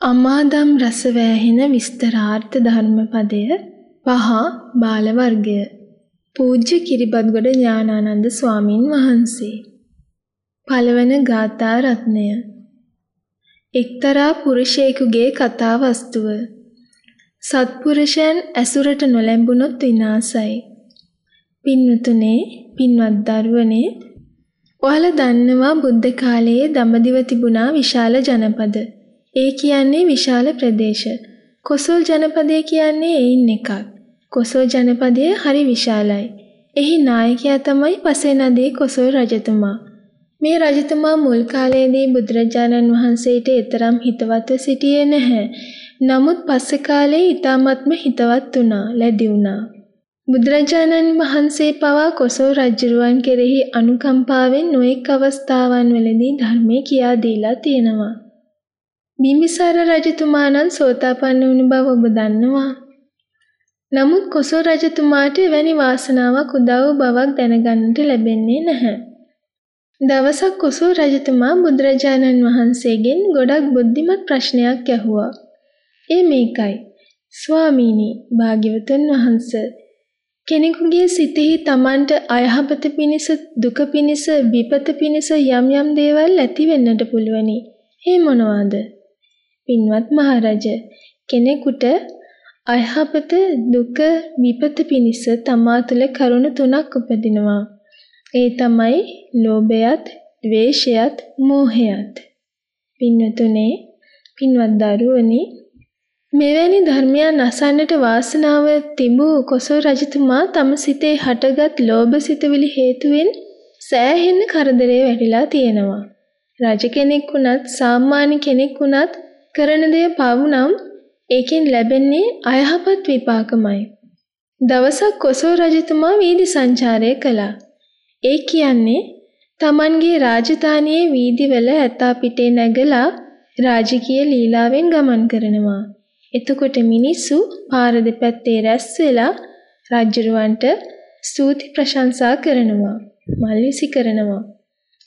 අමාදම් රස වෑහෙන විස්තරාර්ථ ධර්මපදය පහ බාල වර්ගය. පූජ්‍ය කිරිබත්ගොඩ ඥානානන්ද ස්වාමින් වහන්සේ. පළවන ගාථා රත්නය. එක්තරා පුරුෂයෙකුගේ කතා වස්තුව සත්පුරුෂයන් ඇසුරට නොලැබුණොත් විනාසයි. පින්වතුනේ පින්වත් දරුවනේ ඔයාලා දන්නවා බුද්ධ කාලයේ දඹදිව තිබුණා විශාල ජනපද. ඒ කියන්නේ විශාල ප්‍රදේශ. කොසල් ජනපදය කියන්නේ එයින් එකක්. කොසල් ජනපදය හරි විශාලයි. එහි නායකයා තමයි පසේනදී කොසල් රජතුමා. මේ රජතුමා මුල් කාලයේදී බුදුරජාණන් වහන්සේට එතරම් හිතවත්ව සිටියේ නැහැ. නමුත් පස්සේ කාලේ ඊ타මත්ම හිතවත් වුණා, ලැබි වුණා. බුදුරජාණන් වහන්සේ පවා කොසල් රජුරුවන් කෙරෙහි අනුකම්පාවෙන් නොඑක් අවස්ථාවන් වලදී ධර්මයේ කියා දීලා තියෙනවා. බිම්බිසාර රජතුමා නම් සෝතාපන්න වුණ බව ඔබ දන්නවා. නමුත් කොසල් රජතුමාට එවැනි වාසනාවක් උදා වූ බවක් දැනගන්නට ලැබෙන්නේ නැහැ. දවසක් කොසල් රජතුමා බුදුරජාණන් වහන්සේගෙන් ගොඩක් බුද්ධිමත් ප්‍රශ්නයක් ඇහුවා. ඒ මේකයි. ස්වාමීනි, භාග්‍යවතුන් වහන්සේ කෙනෙකුගේ සිතෙහි Tamanට අයහපත පිණිස දුක පිණිස විපත පිණිස යම් යම් දේවල් ඇති වෙන්නට පුළුවනි. ඒ මොනවාද? පින්වත් මහරජ කෙනෙකුට අයහපත දුක විපත පිණිස තමා තුළ කරුණ තුනක් උපදිනවා. ඒ තමයි ලෝභයත්, ද්වේෂයත්, මෝහයත්. පින්නතුනේ පින්වත් දරුවනි මෙවැනි ධර්මයන් අසන්නට වාසනාව තිබූ කොසල් රජතුමා තම සිතේ හටගත් ලෝභ සිතුවිලි හේතුවෙන් සෑහෙන කරදරේ වැටිලා තියෙනවා. රජ කෙනෙක් වුණත් සාමාන්‍ය කෙනෙක් වුණත් කරන දේ පව් නම් ඒකෙන් ලැබෙන්නේ අයහපත් විපාකමයි. දවසක් කොසල් රජතුමා වීදි සංචාරය කළා. ඒ කියන්නේ Tamanගේ රාජධානියේ වීදිවල ඇතා පිටේ නැගලා රාජකීය ලීලාවෙන් ගමන් කරනවා. එතකොට මිනිස්සු පාර දෙපැත්තේ රැස් වෙලා රජුරවන්ට ස්තුති ප්‍රශංසා කරනවා. මල්විසි කරනවා.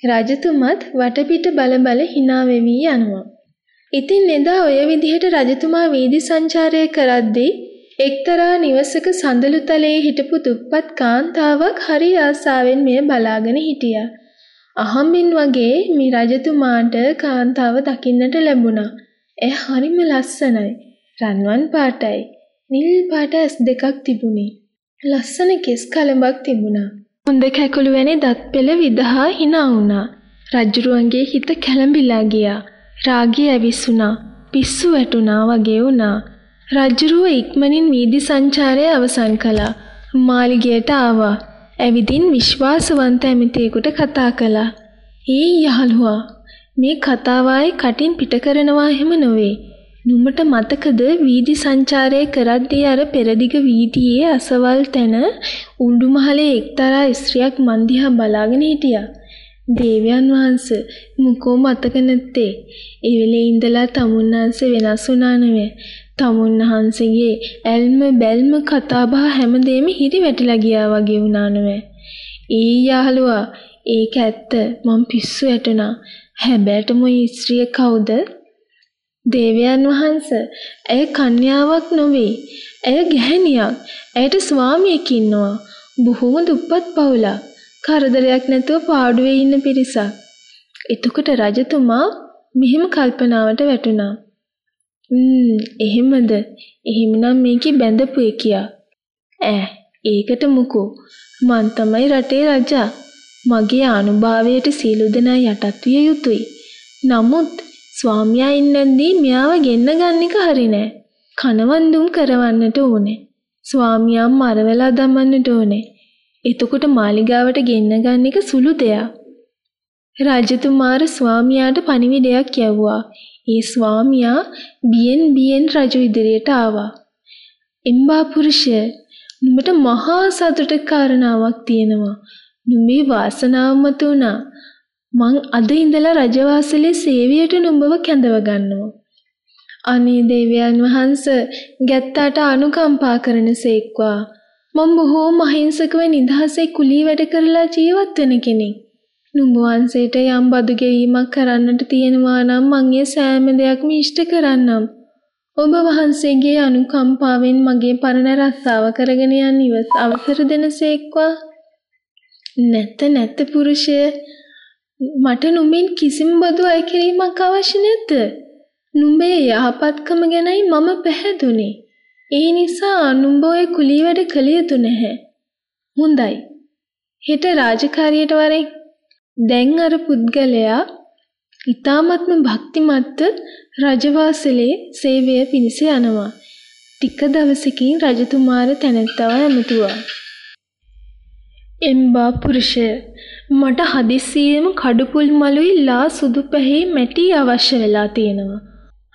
රජතුමත් වටපිට බල බල hina වෙවි යනවා. ඉතින් එදා ඔය විදිහට රජතුමා වීදි සංචාරය කරද්දී එක්තරා නිවසක සඳලු තලයේ හිටපු දුප්පත් කාන්තාවක් හරි ආසාවෙන් මෙය බලාගෙන හිටියා. අහම්බින් වගේ මේ රජතුමාට කාන්තාව දකින්නට ලැබුණා. එය හරිම ලස්සනයි. රන්වන් පාටයි. නිල් පාට ඇස් දෙකක් තිබුණේ. ලස්සන කෙස් කලඹක් තිබුණා. හොඳ කැකුළු වැනි දත් පෙළ විදහා hina වුණා. රජුරුවන්ගේ හිත කැළඹිලා ගියා. රාගය ඇවිස්සුණා. පිස්සු වැටුණා වගේ වුණා. රජ්ජුරුව ඉක්මනින් වීදි සංචාරය අවසන් කළා. මාලිගයට ආවා. ඇවිදින් විශ්වාසවන්ත ඇමතියෙකුට කතා කළා. "ඊ යහළුවා මේ කතාවයි කටින් පිට කරනවා එහෙම නොවේ. නුඹට මතකද වීදි සංචාරය කරද්දී අර පෙරදිග වීදියේ අසවල් තැන උඩුමහලේ එක්තරා ස්ත්‍රියක් මන් දිහා බලාගෙන හිටියා. දේවයන් වහන්සේ මුකෝ මතක නැත්තේ. ඒ වෙලේ ඉඳලා තමුන්නාන්සේ වෙනස් වුණා නෙවෙයි. තමුන්හන්සේගේ ඇල්ම බැල්ම කතාබහ හැමදේම හිරි වැටිලා ගියා වගේ වුණා නෙවෙයි. ඊ යාළුවා ඒක ඇත්ත මං පිස්සු වැටුණා. හැබැයිටම ওই ස්ත්‍රිය කවුද? දේවයන් වහන්සේ ඇය කන්‍යාවක් නොවේ. ඇය ගැහණියක්. ඇයට ස්වාමියෙක් ඉන්නවා. බොහෝම දුප්පත් පවුලක්. කරදරයක් නැතුව පාඩුවේ ඉන්න පිරිසක්. එතකොට රජතුමා මෙහෙම කල්පනාවට වැටුණා. ම්ම් එහෙමද? එහෙමනම් මේකේ බැඳපු එකියා. ඈ ඒකට මොකෝ මං තමයි රටේ රජා. මගේ අනුභවයට සීලු දෙනා යටත් විය යුතුයි. නමුත් ස්වාමියා ඉන්නදී මෙයාව ගෙන්න ගන්න එක හරි නෑ. කනවන්දුම් කරවන්නට ඕනේ. ස්වාමියා මරවලා දමන්නට ඕනේ. එතකොට මාලිගාවට ගෙන්න ගන්න එක සුළු දෙයක්. රජතුමාර ස්වාමියාට පණිවිඩයක් යවුවා. ඒ ස්වාමියා බියෙන් බියෙන් රජු ඉදිරියට ආවා. එම්බා පුරුෂය නුඹට මහා සතුටක කාරණාවක් තියෙනවා. නුඹේ වාසනාව මත උනා. මං අද ඉඳලා රජවාසලේ සේවයට නුඹව කැඳව ගන්නවා. අනේ දේවයන් වහන්ස ගැත්තාට අනුකම්පා කරනසේක්වා මම බොහෝම අහිංසකව නිදහසේ කුලී වැඩ කරලා ජීවත් වෙන කෙනෙක්. නුඹ වහන්සේට යම් බදු ගෙවීමක් කරන්නට තියෙනවා නම් මං ඒ සෑම දෙයක්ම ඉෂ්ට කරන්නම්. ඔබ වහන්සේගේ අනුකම්පාවෙන් මගේ පරණ රස්සාව කරගෙන යන්න ඉවස අවසර දෙනසේක්වා. නැත නැත පුරුෂය මට නුඹෙන් කිසිම බදු අය කිරීමක් අවශ්‍ය නැත. නුඹේ යහපත්කම ගැනයි මම පැහැදුනේ. ඒ නිසා නුඹ ඔය කුලී වැඩ කළ යුතු නැහැ. හොඳයි. හෙට රාජකාරියට වරෙන්. දැන් අර පුද්ගලයා ඊ타මත්ම භක්තිමත්ව රජවාසලේ සේවය පිණිස යනවා. ටික දවසකින් රජතුමාර තැනැත්තව ඇමතුවා. එම්බා පුරුෂය මට හදිස්සියෙම කඩුපුල් මලුයි ලා සුදු පැහි මැටි අවශ්‍ය වෙලා තියෙනවා.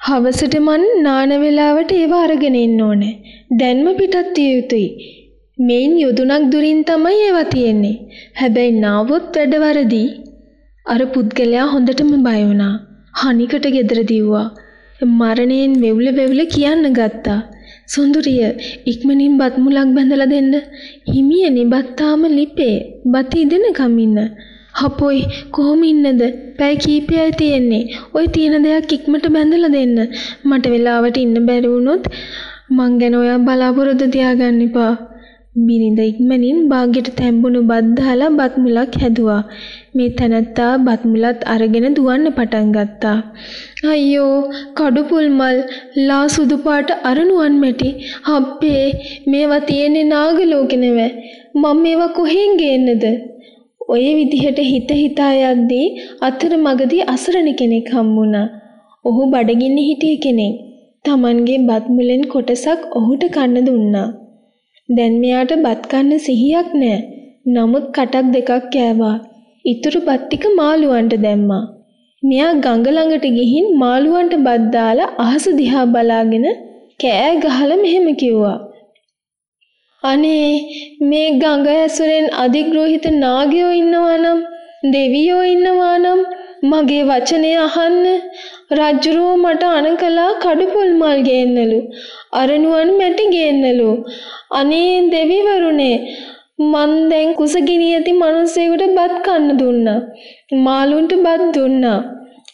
හවසට මන් නාන වෙලාවට ඒව අරගෙන එන්න ඕනේ. දැන්ම පිටත් විය යුතුයි. මේන් යොදුනක් දුරින් තමයි ඒවා තියෙන්නේ. හැබැයි නාවොත් වැඩ වරදී. අර පුද්ගලයා හොඳටම බය වුණා. හනිකට ගෙදර දිව්වා. මරණයෙන් වෙවුල වෙවුල කියන්න ගත්තා. සුන්දරිය ඉක්මනින් බත් මුලක් බැඳලා දෙන්න. හිමියනි බත් තාම ලිපේ. බත් ඉදෙනකම් ඉන්න. හපොයි කොහොම ඉන්නද? පැය කීපයයි තියෙන්නේ. ওই තියෙන දෙයක් ඉක්මනට බැඳලා දෙන්න. මට වෙලාවට ඉන්න බැරි වුණොත් මං ගැන ඔයා බලාපොරොත්තු තියාගන්න එපා. බිරිඳ ඉක්මනින් බාගෙට තැඹුණු බත් දාලා බත් මුලක් හැදුවා. මේ තැනත්තා බත් මුලත් අරගෙන දුවන්න පටන් ගත්තා. අයියෝ කඩුපුල් මල් ලා සුදු පාට අරණුවන් මැටි අප්පේ මේවා තියෙන්නේ නාගලෝකේ නෙවෙයි. මම මේවා කොහෙන් ගේන්නද? ඔය විදිහට හිත හිතා යද්දී අතර මගදී අසරණ කෙනෙක් හම්බුණා. ඔහු බඩගින්න හිටිය කෙනෙක්. Tamanගේ බත් මුලෙන් කොටසක් ඔහුට කන්න දුන්නා. දැන් මෙයාට බත් කන්න සිහියක් නෑ. නමුත් කටක් දෙකක් කෑවා. ඉතුරු බත් ටික මාළුවන්ට දැම්මා. මෙයා ගඟ ළඟට ගිහින් මාළුවන්ට බත් දාලා අහස දිහා බලාගෙන කෑ ගහලා මෙහෙම කිව්වා. අනේ මේ ගඟ ඇසුරෙන් අධිග්‍රෝහිත නාගයෝ ඉන්නවා නම් දෙවියෝ ඉන්නවා නම් මගේ වචනය අහන්න රජුරෝ මට අනකලා කඩුපොල් මල් ගේන්නලු අරණුවන් මැටි ගේන්නලු. අනේ දෙවිවරුනේ මන් දැන් කුසගිනි ඇති මිනිස්සෙකුට බත් කන්න දුන්නා. මාළුන්ට බත් දුන්නා.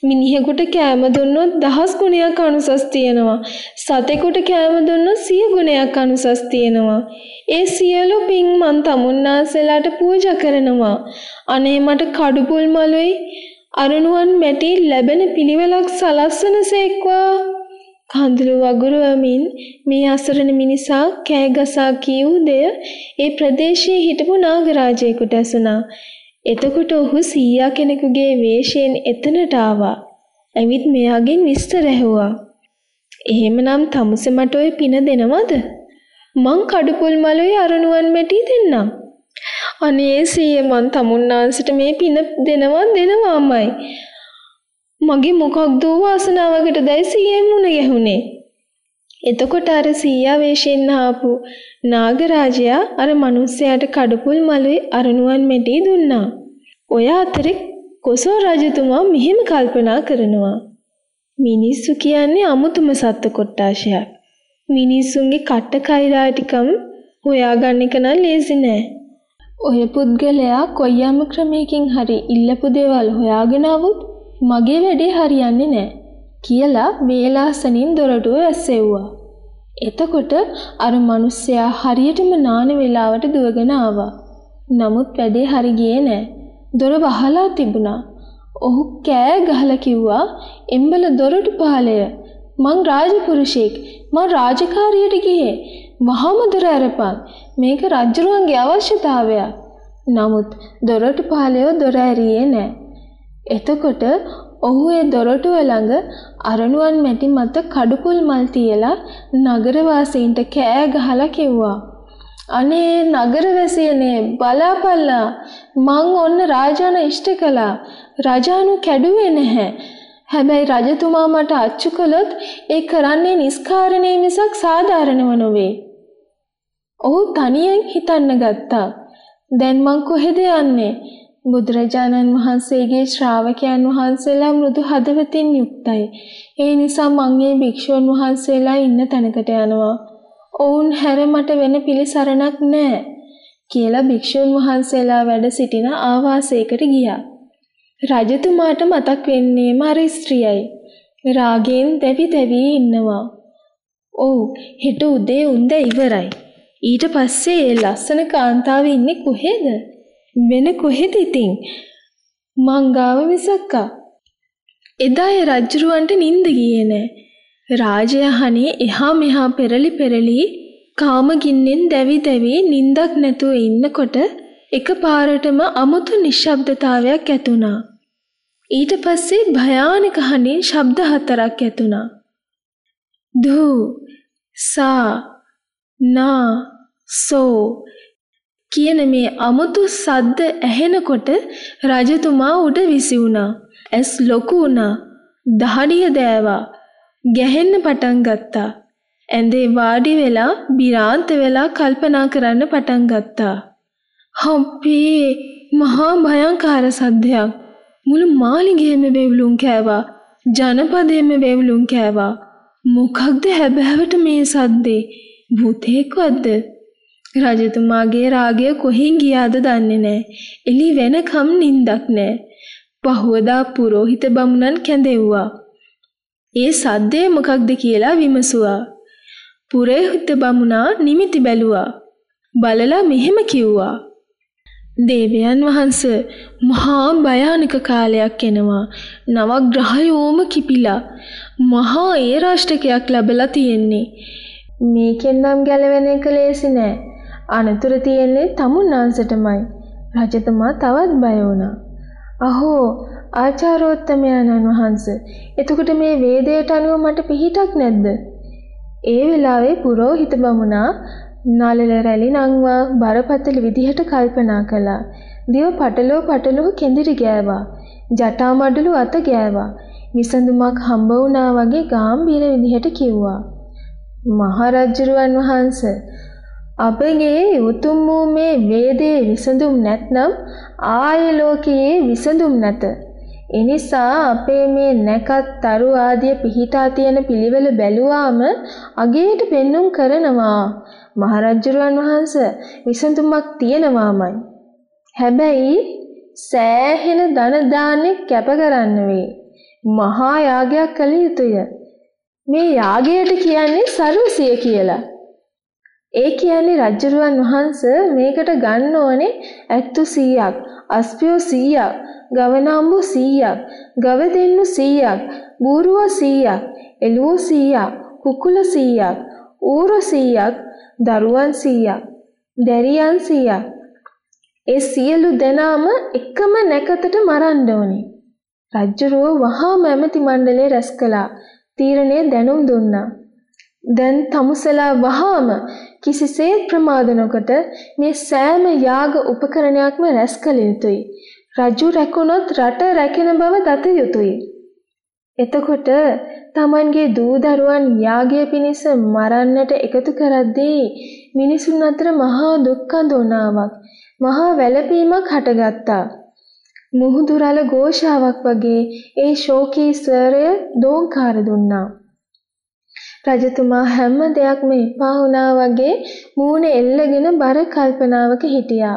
මිනිහෙකුට කෑම දුන්නොත් දහස් ගුණයක් අනුසස් තියෙනවා. සතෙකුට කෑම දුන්නොත් සිය ගුණයක් අනුසස් තියෙනවා. ඒ සියලු පින් මන් තමුන්නාසලාට පූජා කරනවා. අනේ මට කඩුපුල් මලුයි අරුණුවන් මැටි ලැබෙන පිළිවෙලක් සලස්වනසේක්වා. කඳුළු වගුරුවමින් මේ අසරණ මිනිසා කෑ ගසා කියූ දෙය ඒ ප්‍රදේශයේ හිටපු නාගරාජයෙකුට ඇසුණා. එතකොට ඔහු සීයා කෙනෙකුගේ වේශයෙන් එතනට ආවා. ඇවිත් මෙයාගෙන් විස්තර ඇහුවා. එහෙමනම් තමුසේ මට ඔය පින දෙනවද? මං කඩුපුල් මලුවේ අරණුවන් මැටි දෙන්නම්. අනේ සීයේ මං තමුන්නාන්සට මේ පින දෙනවා දෙනවාමයි. මගේ මොකක්ද වාසනාවකට දැයි සීයේ මුණ ගැහුනේ. එතකොට අර සීයා වේශයෙන් ආපු නාගරාජයා අර මිනිස්සයාට කඩපුල් මලුවේ අරණුවන් මෙටි දුන්නා. ඔය අතරේ කොසෝ රජතුමා මෙහෙම කල්පනා කරනවා. මිනිස්සු කියන්නේ අමුතුම සත්ත්ව කොට්ටාශයක්. මිනිස්සුන්ගේ කට්ට කෛරාටිකම් හොයාගන්න එක නම් ලේසි නෑ. ඔය පුද්ගලයා කොයියම් ක්‍රමයකින් හරි ඉල්ලපු දේවල් හොයාගෙන આવුත් මගේ වැඩේ හරියන්නේ නෑ කියලා වේලාසනින් දොරටුව වැස්සෙව්වා. එතකොට අර මිනිස්සයා හරියටම නාන වෙලාවට දුවගෙන ආවා. නමුත් වැඩේ හරි ගියේ නෑ. දොර වහලා තිබුණා. ඔහු කෑ ගහලා කිව්වා එම්බල දොරටු පාලය මං රාජපුරුෂයෙක් මං රාජකාරියට ගියේ වහාම දොර ඇරපන් මේක රජුරුවන්ගේ අවශ්‍යතාවයක් නමුත් දොරටු පාලයෝ දොර ඇරියේ නෑ එතකොට ඔහු ඒ දොරටුව ළඟ අරණුවන් මැටි මත කඩුපුල් මල් තියලා නගරවාසීන්ට කෑ ගහලා කිව්වා. අනේ නගරවැසියනේ බලාපල්ලා මං ඔන්න රාජාන ඉෂ්ට කළා. රජානු කැඩුවේ නැහැ. හැබැයි රජතුමා මට අච්චු කළොත් ඒ කරන්නේ නිස්කාරණේ මිසක් සාධාරණව නොවේ. ඔහු තනියෙන් හිතන්න ගත්තා. දැන් මං කොහෙද යන්නේ? බුදුරජාණන් වහන්සේගේ ශ්‍රාවකයන් වහන්සේලා මෘදු හදවතින් යුක්තයි. ඒ නිසා මං මේ භික්ෂුන් වහන්සේලා ඉන්න තැනකට යනවා. ඔවුන් හැර මට වෙන පිළිසරණක් නැහැ කියලා භික්ෂුන් වහන්සේලා වැඩ සිටින ආවාසයකට ගියා. රජතුමාට මතක් වෙන්නේම අර ස්ත්‍රියයි. රාගයෙන් දැවි දැවි ඉන්නවා. ඔව් හෙට උදේ උන්ද ඉවරයි. ඊට පස්සේ ඒ ලස්සන කාන්තාව ඉන්නේ කොහෙද? වෙන කොහෙද ඉතින්? මංගාව මිසක්කා. එදා ඒ රජුරවන්ට නිින්ද ගියේ නෑ. රාජයහනේ එහා මෙහා පෙරලි පෙරලි කාමගින්නෙන් දැවි දැවි නිින්දක් නැතුව ඉන්නකොට එකපාරටම අමුතු නිශ්ශබ්දතාවයක් ඇතුණා. ඊට පස්සේ භයානක හඬින් ශබ්ද හතරක් ඇතුණා. දූ සා නා සෝ කියන මේ අමුතු සද්ද ඇහෙනකොට රජතුමා උඩ විසි වුණා. ඇස් ලොකු වුණා. දහඩිය දෑවා. ගැහෙන්න පටන් ගත්තා. ඇඳේ වාඩි වෙලා බිරාන්ත වෙලා කල්පනා කරන්න පටන් ගත්තා. හම්පේ මහා භයංකාර සද්දයක්. මුළු මාලිගයේම වෙවුලුම් කෑවා. ජනපදයේම වෙවුලුම් කෑවා. මොකක්ද හැබෑවට මේ සද්දේ? භූතේකවත්ද? රජතුමාගේ රාගය කොහෙන් ගියාද දන්නේ නැහැ. එළි වෙනකම් නිින්දක් නැහැ. පහුවදා පුරෝහිත බමුණන් කැඳෙව්වා. ඒ සද්දේ මොකක්ද කියලා විමසුවා. පුරෝහිත බමුණා නිමිති බැලුවා. බලලා මෙහෙම කිව්වා. දේවයන් වහන්ස මහා භයානක කාලයක් එනවා. නවග්‍රහයෝම කිපිලා මහා ඒ රාෂ්ටකයක් ලැබලා තියෙන්නේ. මේකෙන් නම් ගැලවෙන එක ලේසි නෑ. අනතුර තියෙන්නේ තමුන්නාන්සටමයි. රජතුමා තවත් බය වුණා. අහෝ ආචාරෝත්තමයන්න් වහන්ස එතකොට මේ වේදයට අනුව මට පිහිටක් නැද්ද? ඒ වෙලාවේ පුරෝහිත බමුණා නලල රැලි නංවා බරපතල විදිහට කල්පනා කළා. දිව පටලෝ පටලෝ කෙඳිරි ගෑවා. ජටා මඩලු අත ගෑවා. විසඳුමක් හම්බ වුණා වගේ ගාම්භීර විදිහට කිව්වා. මහරජුරුවන් වහන්සේ අපගේ උතුම් වූ මේ වේදේ විසඳුම් නැත්නම් ආය ලෝකයේ විසඳුම් නැත. එනිසා අපේ මේ නැකත් තරු ආදිය පිහිටා තියෙන පිළිවෙල බැලුවාම අගේට පෙන්눔 කරනවා. මහරජුරුවන් වහන්සේ විසඳුමක් තියෙනවාමයි. හැබැයි සෑහෙන ධන දාන්නේ කැප කරන්න වේ. මහා යාගයක් කළ යුතුය. මේ යාගයට කියන්නේ සර්වසිය කියලා. ඒ කියන්නේ රජ්ජුරුවන් වහන්සේ මේකට ගන්න ඕනේ ඇත්තු 100ක්, අස්පියෝ 100ක්, ගවනාම්බු 100ක්, ගව දෙන්නු 100ක්, බූරුව 100ක්, එළුව 100ක්, කුකුල 100ක්, ඌර 100ක්, දරුවන් 100ක්, දැරියන් 100ක්. ඒ සියලු දෙනාම එකම නැකතට මරන්න ඕනේ. රජ්ජුරුව වහාම ඇමති මණ්ඩලය රැස් කළා. තීරණය දැනුම් දුන්නා. දැන් තමුසලා වහාම කිසිසේත් ප්‍රමාද නොකොට මේ සෑම යාග උපකරණයක්ම රැස් කළ යුතුයි. රජු රැකුණොත් රට රැකෙන බව දත යුතුයි. එතකොට තමන්ගේ දූ දරුවන් යාගය පිණිස මරන්නට එකතු කරද්දී මිනිසුන් අතර මහා දුක්ඛඳෝනාවක් මහා වැළපීමක් හටගත්තා. මුහුදු රළ ഘോഷාවක් වගේ ඒ ශෝකී ස්වරය දෝංකාර දුන්නා. රජතුමා හැම දෙයක්ම එපා වුණා වගේ මූණ එල්ලගෙන බර කල්පනාවක හිටියා.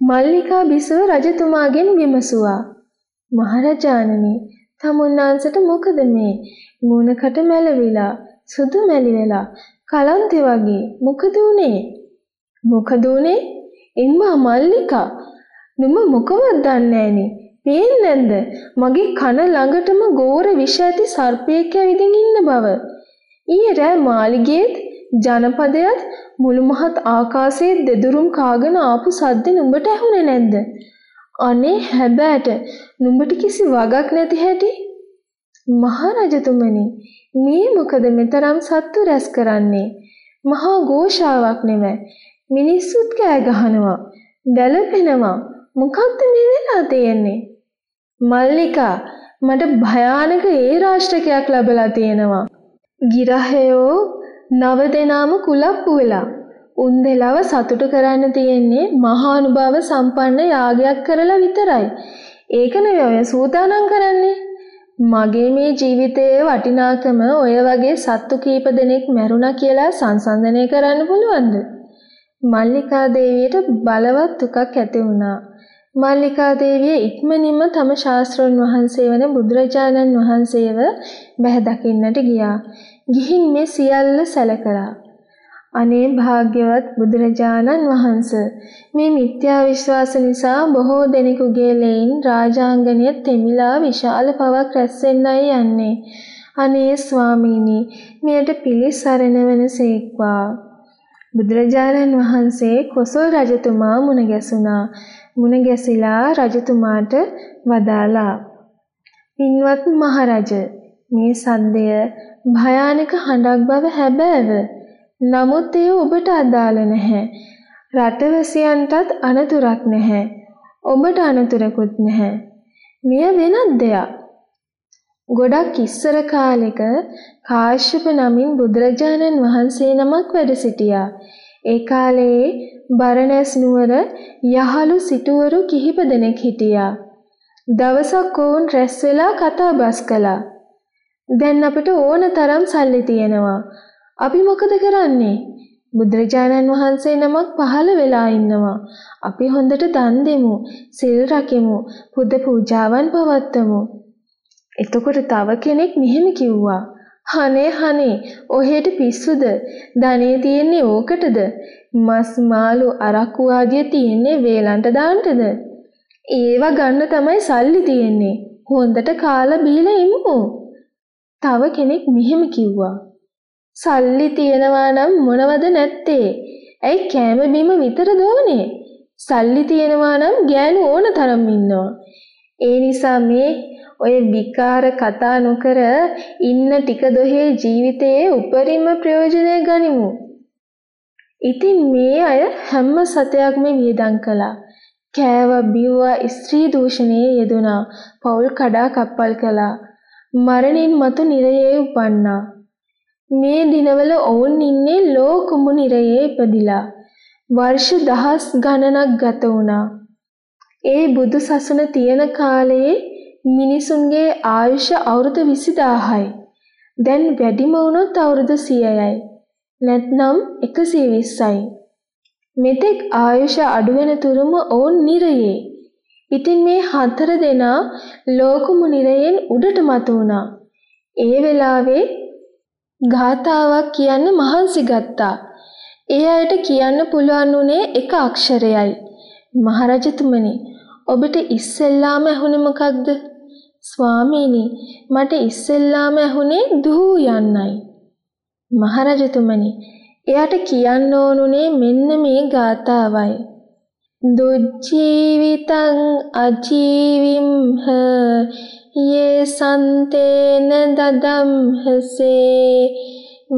මල්ලිකා බිසව රජතුමාගෙන් විමසුවා. මහරජාණනි, තමුන්නාන්සට මොකද මේ? මූණකට මැලවිලා, සුදු මැලි වෙලා, කලන්තේ වගේ. මොකද උනේ? මොකද උනේ? එම්මා මල්ලිකා, නුඹ මොකවත් දන්නේ නැනේ. පේන්නේ නැද්ද? මගේ කන ළඟටම ගෝර විෂ ඇති සර්පයෙක් ඇවිදින් ඉන්න බව. ඊයේ රෑ මාලිගයේත් ජනපදයත් මුළු මහත් ආකාශයේ දෙදුරුම් කාගෙන ආපු සද්ද නුඹට ඇහුනේ නැද්ද? අනේ හැබෑට නුඹට කිසි වගක් නැති හැටි. මහරජතුමනි මේ මොකද මෙතරම් සත්තු රැස් කරන්නේ? මහා ഘോഷාවක් නෙමෙයි. මිනිස්සුත් කෑ ගහනවා. දැලපෙනවා. මොකක්ද මේ වෙලා තියෙන්නේ? මල්ලිකා මට භයානක ඒ රාෂ්ටකයක් ලැබලා තියෙනවා. ගිරහයෝ නව දෙනාම කුලප්පු වෙලා උන් දෙලව සතුටු කරන්න තියෙන්නේ මහානුභාව සම්පන්න යාගයක් කරලා විතරයි. ඒක නෙවෙයි ඔය සූදානම් කරන්නේ. මගේ මේ ජීවිතයේ වටිනාකම ඔය වගේ සත්තු කීප දෙනෙක් මැරුණා කියලා සංසන්දනය කරන්න පුළුවන්ද? මල්ලිකා දේවියට බලවත් දුකක් ඇති වුණා. මල්ලිකා දේවිය ඉක්මනින්ම තම ශාස්ත්‍රඥ වහන්සේ වන බුදුරජාණන් වහන්සේව බැහැ දකින්නට ගියා. ගිහින් මේ සියල්ල සැලකලා. අනේ භාග්‍යවත් බුදුරජාණන් වහන්ස මේ මිත්‍යා විශ්වාස නිසා බොහෝ දෙනෙකුගේ ලෙයින් රාජාංගනය තෙමිලා විශාල පවක් රැස් වෙන්නයි යන්නේ. අනේ ස්වාමීනි මෙයට පිළිසරණ වෙනසේක්වා. බුදුරජාණන් වහන්සේ කොසල් රජතුමා මුණ ගැසුණා. මුණ ගැසිලා රජතුමාට වදාලා පින්වත් මහරජ මේ සද්දය භයානක හඬක් බව හැබෑව. නමුත් එය ඔබට අදාළ නැහැ. රටවැසියන්ටත් අනතුරක් නැහැ. ඔබට අනතුරකුත් නැහැ. මෙය වෙනත් දෙයක්. ගොඩක් ඉස්සර කාලෙක කාශ්‍යප නමින් බුදුරජාණන් වහන්සේ නමක් වැඩ සිටියා. ඒ කාලේ බරණැස් නුවර යහළු සිටුවරු කිහිප දෙනෙක් හිටියා. දවසක් ඔවුන් රැස් වෙලා කතා බස් කළා. දැන් අපිට ඕන තරම් සල්ලි තියෙනවා. අපි මොකද කරන්නේ? බුදුරජාණන් වහන්සේ නමක් පහළ වෙලා ඉන්නවා. අපි හොඳට දන් දෙමු, සිල් රකිමු, පුද පූජාවන් පවත්වමු. එතකොට තව කෙනෙක් මෙහෙම කිව්වා. හනේ හනේ ඔහෙට පිස්සුද? ධනෙ තියෙන්නේ ඕකටද? මස් මාළු අරක්කු ආදිය තියෙන්නේ වේලන්ට දාන්නද? ඒවා ගන්න තමයි සල්ලි තියෙන්නේ. හොඳට කාලා බීලා ඉමු. තව කෙනෙක් මෙහෙම කිව්වා. සල්ලි තියනවා නම් මොනවද නැත්තේ? ඇයි කෑම බීම විතරද ඕනේ? සල්ලි තියනවා නම් ගෑනු ඕන තරම් ඉන්නවා. ඒ නිසා මේ ඔය විකාර කතා නොකර ඉන්න ටික දොහේ ජීවිතයේ උපරිම ප්‍රයෝජනය ගනිමු. ඉතින් මේ අය හැම සතයක්ම වියදම් කළා. කෑවා බිව්වා ස්ත්‍රී දූෂණයේ යෙදුනා. පෞල් කඩා කප්පල් කළා. මරණින් මතු නිරයේ උපන්නා. මේ දිනවල ඔවුන් ඉන්නේ ලෝ කුඹු නිරයේ ඉපදිලා. වර්ෂ දහස් ගණනක් ගත වුණා. ඒ බුදු සසුන තියෙන කාලයේ මිනිසුන්ගේ ආයුෂ අවුරුදු 20000යි. දැන් වැඩිම වුණොත් අවුරුදු 100යි. නැත්නම් 120යි. මෙතෙක් ආයුෂ අඩු වෙන තුරුම ඔවුන් නිරයේ. ඉතින් මේ හතර දෙනා ලෝකුමු නිරයෙන් උඩට මතු වුණා. ඒ වෙලාවේ ගාතාවක් කියන්න මහන්සි ගත්තා. ඒ අයට කියන්න පුළුවන් උනේ එක අක්ෂරයයි. මහරජතුමනි ඔබට ඉස්සෙල්ලාම ඇහුනේ මොකක්ද? ස්වාමීනි මට ඉස්සෙල්ලාම ඇහුනේ දුහු යන්නයි. මහරජතුමනි එයාට කියන්න ඕනුනේ මෙන්න මේ ගාතාවයි. දුජ්ජීවිතං අජීවිම්හ යේ සන්තේන දදම්හසේ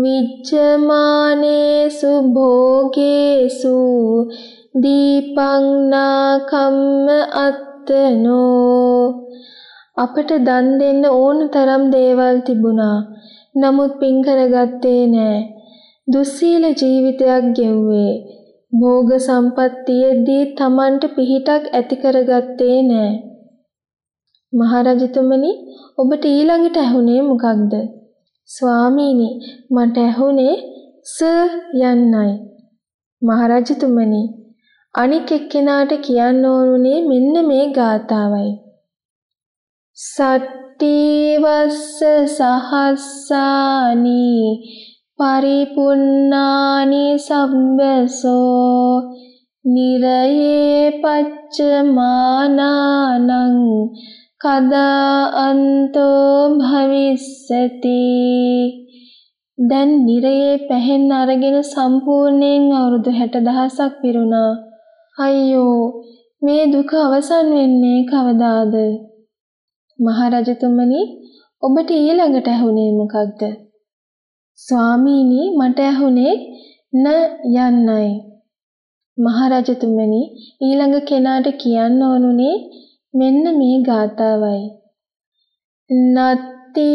විච්ඡමානේසු භෝගේසු දීපංනා කම්ම අත්තනෝ අපට දන් දෙන්න ඕන තරම් දේවල් තිබුණා. නමුත් පින් කරගත්තේ නෑ. දුස්සීල ජීවිතයක් ගෙව්වේ. භෝග සම්පත්තියේදී Tamanට පිහිටක් ඇති කරගත්තේ නෑ. මහරජතුමනි ඔබට ඊළඟට ඇහුනේ මොකක්ද? ස්වාමීනි මට ඇහුනේ ස යන්නයි. මහරජතුමනි අනික් එක්කෙනාට කියන්න ඕනුනේ මෙන්න මේ ගාතාවයි. සට්ටීවස්ස සහස්සානි පරිපුන්නානි සබ්බසෝ නිරයේ පච්චමානානං කදා අන්තෝ භවිස්සති. දැන් නිරයේ පැහෙන් අරගෙන සම්පූර්ණයෙන් අවුරුදු 60000ක් පිරුණා. අයියෝ මේ දුක අවසන් වෙන්නේ කවදාද? මහරජතුමනි ඔබට ඊළඟට ඇහුනේ මොකක්ද? ස්වාමීනි මට ඇහුනේ න යන්නයි. මහරජතුමනි ඊළඟ කෙනාට කියන්න ඕනුනේ මෙන්න මේ ගාතාවයි. නත්ති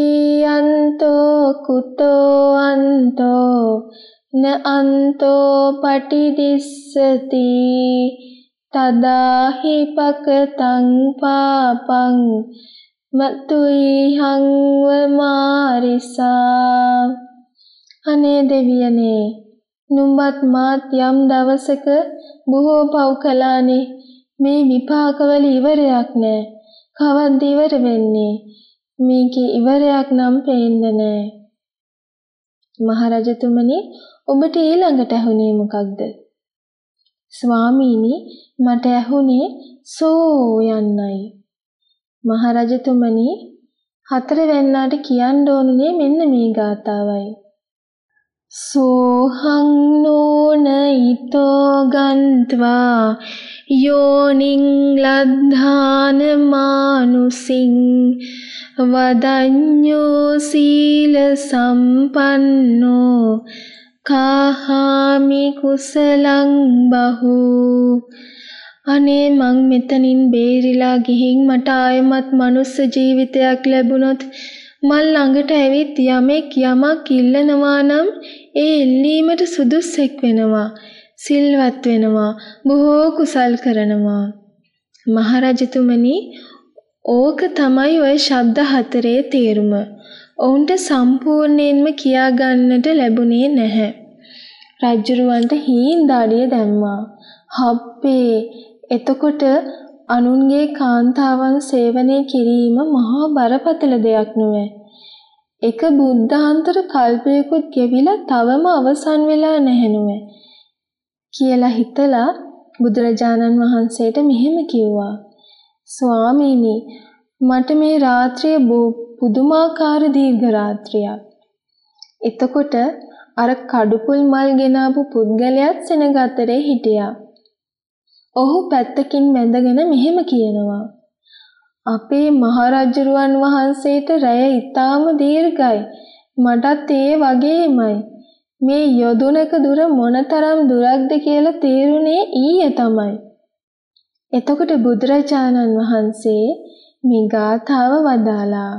අන්තෝ කුතෝ අන්තෝ න අන්තෝ පටිදිස්සති තදාහි පකතං පාපං මතුයිහංව මාරිසා අනේ දෙවියනේ නුඹත් මාත් යම් දවසක බොහෝ පව් කළානේ මේ විපාකවල ඉවරයක් නෑ. කවද්ද ඉවර වෙන්නේ? මේකේ ඉවරයක් නම් පේන්නේ නෑ. මහරජතුමනි ඔබට ඊළඟට ඇහුනේ මොකක්ද? ස්වාමීනි මට ඇහුනේ සෝ යන්නයි. මහරජතුමනි හතර වෙන්නාට කියන්න ඕනුනේ මෙන්න මේ ගාතාවයි. සෝහං නෝන ඊතෝ ගන්්වා යෝනින් ලද්ධාන මානුසින් වදඤ්ඤෝ සීල සම්පන්නෝ. කාහාමි කුසලං බහු. අනේ මං මෙතනින් බේරිලා ගිහින් මට ආයෙමත් මනුස්ස ජීවිතයක් ලැබුණොත් මල් ළඟට ඇවිත් යමෙක් යමක් ඉල්ලනවා නම් ඒ ඉල්ලීමට සුදුස්සෙක් වෙනවා සිල්වත් වෙනවා බොහෝ කුසල් කරනවා මහරජතුමනි ඕක තමයි ඔය ශබ්ද හතරේ තේරුම. ඔවුන්ට සම්පූර්ණයෙන්ම කියා ගන්නට ලැබුණේ නැහැ. රජ්ජුරුවන්ට හීන් දාඩිය දැම්මා. හප්පේ එතකොට අනුන්ගේ කාන්තාවන් සේවනය කිරීම මහා බරපතල දෙයක් නොවේ. එක බුද්ධාන්තර කල්පයකුත් ගෙවිලා තවම අවසන් වෙලා නැහැ නොවේ. කියලා හිතලා බුදුරජාණන් වහන්සේට මෙහෙම කිව්වා. ස්වාමීනි මට මේ රාත්‍රිය පුදුමාකාර දීර්ඝ රාත්‍රියක්. එතකොට අර කඩුපුල් මල් ගෙනාපු පුද්ගලයාත් සෙනග අතරේ හිටියා. ඔහු පැත්තකින් වැඳගෙන මෙහෙම කියනවා. අපේ මහරජුරුවන් වහන්සේට රැය ඊටාම දීර්ඝයි. මටත් ඒ වගේමයි. මේ යොදුනක දුර මොනතරම් දුරක්ද කියලා තේරුනේ ඊයේ තමයි. එතකොට බුදුරජාණන් වහන්සේ මේ ගාථාව වදාලා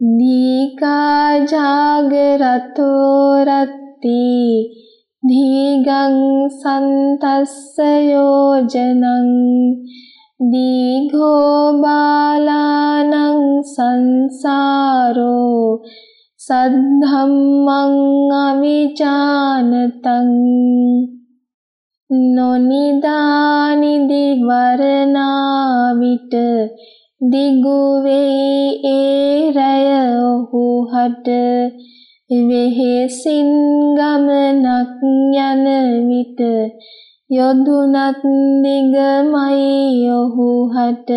දීකා ජාගරතෝ රත්ති දීගං සන්තස්ස යෝජනං දීඝෝ බාලානං සංසාරෝ සද්ධම්මං අවිජානතං නොනිදානිදි වරනා විට දිගු වෙයි ඒ රැය ඔහු හට වෙහෙසින් ගමනක් යන විට යොදුනත් දිගමයි ඔහු හට.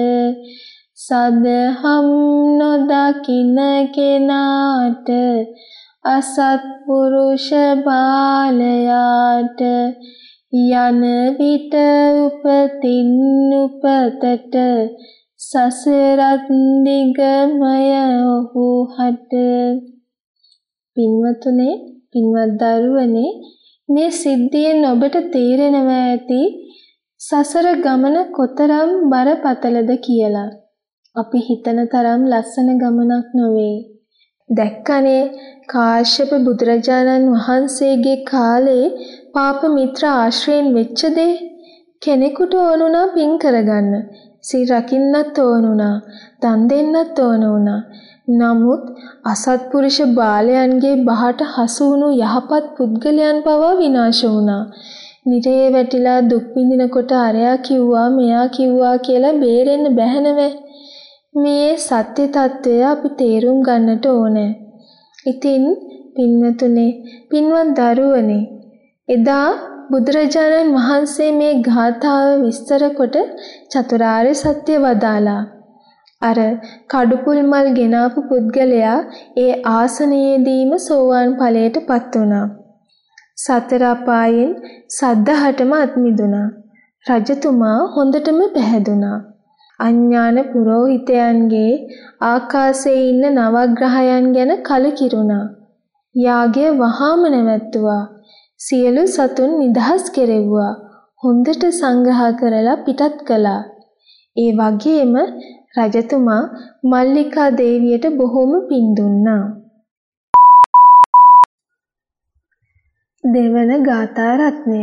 සදහම් නොදකින කෙනාට අසත්පුරුෂ බාලයාට යන විට උපතින් උපතට සසරත් දිගමය ඔහු හට. පින්වතුනේ පින්වත් දරුවනේ මේ සිද්ධියෙන් ඔබට තේරෙනවා ඇති සසර ගමන කොතරම් බරපතලද කියලා. අපි හිතන තරම් ලස්සන ගමනක් නොවේ. දැක්කනේ කාශ්‍යප බුදුරජාණන් වහන්සේගේ කාලේ පාප මිත්‍ර ආශ්‍රයෙන් වෙච්ච දේ කෙනෙකුට ඕනුණා පින් කරගන්න. සිල් රකින්නත් ඕනුණා. දන් දෙන්නත් ඕන වුණා. නමුත් අසත්පුරුෂ බාලයන්ගේ බහට හසු වුණු යහපත් පුද්ගලයන් පවා විනාශ වුණා. නිරේ වැටිලා දුක් විඳිනකොට අරයා කිව්වා මෙයා කිව්වා කියලා බේරෙන්න බැහැ මේ සත්‍ය తත්වය අපි තේරුම් ගන්නට ඕනේ. ඉතින් පින්වතුනේ පින්වත් දරුවනේ එදා බුදුරජාණන් වහන්සේ මේ ගාථාව විස්තර කොට චතුරාර්ය සත්‍ය වදාලා. අර කඩුපුල් මල් ගෙනාපු පුද්ගලයා ඒ ආසනයේදීම සෝවාන් ඵලයට පත් වුණා. සතර අපායෙන් සද්ධාහටම අත් මිදුණා. රජතුමා හොඳටම පැහැදුනා. අඥාන පුරෝහිතයන්ගේ ආකාශයේ ඉන්න නවග්‍රහයන් ගැන කලකිරුණා. යාගය වහාම නැවැත්තුවා. සියලු සතුන් නිදහස් කෙරෙව්වා. හොඳට සංග්‍රහ කරලා පිටත් කළා. ඒ වගේම රජතුමා මල්ලිකා දේවියට බොහොම පින් දුන්නා. දෙවන ගාථා රත්නය.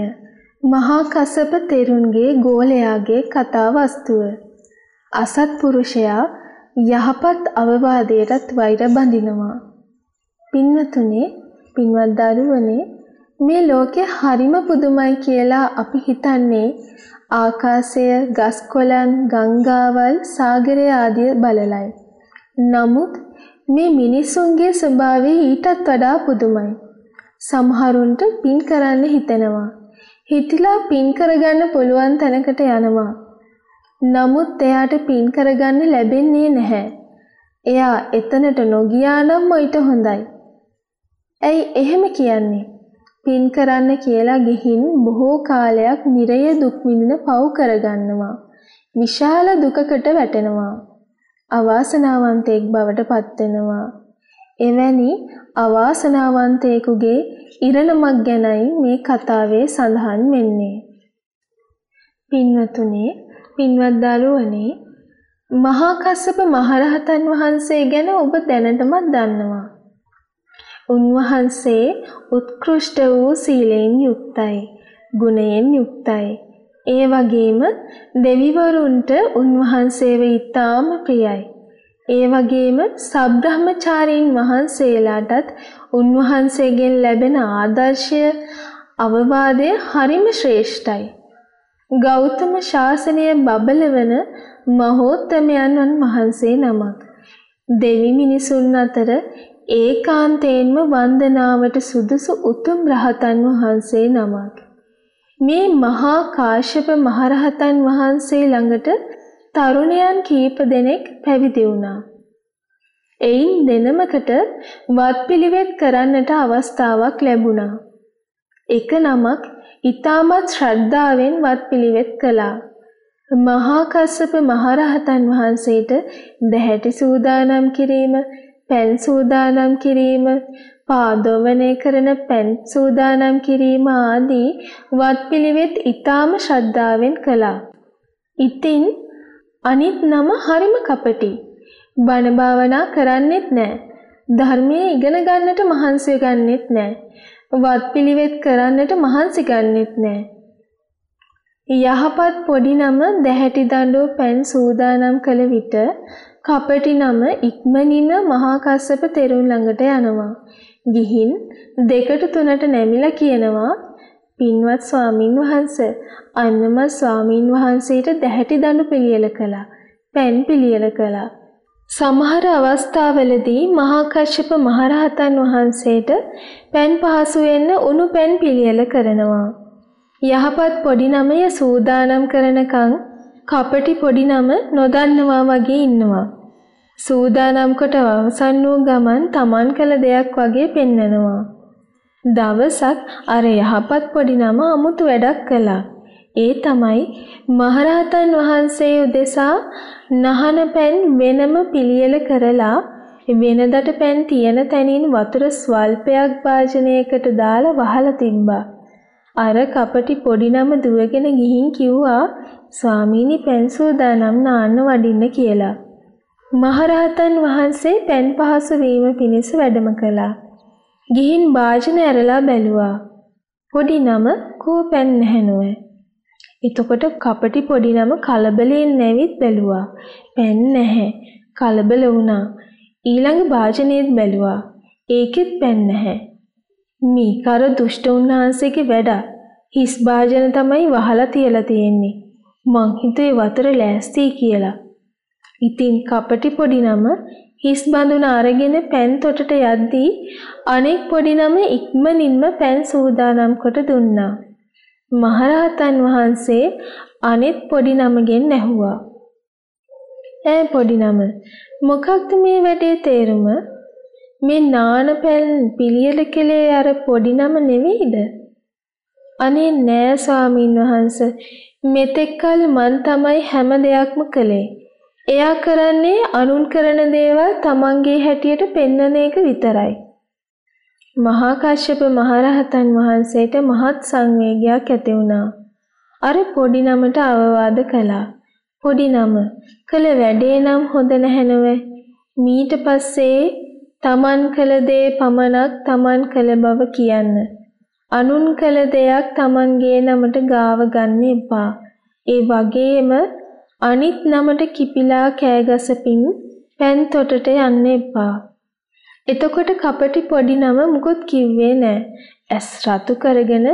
මහා කසප තෙරුන්ගේ ගෝලයාගේ කතා වස්තුව. අසත්පුරුෂයා යහපත් අවවාදයටත් වෛර බඳිනවා. පින්වතුනේ පින්වත් දරුවනේ මේ ලෝකේ හරිම පුදුමයි කියලා අපි හිතන්නේ ආකාශය, ගස් කොළන්, ගංගාවල්, සාගරය ආදිය බලලයි. නමුත් මේ මිනිසුන්ගේ ස්වභාවය ඊටත් වඩා පුදුමයි. සමහරුන්ට පින් කරන්න හිතෙනවා. හිතිලා පින් කරගන්න පුළුවන් තැනකට යනවා. නමුත් එයාට පින් කරගන්න ලැබෙන්නේ නැහැ. එයා එතනට නොගියා නම් ඊට හොඳයි. ඇයි එහෙම කියන්නේ? පින් කරන්න කියලා ගිහින් බොහෝ කාලයක් නිරය දුක් විඳින පව් කරගන්නවා. විශාල දුකකට වැටෙනවා. අවාසනාවන්තයෙක් බවට පත් වෙනවා. එවැනි අවාසනාවන්තයෙකුගේ ඉරණමක් ගැනයි මේ කතාවේ සඳහන් වෙන්නේ. පින්වතුනි, පින්වත් දරුවනේ, මහා කස්සප මහරහතන් වහන්සේ ගැන ඔබ දැනටමත් දන්නවා. උන්වහන්සේ උත්කෘෂ්ට වූ සීලයෙන් යුක්තයි, ගුණයෙන් යුක්තයි. ඒ වගේම දෙවිවරුන්ට උන්වහන්සේව ඊටාම ප්‍රියයි. ඒ වගේම සබ්‍රහ්මචාරීන් වහන්සේලාටත් උන්වහන්සේගෙන් ලැබෙන ආදර්ශය අවවාදය හරිම ශ්‍රේෂ්ඨයි. ගෞතම ශාසනය බබලවන මහෝත්තමයන් වහන්සේ නමක්. දෙවි මිනිසුන් අතර ඒකාන්තයෙන්ම වන්දනාවට සුදුසු උතුම් රහතන් වහන්සේ නමක්. මේ මහා කාශ්‍යප මහරහතන් වහන්සේ ළඟට තරුණයන් කීප දෙනෙක් පැවිදි වුණා. එයින් දෙනමකට වත්පිළිවෙත් කරන්නට අවස්ථාවක් ලැබුණා. එක නමක් ඊටමත් ශ්‍රද්ධාවෙන් වත්පිළිවෙත් කළා. මහා කස්සප මහරහතන් වහන්සේට දැහැටි සූදානම් කිරීම, පෙන් සූදානම් කිරීම, පාදෝවණය කරන පෙන් සූදානම් කිරීම ආදී වත්පිළිවෙත් ඊටම ශ්‍රද්ධාවෙන් කළා. ඉතින් අනිත් නම හරිම කපටි. බණ භාවනා කරන්නෙත් නැහැ. ධර්මයේ ඉගෙන ගන්නට මහන්සි ගන්නෙත් නැහැ. වත්පිළිවෙත් කරන්නට මහන්සි ගන්නෙත් නැහැ. යහපත් පොඩි නම දැහැටි දඬුව පෙන් සූදානම් කළ විට කපටි නම ඉක්මනින්ම මහා කස්සප තෙරුන් ළඟට යනවා. ගිහින් දෙකට තුනට නැමිලා කියනවා පින්වත් ස්වාමින් වහන්සේ අන්නම ස්වාමින් වහන්සේට දැහැටි දඬු පිළියෙල කළා. පෙන් පිළියෙල කළා. සමහර අවස්ථාවලදී මහා කශ්‍යප මහරහතන් වහන්සේට පෙන් පහසු වෙන්න උණු පෙන් පිළියෙල කරනවා. යහපත් පොඩි නමය සූදානම් කරනකන් කපටි පොඩි නම නොදන්නවා වගේ ඉන්නවා. සූදානම් කොට අවසන් වූ ගමන් Taman කළ දෙයක් වගේ පෙන්නනවා. දවසක් අර යහපත් පොඩි නම අමුතු වැඩක් කළා. ඒ තමයි මහරහතන් වහන්සේ උදෙසා නහන පෙන් වෙනම පිළියෙල කරලා වෙනදට පෙන් තියෙන තැනින් වතුර ස්වල්පයක් භාජනයකට දාලා වහලා තිබ්බා. අර කපටි පොඩි නම දුවගෙන ගිහින් කිව්වා ස්වාමීනි පෙන් සූදානම් නාන්න වඩින්න කියලා. මහරහතන් වහන්සේ පෙන් පහසු වීම පිණිස වැඩම කළා. ගිහින් වාජන ඇරලා බැලුවා. පොඩි නම කෝ පෙන් නැහැ නොවේ. එතකොට කපටි පොඩි නම කලබලයෙන් නැවිත් බැලුවා. පෙන් නැහැ. කලබල වුණා. ඊළඟ වාජනයේත් බැලුවා. ඒකෙත් පෙන් නැහැ. මේක අර දුෂ්ට උන්වහන්සේගේ වැඩ. හිස් වාජන තමයි වහලා තියලා තියෙන්නේ. මං හිතුවේ වතුර ලෑස්ති කියලා. ඉතින් කපටි පොඩි නම හිස් බඳුන අරගෙන පෑන් තොටට යද්දී අනෙක් පොඩි නම ඉක්මනින්ම පෑන් සූදානම් කොට දුන්නා. මහරහතන් වහන්සේ අනෙත් පොඩි නමගෙන් ඇහුවා. ඈ පොඩි නම මොකක්ද මේ වැඩේ තේරුම? මේ නාන පැන් පිළියෙල කළේ අර පොඩි නම නෙවෙයිද? අනේ නෑ ස්වාමින් වහන්සේ මෙතෙක්කල් මං තමයි හැම දෙයක්ම කළේ. එයා කරන්නේ අනුන් කරන දේවල් තමන්ගේ හැටියට පෙන්වන එක විතරයි. මහා කාශ්‍යප මහරහතන් වහන්සේට මහත් සංවේගයක් ඇති වුණා. අර පොඩි නමට අවවාද කළා. පොඩි නම කළ වැඩේ නම් හොඳ නැහැ නෝ. මීට පස්සේ තමන් කළ දේ පමණක් තමන් කළ බව කියන්න. අනුන් කළ දෙයක් තමන්ගේ නමට ගාව ගන්න එපා. ඒ වගේම අනිත් නමට කිපිලා කෑගසපින් පැන් තොටට යන්න එපා. එතකොට කපටි පොඩි නම මුකුත් කිව්වේ නෑ. ඇස් රතු කරගෙන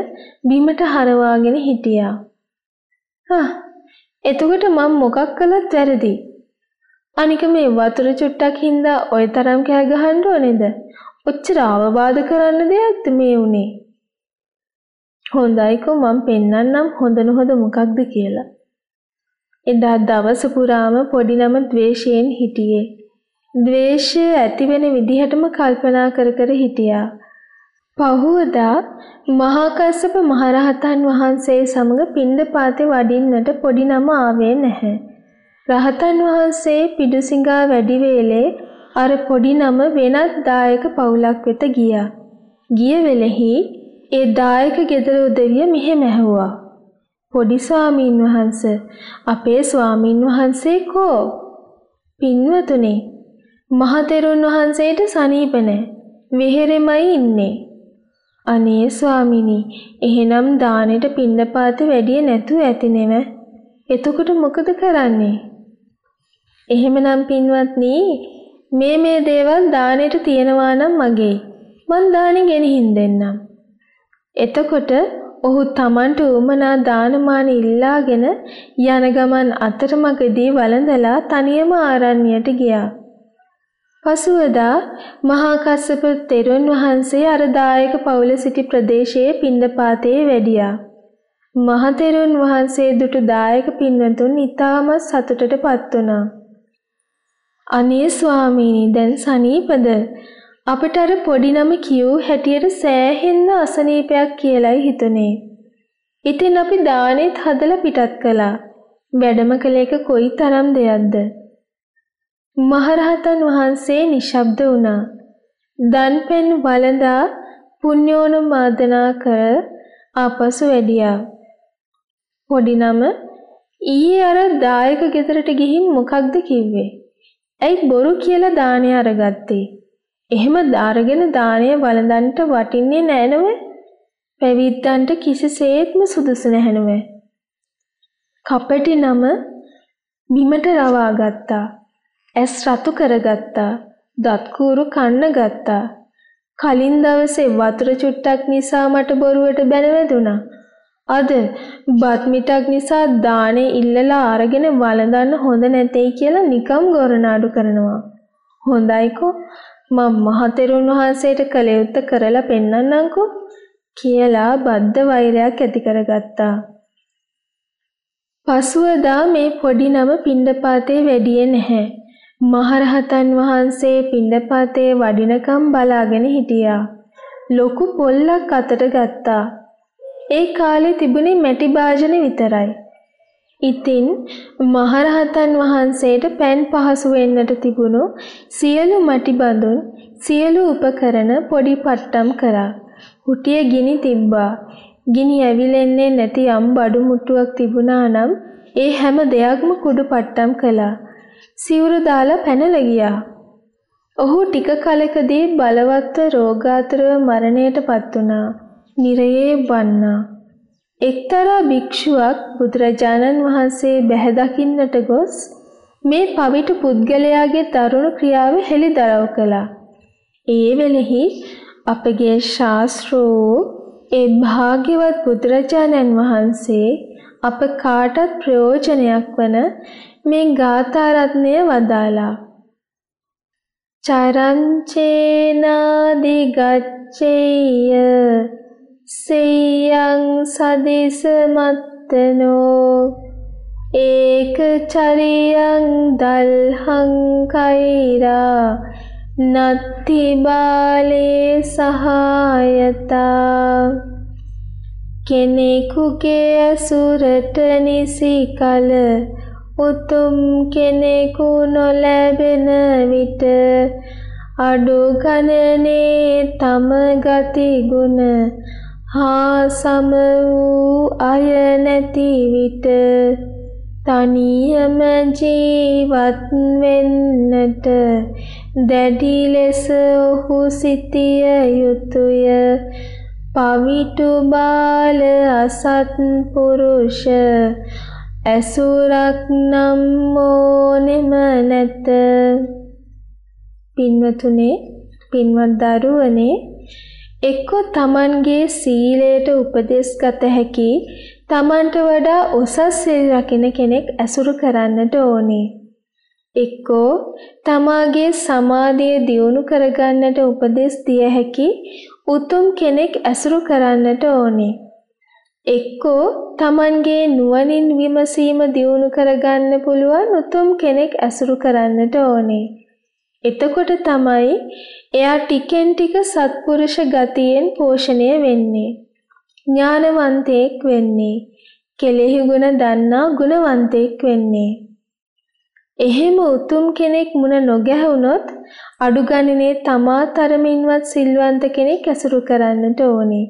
බිමට හරවාගෙන හිටියා. හා එතකොට මම මොකක් කළත් වැරදි. අනික මේ වතුර චුට්ටක් හින්දා ওই තරම් කෑ ගහන්න ඕනේද? ඔච්චර අවවාද කරන්න දෙයක්ද මේ උනේ? හොඳයිකෝ මම පෙන්නන්නම් හොඳ නොහොඳ මොකක්ද කියලා. එදා දවස පුරාම පොඩි නම ද්වේෂයෙන් හිටියේ. ද්වේෂය ඇති වෙන විදිහටම කල්පනා කර කර හිටියා. පහුවදා මහා කස්සප මහරහතන් වහන්සේ සමග පින්දපාතේ වඩින්නට පොඩි නම ආවේ නැහැ. රහතන් වහන්සේ පිඩුසිඟා වැඩි වේලේ අර පොඩි නම වෙනත් දායක පවුලක් වෙත ගියා. ගිය වෙලෙහි ඒ දායක ගෙදර උදවිය මෙහෙම ඇහුවා. පොඩි ස්වාමීන් වහන්ස අපේ ස්වාමීන් වහන්සේ කෝ? පින්වතුනි මහතෙරුන් වහන්සේට සනීප නැහැ. වෙහෙරෙමයි ඉන්නේ. අනේ ස්වාමිනී එහෙනම් දානෙට පින්නපාත වැඩිය නැතුව ඇති නෙව. එතකොට මොකද කරන්නේ? එහෙමනම් පින්වත්නි මේ මේ දේවල් දානෙට තියනවා නම් මගේ. මං දානෙ ගෙනihin දෙන්නම්. එතකොට ඔහු Tamanට උමනා දානමාන ඉල්ලාගෙන යන ගමන් අතරමඟදී වළඳලා තනියම ආරණ්‍යයට ගියා. පසුවදා මහා කස්සප තෙරුන් වහන්සේ අර දායක පවුල සිටි ප්‍රදේශයේ පින්දපාතේ වැඩියා. මහතෙරුන් වහන්සේ දුටු දායක පින්වතුන් ඉතාමත් සතුටටපත් වුණා. අනේ ස්වාමීනි දැන් සනීපද අපිට අර පොඩි නම කියූ හැටියට සෑහෙන්න අසනීපයක් කියලයි හිතුනේ. ඉතින් අපි දානෙත් හදලා පිටත් කළා. වැඩම කළ එක කොයි තරම් දෙයක්ද? මහරහතන් වහන්සේ නිශ්ශබ්ද වුණා. දන්පෙන් වළඳා පුණ්‍යෝනුමාදනා කර ආපසු වැඩියා. පොඩි නම ඊයේ අර දායක ගෙදරට ගිහින් මොකක්ද කිව්වේ? ඇයි බොරු කියලා දාණය අරගත්තේ? එහෙම අරගෙන දාණය වළඳන්ට වටින්නේ නෑ පැවිද්දන්ට කිසිසේත්ම සුදුසු නැහැ කපටි නම බිමට රවා ගත්තා. ඇස් රතු කරගත්තා. දත් කූරු කන්න ගත්තා. කලින් දවසේ වතුර චුට්ටක් නිසා මට බොරුවට බැනවැදුනා. අද බත් මිටක් නිසා දානේ ඉල්ලලා අරගෙන වළඳන්න හොඳ නැtei කියලා නිකම් ගොරනාඩු කරනවා. හොඳයිකෝ මම මහතෙරුන් වහන්සේට කළ යුත්තේ කරලා පෙන්නන්නම්කෝ කියලා බද්ධ වෛරයක් ඇති කරගත්තා. පසුවදා මේ පොඩි නම පිණ්ඩපාතේ වැඩියේ නැහැ. මහරහතන් වහන්සේ පිණ්ඩපාතේ වඩිනකම් බලාගෙන හිටියා. ලොකු පොල්ලක් අතට ගත්තා. ඒ කාලේ තිබුණේ මැටි භාජන විතරයි. ඉතින් මහරහතන් වහන්සේට පෑන් පහසු වෙන්නට තිබුණු සියලු මටි බඳුන් සියලු උපකරණ පොඩි පට්ටම් කරා. හුටිය ගිනි තිබ්බා. ගිනි ඇවිලෙන්නේ නැති යම් බඩු මුට්ටුවක් තිබුණා නම් ඒ හැම දෙයක්ම කුඩු පට්ටම් කළා. සිවුරු දාලා පැනලා ගියා. ඔහු ටික කලකදී බලවත්ව රෝගාතුරව මරණයටපත් වුණා. නිරයේ වන්නා. එක්තරා භික්ෂුවක් බුදුරජාණන් වහන්සේ බැහැ දකින්නට ගොස් මේ පවිටු පුද්ගලයාගේ දරුණු ක්‍රියාව හෙළිදරව් කළා. ඒ වෙලෙහි අපගේ ශාස්ත්‍රෝ ඒ භාග්‍යවත් බුදුරජාණන් වහන්සේ අප කාටත් ප්‍රයෝජනයක් වන මේ ගාථා රත්නය වදාලා. චරංචේනාදි ගච්ඡේය සෙය්‍යං සදිස මත්තනෝ ඒක චරියං දල්හං කෛරා නත්ති බාලේ සහායතා කෙනෙකුගේ ඇසුරට නිසි කල උතුම් කෙනෙකු නොලැබෙන විට අඩු ගණනේ තම ගති ගුණ හා සම වූ අය නැති විට තනියම ජීවත් වෙන්නට දැඩි ලෙස ඔහු සිටිය යුතුය. පවිටු බාල අසත් පුරුෂ ඇසුරක් නම් ඕනෙම නැත. පින්වතුනේ පින්වත් දරුවනේ එක්ක තමන්ගේ සීලයට උපදෙස් ගත හැකි තමන්ට වඩා උසස් සිල් රකින්න කෙනෙක් ඇසුරු කරන්නට ඕනේ. එක්කෝ තමාගේ සමාධිය දියුණු කරගන්නට උපදෙස් දිය හැකි උතුම් කෙනෙක් ඇසුරු කරන්නට ඕනේ. එක්කෝ තමන්ගේ නුවණින් විමසීම දියුණු කරගන්න පුළුවන් උතුම් කෙනෙක් ඇසුරු කරන්නට ඕනේ. එතකොට තමයි එයා ටිකෙන් ටික සත්පුරුෂ ගතියෙන් පෝෂණය වෙන්නේ. ඥානවන්තයෙක් වෙන්නේ. කෙලෙහි ගුණ දන්නා ගුණවන්තයෙක් වෙන්නේ. එහෙම උතුම් කෙනෙක් මුණ නොගැහුනොත් අඩු ගණනේ තමා තරමින්වත් සිල්වන්ත කෙනෙක් ඇසුරු කරන්නට ඕනේ.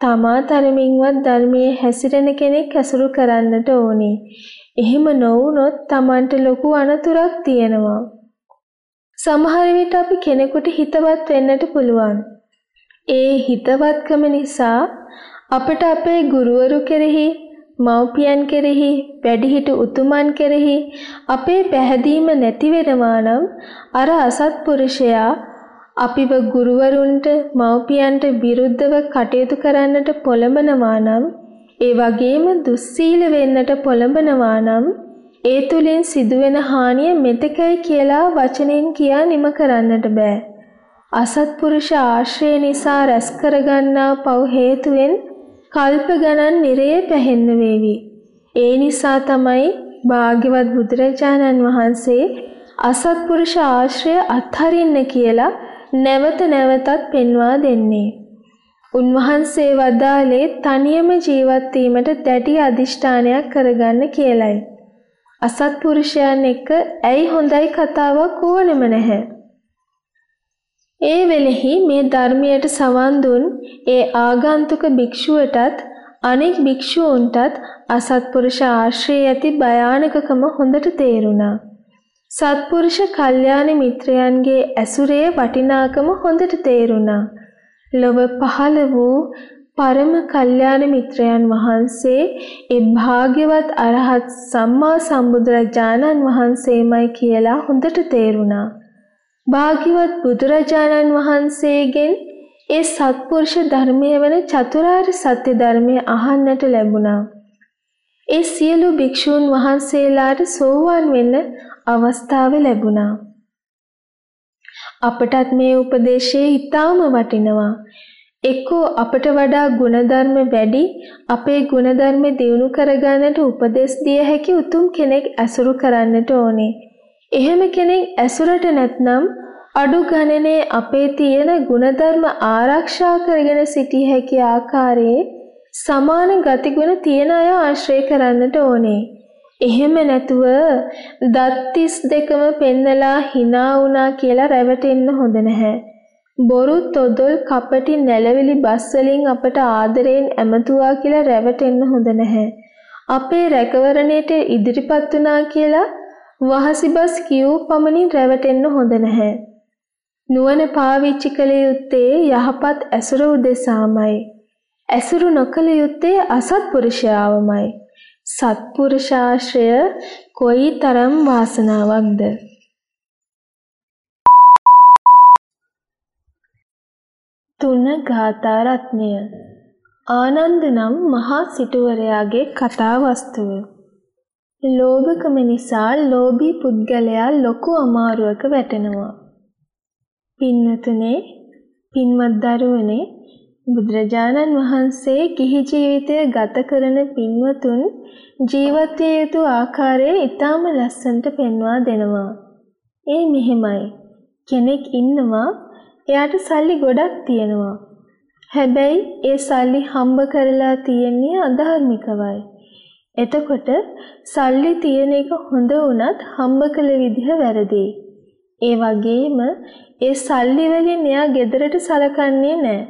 තමා තරමින්වත් ධර්මයේ හැසිරෙන කෙනෙක් ඇසුරු කරන්නට ඕනේ. එහෙම නොවුනොත් Tamanට ලොකු අනතුරක් තියෙනවා. සමහර විට අපි කෙනෙකුට හිතවත් වෙන්නට පුළුවන්. ඒ හිතවත්කම නිසා අපට අපේ ගුරුවරු කෙරෙහි මව්පියන් කෙරෙහි වැඩිහිටි උතුමන් කෙරෙහි අපේ පැහැදීම නැති වෙනවා නම් අර අසත්පුරුෂයා අපිව ගුරුවරුන්ට මව්පියන්ට විරුද්ධව කටයුතු කරන්නට පොළඹනවා නම් ඒ වගේම දුස්සීල වෙන්නට පොළඹනවා නම් ඒ තුලින් සිදුවෙන හානිය මෙතකයි කියලා වචනෙන් කියා නිම කරන්නට බෑ. අසත්පුරුෂ ආශ්‍රය නිසා රැස් කරගන්නා පව් හේතුවෙන් කල්ප ගණන් නිරයේ පැහෙන්න වේවි. ඒ නිසා තමයි භාග්‍යවත් බුදුරජාණන් වහන්සේ අසත්පුරුෂ ආශ්‍රය අත්හරින්න කියලා නැවත නැවතත් පෙන්වා දෙන්නේ. උන්වහන්සේ වදාළේ තනියම ජීවත් වීමට දැඩි අදිෂ්ඨානයක් කරගන්න කියලයි. අසත්පුරුෂයන් එක්ක ඇයි හොඳයි කතාවක් ඕනෙම නැහැ. ඒ වෙලෙහි මේ ධර්මයට සවන් දුන් ඒ ආගන්තුක භික්ෂුවටත් අනෙක් භික්ෂූන්ටත් අසත්පුරුෂ ආශ්‍රය ඇති භයානකකම හොඳට තේරුණා. සත්පුරුෂ කල්යාණ මිත්‍රයන්ගේ ඇසුරේ වටිනාකම හොඳට තේරුණා. ලොව පහළ වූ පරම කල්යාණ මිත්‍රයන් වහන්සේ ඒ භාග්‍යවත් අරහත් සම්මා සම්බුදුරජාණන් වහන්සේමයි කියලා හොඳට තේරුණා. භාග්‍යවත් බුදුරජාණන් වහන්සේගෙන් ඒ සත්පුරුෂ ධර්මය වන චතුරාර්ය සත්‍ය ධර්මය අහන්නට ලැබුණා. ඒ සියලු භික්ෂූන් වහන්සේලාට සෝවාන් වෙන්න අවස්ථාව ලැබුණා. අපටත් මේ උපදේශය ඊටාම වටිනවා. එක්කෝ අපට වඩා ಗುಣධර්ම වැඩි අපේ ಗುಣධර්ම දියුණු කරගන්නට උපදෙස් දිය හැකි උතුම් කෙනෙක් ඇසුරු කරන්නට ඕනේ. එහෙම කෙනෙක් ඇසුරට නැත්නම් අඩු ගණනේ අපේ තියෙන ಗುಣධර්ම ආරක්ෂා කරගෙන සිටිය හැකි ආකාරයේ සමාන ගතිගුණ තියෙන අය ආශ්‍රය කරන්නට ඕනේ. එහෙම නැතුව දත් 32ම පෙන්නලා hina වුණා කියලා රැවටෙන්න හොඳ නැහැ. බොරු තොදොල් කපටි නැලවිලි බස් වලින් අපට ආදරයෙන් ඇමතුවා කියලා රැවටෙන්න හොඳ නැහැ. අපේ රැකවරණයට ඉදිරිපත් වුණා කියලා වහසිබස් කියූ පමණින් රැවටෙන්න හොඳ නැහැ. නුවණ පාවිච්චි කළ යුත්තේ යහපත් ඇසුර උදෙසාමයි. ඇසුරු නොකළ යුත්තේ අසත්පුරුෂයාවමයි. සත්පුරුෂාශ්‍රය කොයි තරම් වාසනාවක්ද. තුන ගාථා රත්නය ආනන්ද නම් මහා සිටුවරයාගේ කතා වස්තුව ලෝභකම නිසා ලෝභී පුද්ගලයා ලොකු අමාරුවක වැටෙනවා. පින්වතුනේ, පින්වත් දරුවනේ, බුදුරජාණන් වහන්සේ ගිහි ජීවිතය ගත කරන පින්වතුන් ජීවත් විය යුතු ආකාරය ඊටාම ලස්සනට පෙන්වා දෙනවා. ඒ මෙහෙමයි. කෙනෙක් ඉන්නවා එයාට සල්ලි ගොඩක් තියෙනවා. හැබැයි ඒ සල්ලි හම්බ කරලා තියෙන්නේ අධාර්මිකවයි. එතකොට සල්ලි තියෙන එක හොඳ වුණත් හම්බ කළ විදිහ වැරදි. ඒ වගේම ඒ සල්ලි වලින් එයා ගෙදරට සලකන්නේ නැහැ.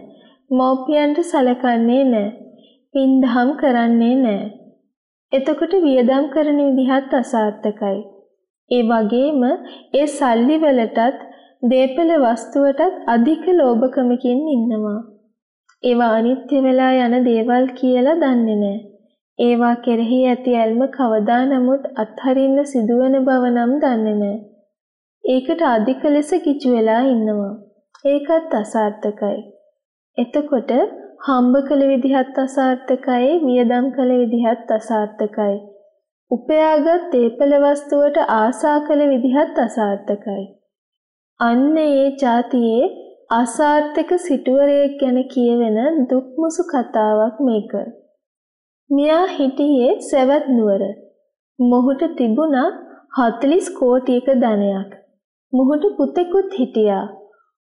මව්පියන්ට සලකන්නේ නැහැ. පින්දහම් කරන්නේ නැහැ. එතකොට වියදම් කරන විදිහත් අසාර්ථකයි. ඒ වගේම ඒ සල්ලි වලටත් දේපල වස්තුවටත් අධික ලෝභකමකින් ඉන්නවා. ඒවා අනිත්‍ය වෙලා යන දේවල් කියලා දන්නේ නැහැ. ඒවා කෙරෙහි ඇති ඇල්ම කවදා නමුත් අත්හරින්න සිදුවන බව නම් දන්නේ නැහැ. ඒකට අධික ලෙස කිචු වෙලා ඉන්නවා. ඒකත් අසාර්ථකයි. එතකොට හම්බ කළ විදිහත් අසාර්ථකයි, වියදම් කළ විදිහත් අසාර්ථකයි. උපයාගත් තේපල වස්තුවට ආසා කළ විදිහත් අසාර්ථකයි. අන්න ඒ જાතියේ අසාර්ථක සිටුවරයෙක් ගැන කියවෙන දුක්මුසු කතාවක් මේක. මෙයා හිටියේ සවැත් නුවර. මොහුට තිබුණා 40 කෝටියක ධනයක්. මොහුට පුතෙකුත් හිටියා.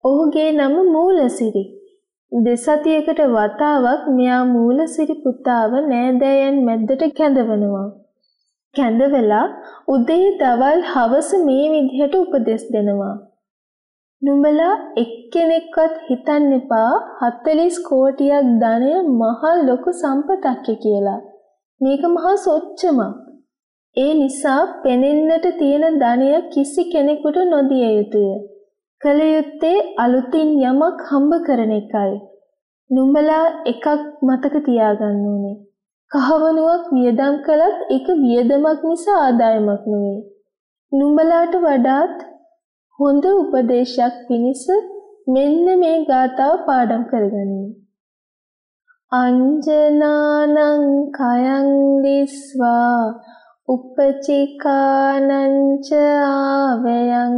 ඔහුගේ නම මූලසිරි. දෙසතියකට වතාවක් මෙයා මූලසිරි පුතාව නෑදෑයන් මැද්දට කැඳවනවා. කැඳවලා උදේ දවල් හවස මේ විදිහට උපදෙස් දෙනවා. නුඹලා එක්කෙනෙක්වත් හිතන්න එපා 40 කෝටියක් ධනය මහා ලොකු සම්පතක් කියලා. මේක මහා සොච්චමක්. ඒ නිසා පෙනෙන්නට තියෙන ධනය කිසි කෙනෙකුට නොදිය යුතුය. කල යුත්තේ අලුතින් යමක් හම්බ කරන එකයි. නුඹලා එකක් මතක තියාගන්න ඕනේ. කහවණුවක් වියදම් කළත් ඒක වියදමක් නිසා ආදායමක් නෙවෙයි. නුඹලාට වඩාත් හොඳ උපදේශයක් පිණිස මෙන්න මේ ගාථාව පාඩම් කරගනිමු. අංජනානං කයං දිස්වා උපචිකානංච ආවයං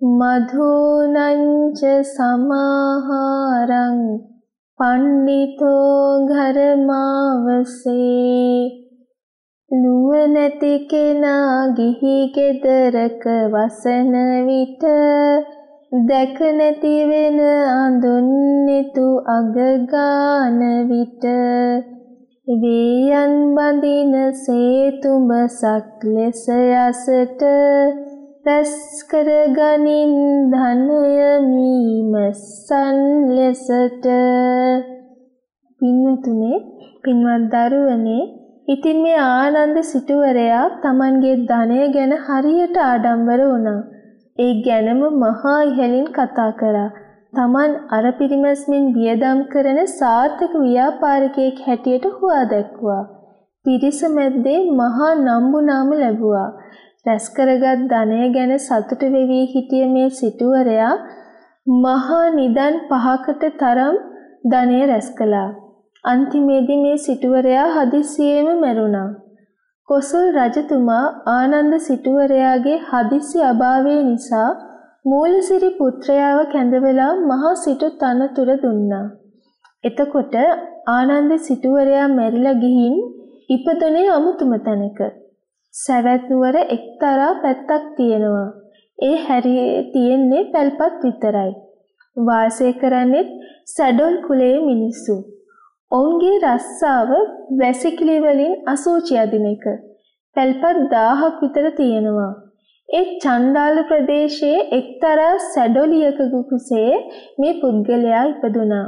මධුනංච සමාහාරං පණ්ඩිතෝ ඝරමාවසේ නුවණැති කෙනා ගිහි ගෙදරක වසන විට දැක නැති වෙන අඳුන්නිතු අගගාන විට වේයන් බඳින සේතුඹ සක් ලෙස යසට රැස් කර ගනින් ධනය මීමසන් ලෙසට. පින්වතුනේ පින්වත් දරුවනේ ඉතින් මේ ආනන්ද සිටුවරයා Tamanගේ ධනය ගැන හරියට ආඩම්බර වුණා. ඒ ගැනම මහා ඉහලින් කතා කරා. Taman අර පිරිමැස්මින් වියදම් කරන සාර්ථක ව්‍යාපාරිකයෙක් හැටියට හුවා දැක්වුවා. පිරිස මැද්දේ මහා නම්බු නාම ලැබුවා. රැස් කරගත් ධනය ගැන සතුට වෙවි හිටිය මේ සිටුවරයා මහා නිදන් පහකට තරම් ධනය රැස් කළා. අන්තිමේදී මේ සිටුවරයා හදිස්සියෙම මැරුණා. කොසල් රජතුමා ආනන්ද සිටුවරයාගේ හදිස්සි අභාවය නිසා මූලසිරි පුත්‍රයාව කැඳවලා මහා සිටු තනතුර දුන්නා. එතකොට ආනන්ද සිටුවරයා මැරිලා ගිහින් ඉපදුනේ අමුතුම තැනක. සවැත් නුවර එක්තරා පැත්තක් තියෙනවා. ඒ හැරියේ තියෙන්නේ පැල්පත් විතරයි. වාසය කරන්නේ සැඩොල් කුලයේ මිනිස්සු. ඔවුන්ගේ රස්සාව වැසිකිලි වලින් අසූචි අදින එක. පැල්පත් 1000ක් විතර තියෙනවා. ඒ චණ්ඩාල ප්‍රදේශයේ එක්තරා සැඩොලියක කුසේ මේ පුද්ගලයා ඉපදුනා.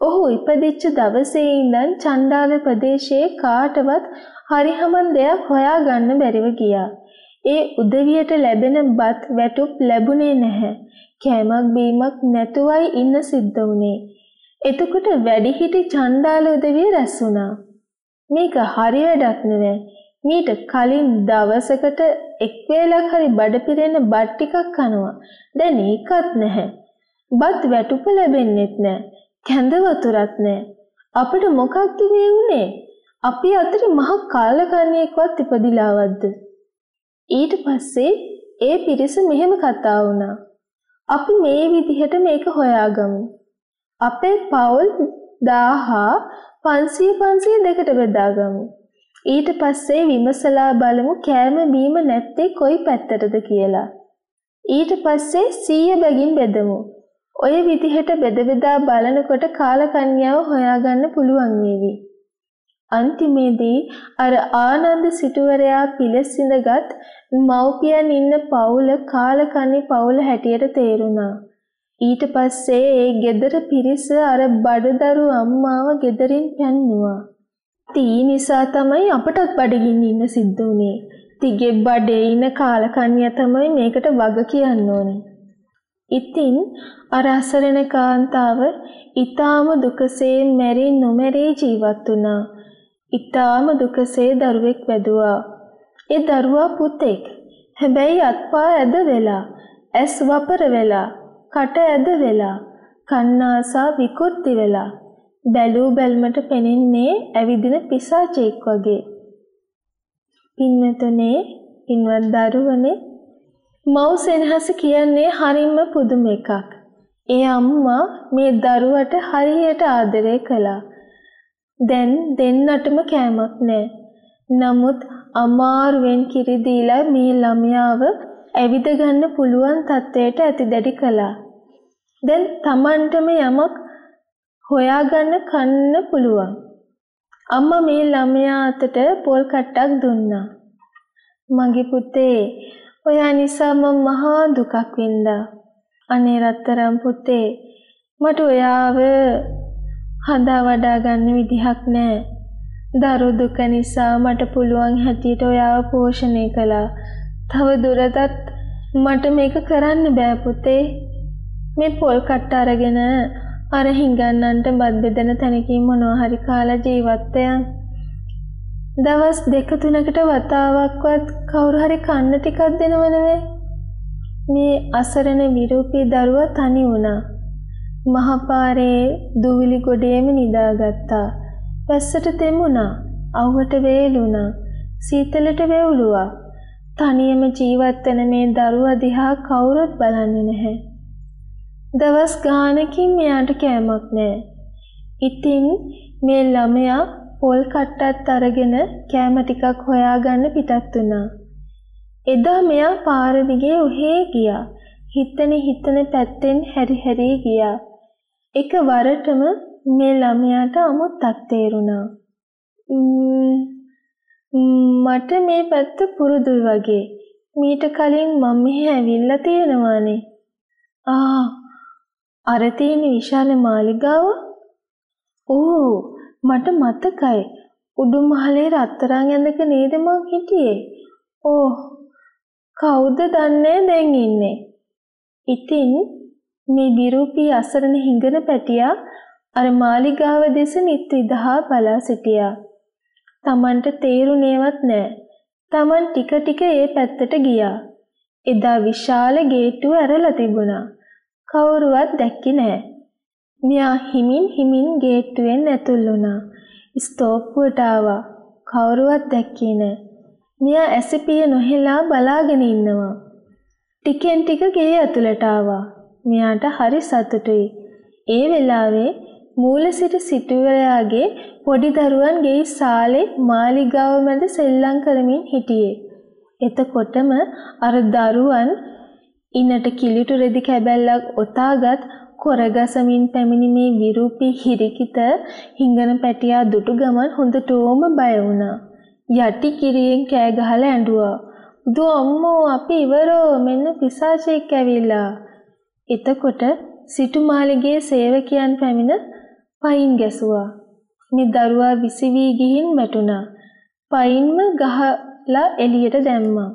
ඔහු ඉපදිච්ච දවසේ ඉඳන් චණ්ඩාල ප්‍රදේශයේ කාටවත් හරිහමන් දෙයක් හොයාගන්න බැරිව ගියා. ඒ උදවියට ලැබෙන බත් වැටුප් ලැබුණේ නැහැ. කෑමක් බීමක් නැතුවයි ඉන්න සිද්ධ වුණේ. එතකොට වැඩිහිටි චණ්ඩාල උදවිය රැස් වුණා. මේක හරි වැඩක් නෙවෙයි. මීට කලින් දවසකට එක් වේලක් හරි බඩ පිරෙන බත් ටිකක් කනවා. දැන් ඒකත් නැහැ. බත් වැටුප ලැබෙන්නෙත් නැහැ. කැඳ වතුරත් නැහැ. අපිට මොකක්ද මේ උනේ? අපි අතර මහ කාලකන්ණියෙක්වත් ඉපදිලාවද්ද? ඊට පස්සේ ඒ පිරිස මෙහෙම කතා වුණා. අපි මේ විදිහට මේක හොයාගමු. අපේ පවුල් 1000 500 500 දෙකට බෙදාගමු. ඊට පස්සේ විමසලා බලමු කෑම බීම නැත්තේ කොයි පැත්තටද කියලා. ඊට පස්සේ 100 බැගින් බෙදමු. ඔය විදිහට බෙද බෙදා බලනකොට කාලකන්‍යාව හොයාගන්න පුළුවන් වේවි. අන්තිමේදී අර ආනන්ද සිටුවරයා පිළිසිඳගත් මව්පියන් ඉන්න පවුල කාලකන්ණි පවුල හැටියට තේරුණා. ඊට පස්සේ ඒ ගෙදර පිරිස අර බඩදරු අම්මාව ගෙදරින් පැන්නුවා. තී නිසා තමයි අපටත් බඩගින්න ඉන්න සිද්ධ වුනේ. තිගේ බඩේ ඉන කාලකන්‍යා තමයි මේකට වග කියන්න ඕනේ. ඉතින් අර අසරණ කාන්තාව ඊටාම දුකසේ මැරි නොමැරී ජීවත් වුණා. ඊටාම දුකසේ දරුවෙක් වැදුවා. ඒ දරුවා පුතෙක්. හැබැයි අත්පා ඇද වෙලා, ඇස් වපර වෙලා, කට ඇද වෙලා කන්නාසා විකෘති වෙලා බැලූ බැල්මට පෙනෙන්නේ ඇවිදින පිසාචෙක් වගේ. පින්නතුනේ පින්වත් දරුවනේ මව් සෙනහස කියන්නේ හරිම පුදුම එකක්. ඒ අම්මා මේ දරුවට හරියට ආදරය කළා. දැන් දෙන්නටම කෑමක් නැහැ. නමුත් අමාරුවෙන් කිරි දීලා මේ ළමයාව ඇවිද ගන්න පුළුවන් තත්ත්වයට ඇතිදැඩි කළා. දැන් Tamanටම යමක් හොයාගන්න කන්න පුළුවන්. අම්මා මේ ළමයා අතට පොල් කට්ටක් දුන්නා. මගේ පුතේ ඔයා නිසා මම මහා දුකක් වින්දා. අනේ රත්තරම් පුතේ මට ඔයාව හදා වඩා ගන්න විදිහක් නැහැ. දරු දුක නිසා මට පුළුවන් හැටියට ඔයාව පෝෂණය කළා. තව දුරටත් මට මේක කරන්න බෑ පුතේ. මේ පොල් කට්ට අරගෙන අර හිඟන්නන්ට බත් බෙදෙන තැනකින් මොනවා හරි කාලා ජීවත් දවස් දෙක තුනකට වතාවක්වත් කවුරු හරි කන්න ටිකක් දෙනව නෙවෙයි. මේ අසරණ විරූපී දරුවා තනි වුණා. මහපාරේ දුවිලි ගොඩේම නිදාගත්තා. වැස්සට තෙමුණා. අවුවට වේලුණා. සීතලට වෙවුලුවා. තනියම ජීවත් වෙන මේ දරුවා දිහා කවුරුත් බලන්නේ නැහැ. දවස් ගානකින් මෙයාට කෑමක් නැහැ. ඉතින් මේ ළමයා පොල් කට්ටත් අරගෙන කෑම ටිකක් හොයාගන්න පිටත් වුණා. එදා මෙයා පාර දිගේ ඔහේ ගියා. හිතන හිතන පැත්තෙන් හැරි හැරි ගියා. එක වරටම මේ ළමයාට අමුත්තක් තේරුණා. මට මේ පැත්ත පුරුදුයි වගේ. මීට කලින් මම මෙහි ඇවිල්ලා තියෙනවානේ. ආ අර තියෙන විශාල මාලිගාව? ඕ මට මතකයි. උඩුමහලේ රත්තරන් ඇඳක නේද මං හිටියේ. ඕ කවුද දන්නේ දැන් ඉන්නේ. ඉතින් මේ විරූපී අසරණ හිඟන පැටියා අර මාලිගාව දෙස නිත් විදහා බලා සිටියා. Tamanට තේරුණේවත් නෑ. Taman ටික ටික ඒ පැත්තට ගියා. එදා විශාල ගේට්ටුව ඇරලා තිබුණා. කවුරුවත් දැක්කේ නැහැ. මෙයා හිමින් හිමින් ගේට්ටුවෙන් ඇතුල් වුණා. ස්තෝප්පුවට ආවා. කවුරුවත් දැක්කේ නැහැ. මෙයා ඇසිපිය නොහෙලා බලාගෙන ඉන්නවා. ටිකෙන් ටික ගේ ඇතුළට ආවා. මෙයාට හරි සතුටුයි. ඒ වෙලාවේ මූලසිට සිටුවරයාගේ පොඩි දරුවන් ගෙයි සාලේ මාලිගාව මැද සෙල්ලම් කරමින් හිටියේ. එතකොටම අර දරුවන් ඉන්නට කිලිටු රෙදි කැබැල්ලක් ඔතාගත් කොරගසමින් පැමිණි මේ විරූපී හිරිකිත හිඟන පැටියා දුටු ගමන් හොඳටම බය වුණා. යටි කිරියෙන් කෑ ගහලා ඇඬුවා. "උදෝ අම්මෝ අපි ඉවරෝ මෙන්න පිසාචෙක් ඇවිල්ලා." එතකොට සිටුමාලිගේ සේවකයන් පැමිණ පයින් ගැසුවා. මේ දරුවා විසිවී ගිහින් වැටුණා. පයින්ම ගහලා එළියට දැම්මා.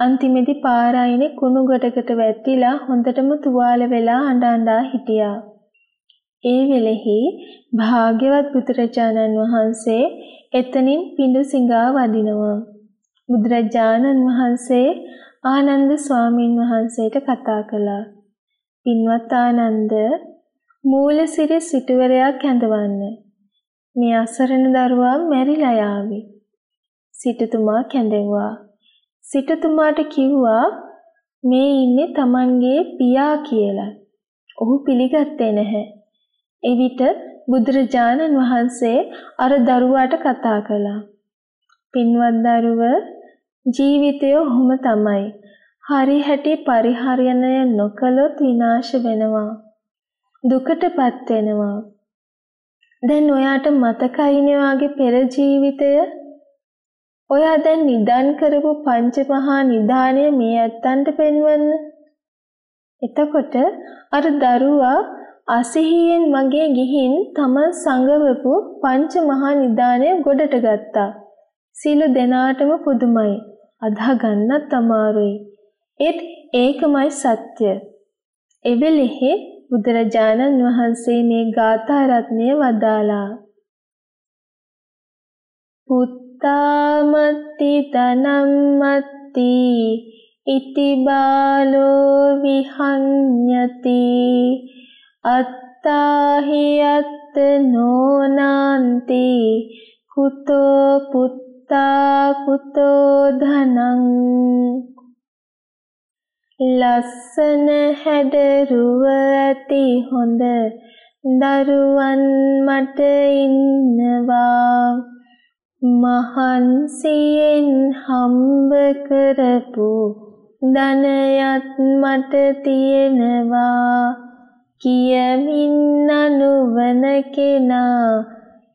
අන්තිමේදී පාරායිනේ කුණු ගොඩකට වැටිලා හොඳටම තුවාල වෙලා අඬ අඬා හිටියා. ඒ වෙලෙහි භාග්‍යවත් බුදුරජාණන් වහන්සේ එතනින් පිඬු සිඟා වදිනවා. බුදුරජාණන් වහන්සේ ආනන්ද ස්වාමීන් වහන්සේට කතා කළා. පින්වත් ආනන්ද මූලසිරි සිටුවරයා කැඳවන්න. මේ අසරණ දරුවා මැරිලා යාවි. සිටුතුමා කැඳෙව්වා. සිටුතුමාට කිව්වා මේ ඉන්නේ Tamanගේ පියා කියලා. ඔහු පිළිගත්තේ නැහැ. එවිට බුදුරජාණන් වහන්සේ අර දරුවාට කතා කළා. පින්වත් දරුව ජීවිතය ඔහොම තමයි. හරි හැටි පරිහරණය නොකළොත් විනාශ වෙනවා. දුකටපත් වෙනවා. දැන් ඔයාට මතකයිනේ වාගේ පෙර ජීවිතය ඔයා දැන් නිදන් කරපු පංචමහා නිදානය මේ ඇත්තන්ට පෙන්වන්න. එතකොට අර දරුවා අසිහියෙන් මගේ ගිහින් තමන් සංගවපු පංචමහා නිදානය ගොඩට ගත්තා. සීල දෙනාටම පුදුමයි. අදා ගන්නත් අමාරුයි. ඒත් ඒකමයි සත්‍ය. එවෙලෙහි බුදුරජාණන් වහන්සේ මේ ගාථා රත්නය වදාලා. පුත් තාමත්ති තනම්මත්ති ඉති බාලෝ විහඤ්ඤති අත්තාහි අත්ත නෝනාන්ති කුතෝ පුත්තා කුතෝ ධනං ලස්සන හැඩරුව ඇති හොඳ දරුවන් මට ඉන්නවා. මහන්සියෙන් හම්බ කරපු ධනයත් මට තියෙනවා. කියමින් අනුවන කෙනා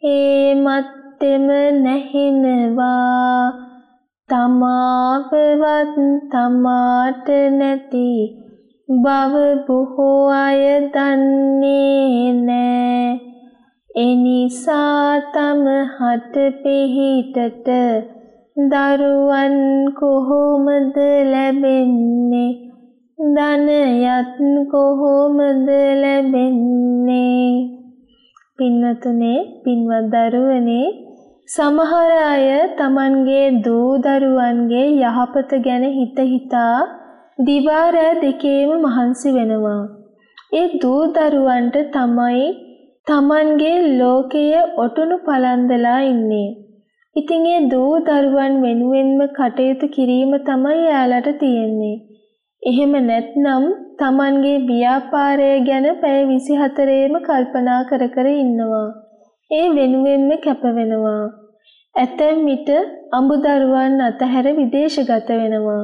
ඒ මත්තෙම නැහෙනවා. තමාවවත් තමාට නැති බව බොහෝ අය දන්නේ නෑ. එනිසා තම හට පිහිටට දරුවන් කොහොමද ලැබෙන්නේ? ධනයත් කොහොමද ලැබෙන්නේ? පින්වතුනේ පින්වත් දරුවනේ සමහර අය Tamanගේ දූ දරුවන්ගේ යහපත ගැන හිත හිතා දිවා රෑ දෙකේම මහන්සි වෙනවා. ඒ දූ දරුවන්ට තමයි Tamanගේ ලෝකය ඔටුනු පලන්දලා ඉන්නේ. ඉතින් ඒ දූ දරුවන් වෙනුවෙන්ම කටයුතු කිරීම තමයි යාලට තියෙන්නේ. එහෙම නැත්නම් Tamanගේ ව්‍යාපාරය ගැන පැය 24ේම කල්පනා කර කර ඉන්නවා. ඒ වෙනුවෙන්ම කැප වෙනවා. ඇතැම් විට අඹදරුවන් අතහැර විදේශගත වෙනවා.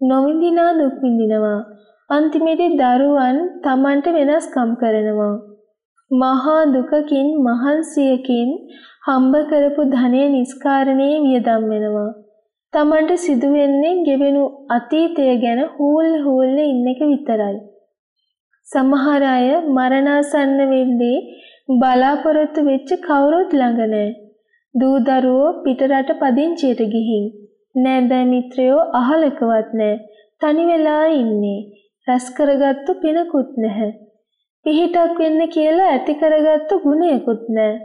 නොවිඳිනා දුක් විඳිනවා. අන්තිමේදී දරුවන් Tamanට වෙනස්කම් කරනවා. මහා දුකකින් මහන්සියකින් හම්බ කරපු ධනය නිස්කාරණේ වියදම් වෙනවා. Tamanට සිදුවෙන්නේ ගෙවෙනු අතීතය ගැන හූල් හූල්ල ඉන්න එක විතරයි. සමහර අය මරණාසන්න වෙද්දී බලාපොරොත්තු වෙච්ච කවුරුත් ළඟ නැහැ. දූ දරුවෝ පිටරට පදිංචියට ගිහින් නෑදෑ මිත්‍රයෝ අහලකවත් නැහැ. තනි වෙලා ඉන්නේ. රැස් කරගත්තු පිනකුත් නැහැ. පිහිටක් වෙන්න කියලා ඇති කරගත්තු ගුණයකුත් නැහැ.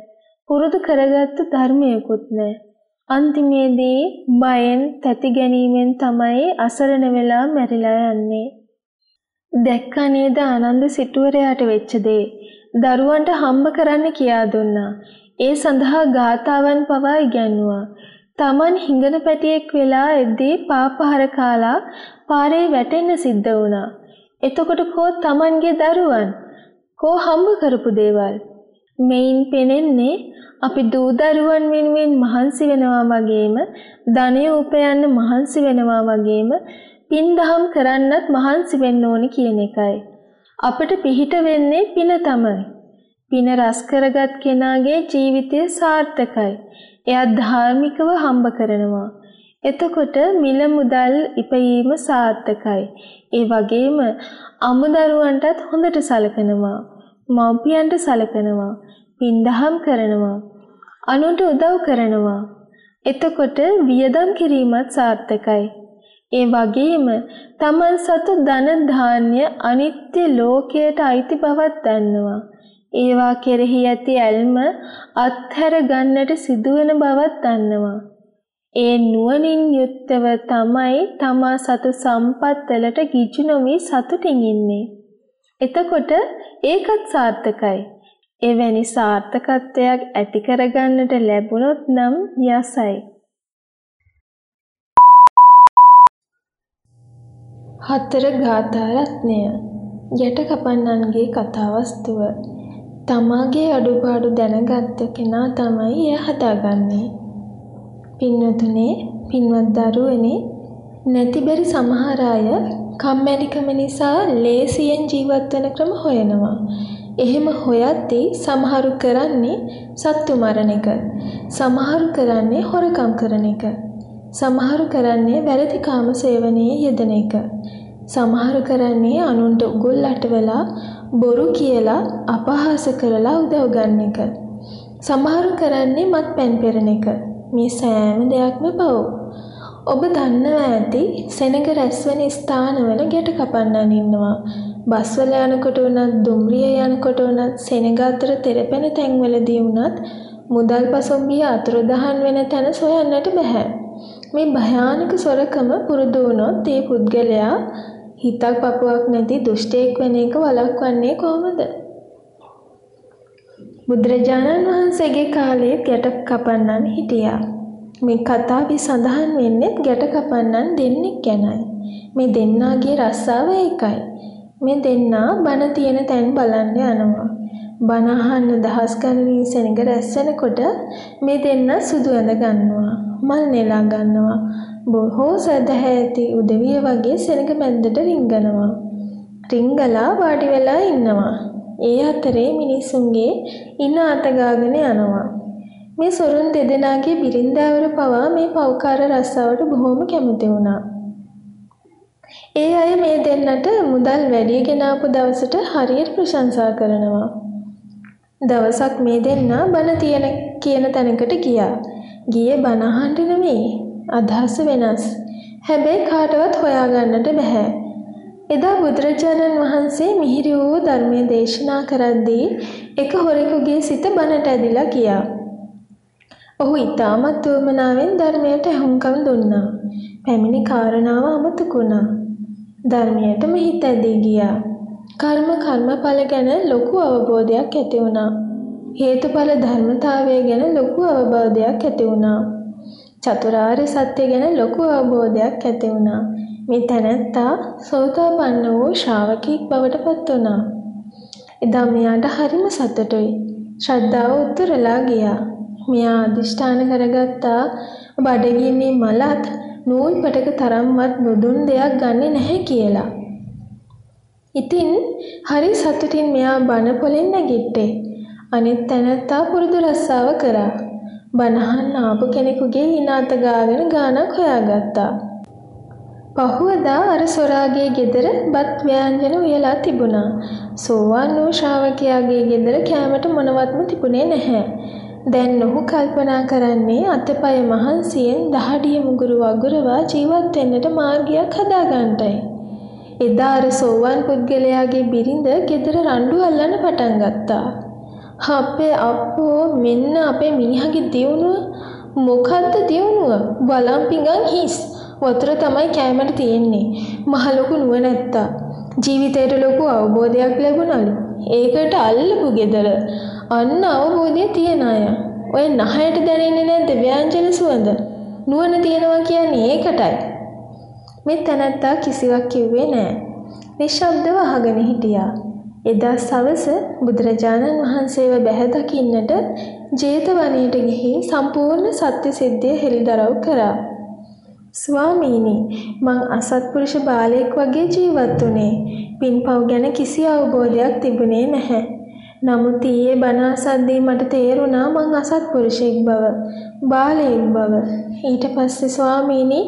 පුරුදු කරගත්තු ධර්මයකුත් නැහැ. අන්තිමේදී බයෙන් තැති ගැනීමෙන් තමයි අසරණ වෙලා මැරිලා යන්නේ. දැක්කා නේද ආනන්ද සිටුවරයාට වෙච්ච දේ. දරුවන්ට හම්බ කරන්න කියා දුන්නා. ඒ සඳහා ගාතාවන් පවා ඉගැන්නුවා. Taman හිඟන පැටියෙක් වෙලා එද්දී පාපහර කාලා පාරේ වැටෙන්න සිද්ධ වුණා. එතකොට කෝ Tamanගේ දරුවන් කෝ හම්බ කරපු දේවල් මෙයින් පෙනෙන්නේ අපි දූ දරුවන් වෙනුවෙන් මහන්සි වෙනවා වගේම ධනය උපයන්න මහන්සි වෙනවා වගේම පින් දහම් කරන්නත් මහන්සි වෙන්න ඕනි කියන එකයි. අපිට පිහිට වෙන්නේ පින තමයි. පින රස කරගත් කෙනාගේ ජීවිතය සාර්ථකයි. එයා ධාර්මිකව හම්බ කරනවා. එතකොට මිල මුදල් ඉපයීම සාර්ථකයි. ඒ වගේම අමුදරුවන්ටත් හොඳට සලකනවා. මව්පියන්ට සලකනවා. පින්දහම් කරනවා. අනුන්ට උදව් කරනවා. එතකොට වියදම් කිරීමත් සාර්ථකයි. ඒ වගේම තමන් සතු ධන ධාන්‍ය අනිත්‍ය ලෝකයට අයිති බවක් දන්නවා. ඒවා කෙරෙහි ඇති ඇල්ම අත්හැර ගන්නට සිදුවන බවක් දන්නවා. ඒ නුවණින් යුක්තව තමයි තමා සතු සම්පත් වලට ගිජු නොවි සතුටින් ඉන්නේ. එතකොට ඒකත් සාර්ථකයි. එවැනි සාර්ථකත්වයක් ඇති කරගන්නට ලැබුණොත් නම් යසයි. හතර ගාථා රත්නය යට කපන්නන්ගේ කතාවස්තුව තමාගේ අඩුපාඩු දැනගත්ත කෙනා තමයි එය හදාගන්නේ. පින්නතුනේ පින්වත් දරුවනේ නැතිබැරි සමහර අය කම්මැලිකම නිසා ලේසියෙන් ජීවත් වෙන ක්‍රම හොයනවා. එහෙම හොයද්දී සමහරු කරන්නේ සත්තු මරණ එක. සමහරු කරන්නේ හොරකම් කරන එක. සමහරු කරන්නේ වැරදි කාම සේවනයේ යෙදෙන එක. සමහරු කරන්නේ අනුන්ට උගුල් අටවලා බොරු කියලා අපහාස කරලා උදව් ගන්න එක. සමහරු කරන්නේ මත්පැන් පෙරන එක. මේ සෑම දෙයක්ම පව්. ඔබ දන්නවා ඇති සෙනඟ රැස්වෙන ස්ථානවල ගැට කපන්නන් ඉන්නවා. බස්වල යනකොට වුණත් දුම්රිය යනකොට වුණත් සෙනඟ අතර තෙරපෙන තැන්වලදී වුණත් මුදල් පසුම්බිය අතුරුදහන් වෙන තැන සොයන්නට බෑ. මේ භයානක සොරකම පුරුදු වුණොත් ඒ පුද්ගලයා හිතක් පපුවක් නැති දුෂ්ටයෙක් වෙන එක වළක්වන්නේ කොහොමද? බුදුරජාණන් වහන්සේගේ කාලේ ගැට කපන්නන් හිටියා. මේ කතාවේ සඳහන් වෙන්නේ ගැට කපන්නන් දෙන්නෙක් ගැනයි. මේ දෙන්නාගේ රස්සාව ඒකයි. මේ දෙන්නා බන තියෙන තැන් බලන්න යනවා. බන අහන්න දහස් ගණනින් සෙනඟ රැස් වෙනකොට මේ දෙන්න සුදු ඇඳ ගන්නවා. මල් නෙලා ගන්නවා. බොහෝ සදහැ ඇති උදවිය වගේ සෙනඟ මැද්දට රිංගනවා. රිංගලා වාඩි වෙලා ඉන්නවා. ඒ අතරේ මිනිසුන්ගේ ඉන අතගාගෙන යනවා. මේ සොරුන් දෙදෙනාගේ බිරින්දාවර පවා මේ පව්කාර රස්සාවට බොහොම කැමති වුණා. ඒ අය මේ දෙන්නට මුදල් වැඩි ගෙනාපු දවසට හරියට ප්‍රශංසා කරනවා. දවසක් මේ දෙන්නා බන තියෙන කියන තැනකට ගියා. ගියේ බන අහන්න නෙමෙයි. අදහස වෙනස්. හැබැයි කාටවත් හොයාගන්නට බෑ. එදා බුදුරජාණන් වහන්සේ මිහිරි වූ ධර්මය දේශනා කරද්දී එක හොරෙකුගේ සිත බනට ඇදිලා ගියා. ඔහු ඊටමත් උවමනාවෙන් ධර්මයට ඇහුම්කන් දුන්නා. පැමිණි කාරණාව අමතකුණා. ධර්මයටම හිත ඇදී ගියා. කර්ම කර්මඵල ගැන ලොකු අවබෝධයක් ඇති වුණා. හේතුඵල ධර්මතාවය ගැන ලොකු අවබෝධයක් ඇති වුණා. චතුරාර්ය සත්‍ය ගැන ලොකු අවබෝධයක් ඇති වුණා. මේ තැනැත්තා සෝතාපන්න වූ ශ්‍රාවකෙක් බවට පත් වුණා. එදා මෙයාට හරිම සතුටුයි. ශ්‍රද්ධාව උත්තරලා ගියා. මෙයා අදිෂ්ඨාන කරගත්තා බඩගින්නේ මලත් නූල් පටක තරම්වත් නොදුන් දෙයක් ගන්නෙ නැහැ කියලා. ඉතින් හරි සතුටින් මෙයා බණ පොලෙන් නැගිට්ටේ. අනිත් තැනැත්තා පුරුදු රස්සාව කරා. බණහන් ආපු කෙනෙකුගේ හිනාත ගාගෙන ගානක් හොයාගත්තා. පහුවදා අර සොරාගේ ගෙදර බත් ව්‍යංජන උයලා තිබුණා. සෝවාන් වූ ශ්‍රාවකයාගේ ගෙදර කෑමට මොනවත්ම තිබුණේ නැහැ. දැන් ඔහු කල්පනා කරන්නේ අතපය මහන්සියෙන් දහඩිය මුගුරු වගුරවා ජීවත් වෙන්නට මාර්ගයක් හදාගන්නටයි. එදා අර සෝවාන් පුද්ගලයාගේ බිරිඳ ගෙදර රණ්ඩු අල්ලන්න පටන් ගත්තා. අපේ අප්පෝ මෙන්න අපේ මිනිහගේ දියුණුව මොකද්ද දියුණුව? බලම් පිඟන් හිස්. වතුර තමයි කෑමට තියෙන්නේ. මහ ලොකු නුවණැත්තා. ජීවිතයට ලොකු අවබෝධයක් ලැබුණලු. ඒකට අල්ලපු ගෙදර. අන්න අවබෝධය තියන අය. ඔය නහයට දැනෙන්නේ නැද්ද ව්‍යංජන සුවඳ? නුවණ තියනවා කියන්නේ ඒකටයි. මේ තැනැත්තා කිසිවක් කිව්වේ නෑ. නිශ්ශබ්දව අහගෙන හිටියා. එදා සවස බුදුරජාණන් වහන්සේව බැහැ දකින්නට ජේතවනයට ගිහින් සම්පූර්ණ සත්‍ය සිද්ධිය හෙළිදරව් කරා. ස්වාමීනි මං අසත්පුරුෂ බාලයෙක් වගේ ජීවත් වුණේ. පින්පව් ගැන කිසි අවබෝධයක් තිබුණේ නැහැ. නමුත් ඊයේ බණ අසද්දී මට තේරුණා මං අසත්පුරුෂයෙක් බව, බාලයෙක් බව. ඊට පස්සේ ස්වාමීනි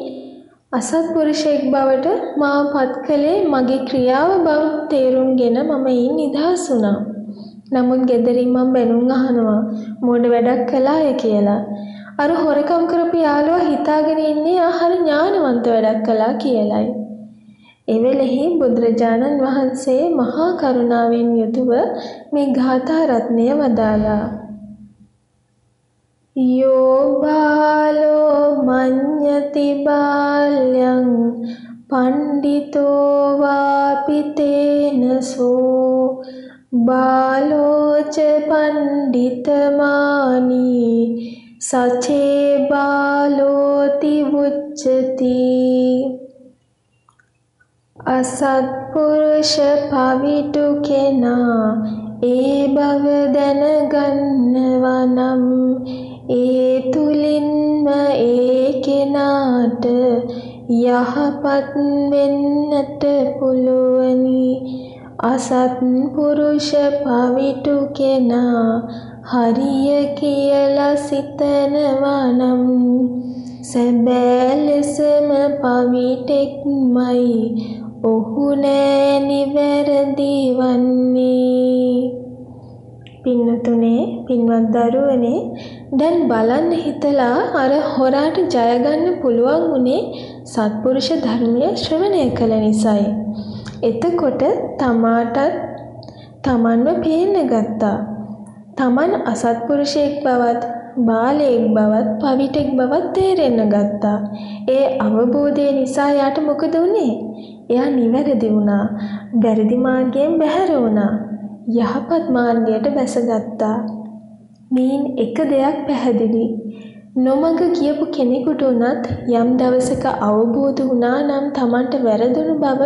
අසත්පුරුෂයෙක් බවට මාව පත් කළේ මගේ ක්‍රියාව බව තේරුම්ගෙන මම එයින් නිදහස් වුණා. නමුත් ගෙදරින් මම බැනුම් අහනවා මෝඩ වැඩක් කළාය කියලා. අර හොරකම් කරපු යාළුවා හිතාගෙන ඉන්නේ ආහාර ඥානවන්ත වැඩක් කළා කියලයි. එවෙලෙහි බුදුරජාණන් වහන්සේ මහා කරුණාවෙන් යුතුව මේ ගාථා රත්නය වදාළා. යෝ බාලෝ මඤ්ඤති බාල්‍යං පණ්ඩිතෝ වාපිතේනසෝ බාලෝච පණ්ඩිතමානි සචේ බාලෝති වුච්චති අසත්පුරුෂ පවිටු කෙනා ඒ බව දැනගන්නවා නම් ඒ තුලින්ම ඒ කෙනාට යහපත් වෙන්නට පුළුවනි. අසත් පුරුෂ පවිටු කෙනා හරිය කියලා සිතනවා නම් සැබෑ ලෙසම පවිටෙක්මයි. ඔහු නෑ නිවැරදි වන්නේ පින්නතුනේ පින්වත් දරුවනේ දැන් බලන්න හිතලා අර හොරාට ජය ගන්න පුළුවන් උනේ සත්පුරුෂ ධර්මය ශ්‍රවණය කළ නිසායි. එතකොට තමාටත් තමන්ව පේන්න ගත්තා. තමන් අසත්පුරුෂයෙක් බවත් බාලයෙක් බවත් පවිටෙක් බවත් තේරෙන්න ගත්තා. ඒ අවබෝධය නිසා යාට මොකද වුනේ? එයා නිවැරදි වුණා. වැරදි මාර්ගයෙන් බැහැර වුණා. යහපත් මාර්ගයට බැසගත්තා. මේන් එක දෙයක් පැහැදිලි. නොමග ගියපු කෙනෙකුට උනත් යම් දවසක අවබෝධ වුණා නම් Tamanට වැරදුණු බව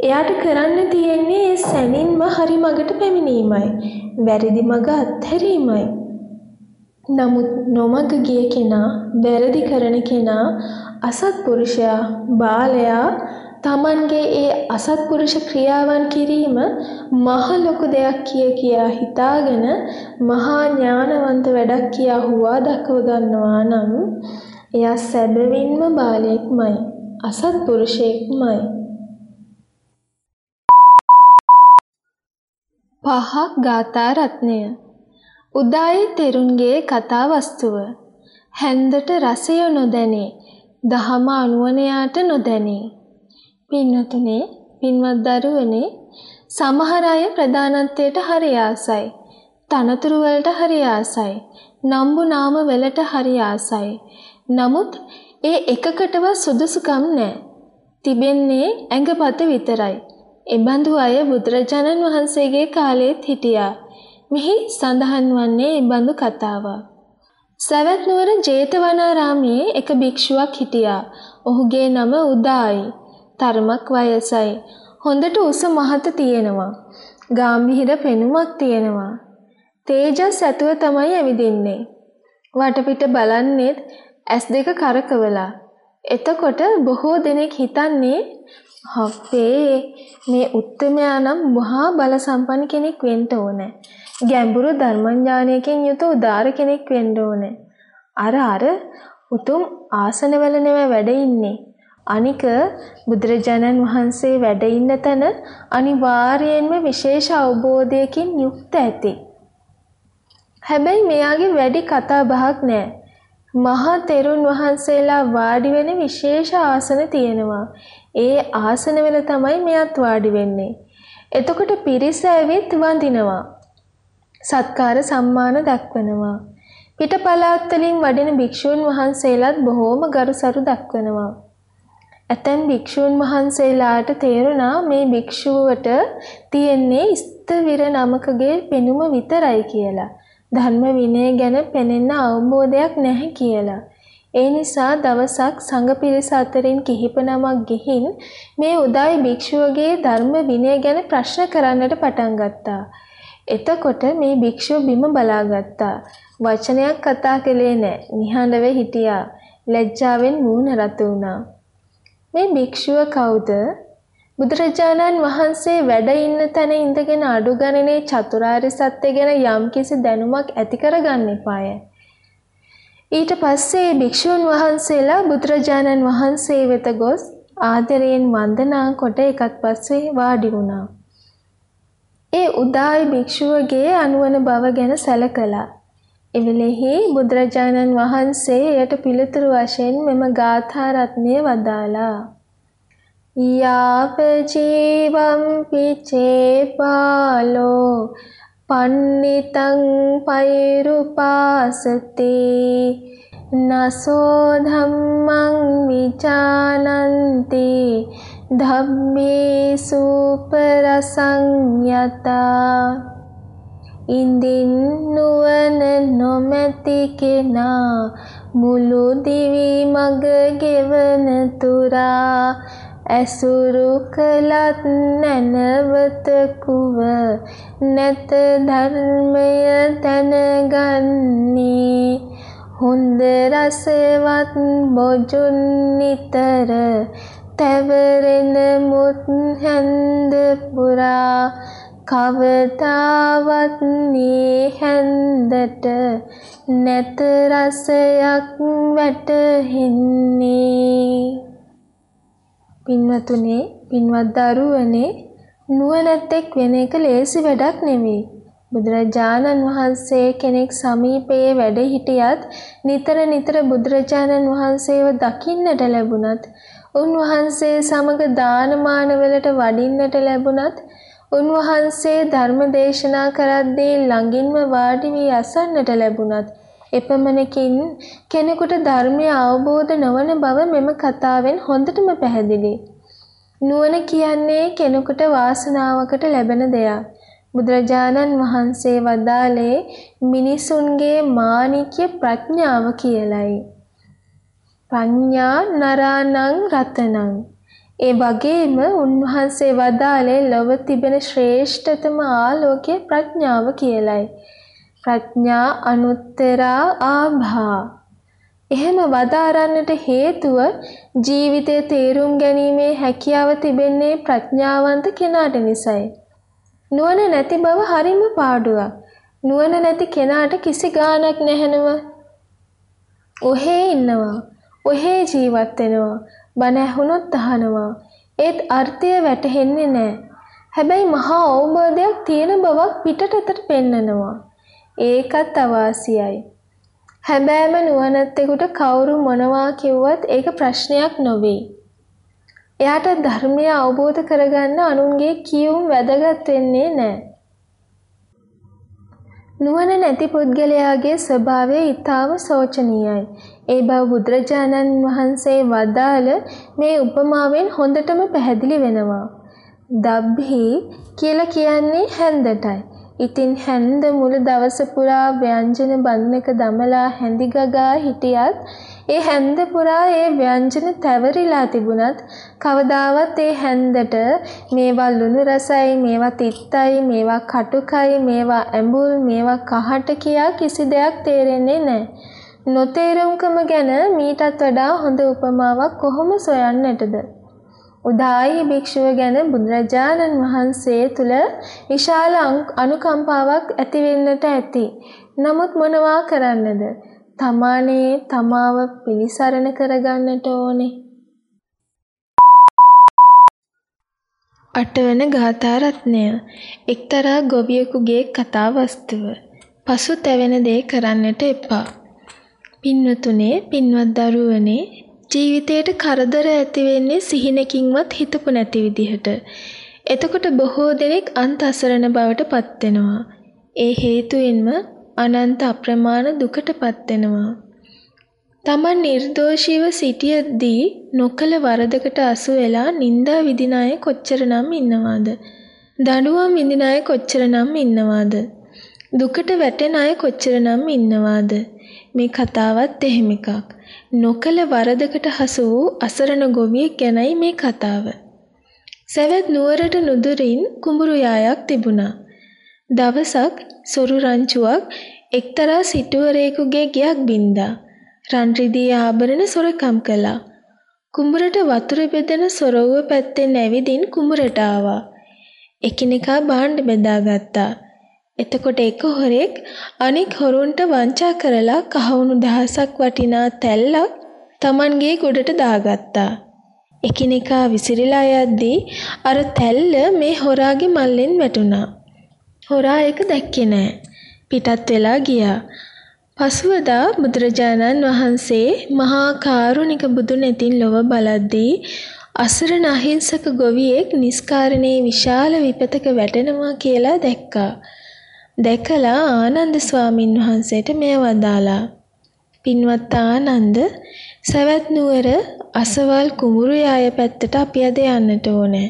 එයාට කරන්න තියෙන්නේ ඒ සැනින්ම හරි මගට පැමිණීමයි. වැරදි මග අත්හැරීමයි. නමුත් නොමග ගිය කෙනා, වැරදි කරන කෙනා, අසත්පුරුෂයා, බාලයා තමන්ගේ ඒ අසත්පුරුෂ ක්‍රියාවන් කිරීම මහ ලොකු දෙයක් කිය කියා හිතාගෙන මහා ඥානවන්ත වැඩක් කියා හුවා දක්ව ගන්නවා නම් එයා සැබවින්ම බාලයෙක්මයි අසත්පුරුෂයෙක්මයි. පහක් ගාථා රත්නය. උදායි තෙරුන්ගේ කතා වස්තුව. හැන්දට රසය නොදැනේ දහම අනුවනයාට නොදැනේ. පින්වතුනේ පින්වත් දරුවනේ සමහර අය ප්‍රධානත්වයට හරි ආසයි. තනතුරු වලට හරි ආසයි. නම්බු නාම වලට හරි ආසයි. නමුත් ඒ එකකටවත් සුදුසුකම් නැහැ. තිබෙන්නේ ඇඟපත විතරයි. එබඳු අය බුදුරජාණන් වහන්සේගේ කාලෙත් හිටියා. මෙහි සඳහන් වන්නේ එබඳු කතාවක්. සවැත් නුවර ජේතවනාරාමයේ එක භික්ෂුවක් හිටියා. ඔහුගේ නම උදායි. තරමක් වයසයි. හොඳට උස මහත තියෙනවා. ගාම්භීර පෙනුමක් තියෙනවා. තේජස් ඇතුව තමයි ඇවිදින්නේ. වටපිට බලන්නේත් ඇස් දෙක කරකවලා. එතකොට බොහෝ දෙනෙක් හිතන්නේ අපේ මේ උත්තමයා නම් මහා බල සම්පන්න කෙනෙක් වෙන්න ඕනේ. ගැඹුරු ධර්මඥානයකින් යුතු උදාර කෙනෙක් වෙන්න ඕනේ. අර අර උතුම් ආසනවල නෙවෙයි වැඩ ඉන්නේ. අනික බුදුරජාණන් වහන්සේ වැඩ ඉන්න තැන අනිවාර්යයෙන්ම විශේෂ අවබෝධයකින් යුක්ත ඇති. හැබැයි මෙයාගේ වැඩි කතා බහක් නෑ. මහා තෙරුන් වහන්සේලා වාඩි වෙන විශේෂ ආසන තියෙනවා. ඒ ආසනවල තමයි මෙයත් වාඩි වෙන්නේ. එතකොට පිරිස ඇවිත් වඳිනවා. සත්කාර සම්මාන දක්වනවා. පිට පළාත් වලින් වඩින භික්ෂුන් වහන්සේලාත් බොහෝම ගරුසරු දක්වනවා. ඇතැම් භික්ෂූන් වහන්සේලාට තේරුණා මේ භික්ෂුවට තියෙන්නේ ස්ථවිර නමකගේ පෙනුම විතරයි කියලා. ධර්ම විනය ගැන පෙනෙන අවබෝධයක් නැහැ කියලා. ඒ නිසා දවසක් සංඝ පිරිස අතරින් කිහිප නමක් ගිහින් මේ උදායි භික්ෂුවගේ ධර්ම විනය ගැන ප්‍රශ්න කරන්නට පටන් ගත්තා. එතකොට මේ භික්ෂුව බිම බලාගත්තා. වචනයක් කතා කළේ නැහැ. නිහඬව හිටියා. ලැජ්ජාවෙන් මූණ රතු වුණා. මේ භික්ෂුව කවුද? බුදුරජාණන් වහන්සේ වැඩ ඉන්න තැන ඉඳගෙන අඩු ගණනේ චතුරාර්ය සත්‍ය ගැන යම්කිසි දැනුමක් ඇති කරගන්න එපාය. ඊට පස්සේ භික්ෂුන් වහන්සේලා බුදුරජාණන් වහන්සේ වෙත ගොස් ආදරයෙන් වන්දනා කොට එකත් පස්සේ වාඩි වුණා. ඒ උදායි භික්ෂුවගේ අනුවන බව ගැන සැලකලා එවෙලෙහි බුදුරජාණන් වහන්සේ එයට පිළිතුරු වශයෙන් මෙම ගාථා රත්නය වදාලා යාව ජීවම් පිචේපාලෝ පන්නිතං පෛරුපාසති නසෝ ධම්මං විචානන්ති. ධම්මේ සූපරසං යතා. ඉඳින් නුවණ නොමැති කෙනා මුළු දිවි මග ගෙවන තුරා ඇසුරු කළත් නැනවත කුව නැත ධර්මය දැනගන්නේ. හොඳ රසවත් බොජුන් නිතර තැවරෙන මුත් හැන්ද පුරා කවදාවත් මේ හැන්දට නැත රසයක් වැටහෙන්නේ. පින්වතුනේ පින්වත් දරුවනේ නුවණැත්තෙක් වෙන එක ලේසි වැඩක් නෙවෙයි බුදුරජාණන් වහන්සේ කෙනෙක් සමීපයේ වැඩ හිටියත් නිතර නිතර බුදුරජාණන් වහන්සේව දකින්නට ලැබුණත් උන්වහන්සේ සමග දානමාන වලට වඩින්නට ලැබුණත් උන්වහන්සේ ධර්ම දේශනා කරද්දී ළඟින්ම වාඩි වී අසන්නට ලැබුණත් එපමණකින් කෙනෙකුට ධර්මය අවබෝධ නොවන බව මෙම කතාවෙන් හොඳටම පැහැදිලි. නුවණ කියන්නේ කෙනෙකුට වාසනාවකට ලැබෙන දෙයක්. බුදුරජාණන් වහන්සේ වදාළේ මිනිසුන්ගේ මාණික්‍ය ප්‍රඥාව කියලයි. ප්‍රඥා නරාණං රතනං ඒ වගේම උන්වහන්සේ වදාළේ ලොව තිබෙන ශ්‍රේෂ්ඨතම ආලෝකය ප්‍රඥාව කියලයි. ප්‍රඥා අනුත්තරා ආභා. එහෙම වදාරන්නට හේතුව ජීවිතය තේරුම් ගැනීමේ හැකියාව තිබෙන්නේ ප්‍රඥාවන්ත කෙනාට නිසයි. නුවණ නැති බව හරිම පාඩුවක්. නුවණ නැති කෙනාට කිසි ගාණක් නැහෙනව. ඔහේ ඉන්නවා. ඔහේ ජීවත් වෙනවා. බණ ඇහුනොත් අහනවා. ඒත් අර්ථය වැටහෙන්නේ නැහැ. හැබැයි මහා අවබෝධයක් තියෙන බවක් පිටටට පෙන්නනවා. ඒකත් අවාසියයි. හැබෑම නුවණැත්තෙකුට කවුරු මොනවා කිව්වත් ඒක ප්‍රශ්නයක් නොවේ. එයාට ධර්මය අවබෝධ කරගන්න අනුන්ගේ කියුම් වැදගත් වෙන්නේ නැහැ. නුවණ නැති පුද්ගලයාගේ ස්වභාවය ඊටාම සෝචනීයයි. ඒ බව බුදුරජාණන් වහන්සේ වදාළ මේ උපමාවෙන් හොඳටම පැහැදිලි වෙනවා. දබ්හි කියලා කියන්නේ හැන්දටයි. ඉතින් හැන්ද මුළු දවස පුරා ව්‍යංජන බඳුනක දමලා හැඳි ගගා හිටියත් ඒ හැන්ද පුරා ඒ ව්‍යංජන තැවරිලා තිබුණත් කවදාවත් ඒ හැන්දට මේවා ලුණු රසයි මේවා තිත්තයි මේවා කටුකයි මේවා ඇඹුල් මේවා කහට කියා කිසි දෙයක් තේරෙන්නේ නැහැ. නොතේරුම්කම ගැන මීටත් වඩා හොඳ උපමාවක් කොහොම සොයන්නටද? උදායි භික්ෂුව ගැන බුදුරජාණන් වහන්සේ තුල විශාල අනුකම්පාවක් ඇති වෙන්නට ඇති. නමුත් මොනවා කරන්නද? තමානේ තමාව පිළිසරණ කරගන්නට ඕනේ. අටවන ගාථා රත්නය එක්තරා ගොවියෙකුගේ කතා වස්තුව. පසු තැවෙන දේ කරන්නට එපා. පින්වතුනේ පින්වත් දරුවනේ ජීවිතයට කරදර ඇති වෙන්නේ සිහිනකින්වත් හිතපු නැති විදිහට. එතකොට බොහෝ දෙනෙක් අන්ත අසරණ බවට පත් වෙනවා. ඒ හේතුවෙන්ම අනන්ත අප්‍රමාණ දුකටපත් වෙනවා. තමන් නිර්දෝෂීව සිටියදී නොකල වරදකට අසු වෙලා නිନ୍ଦා විදින අය කොච්චරනම් ඉන්නවාද? දඬුවම් විඳින අය කොච්චරනම් ඉන්නවාද? දුකට වැටෙන අය කොච්චරනම් ඉන්නවාද? මේ කතාවත් එහෙම එකක්. නොකල වරදකට හසු වූ අසරණ ගොවියෙක් ගැනයි මේ කතාව. සැවැත් නුවරට නුදුරින් කුඹුරු යායක් තිබුණා. දවසක් සොරු රංචුවක් එක්තරා සිටුවරයෙකුගේ ගෙයක් බින්දා. රන් රිදී ආභරණ සොරකම් කළා. කුඹරට වතුර බෙදෙන සොරවුව පැත්තෙන් ඇවිදින් කුඹරට ආවා. එකිනෙකා භාණ්ඩ බෙදාගත්තා. එතකොට එක හොරෙක් අනෙක් හොරුන්ට වංචා කරලා කහවණු දහසක් වටිනා තැල්ලක් Tamanගේ ගොඩට දාගත්තා. එකිනෙකා විසිරීලා යද්දී අර තැල්ල මේ හොරාගේ මල්ලෙන් වැටුණා. හොරා ඒක දැක්කේ නෑ. පිටත් වෙලා ගියා. පසුවදා බුදුරජාණන් වහන්සේ මහා කාරුණික බුදුන් ඇතින් ලොව බලද්දී අසරණ අහිංසක ගොවියෙක් නිස්කාරණේ විශාල විපතක වැටෙනවා කියලා දැක්කා. දැකලා ආනන්ද ස්වාමින් වහන්සේට මෙය වදාලා. පින්වත් ආනන්ද සවැත් නුවර අසවල් කුඹුරු යාය පැත්තට අපි අද යන්නට ඕනේ.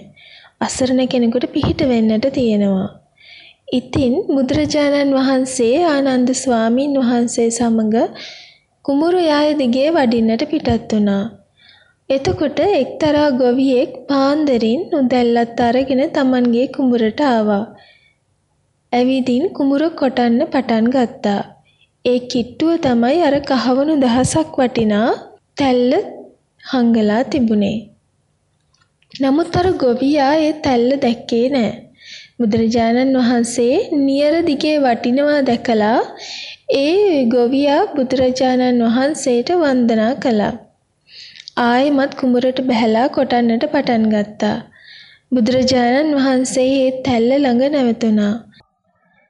අසරණ කෙනෙකුට පිහිට වෙන්නට තියෙනවා. ඉතින් බුදුරජාණන් වහන්සේ ආනන්ද ස්වාමීන් වහන්සේ සමග කුඹුරු යාය දිගේ වඩින්නට පිටත් වුණා. එතකොට එක්තරා ගොවියෙක් පාන්දරින් උදැල්ලත් අරගෙන Tamanගේ කුඹුරට ආවා. ඇවිදින් කුඹුර කොටන්න පටන් ගත්තා. ඒ කිට්ටුව තමයි අර කහවණු දහසක් වටිනා තැල්ල හංගලා තිබුණේ. නමුත් අර ගොවියා ඒ තැල්ල දැක්කේ නෑ. බුදුරජාණන් වහන්සේ නියර දිගේ වටිනවා දැකලා ඒ ගොවියා බුදුරජාණන් වහන්සේට වන්දනා කළා. ආයෙමත් කුඹරට බැහැලා කොටන්නට පටන් ගත්තා. බුදුරජාණන් වහන්සේ ඒ තැල්ල ළඟ නැවතුණා.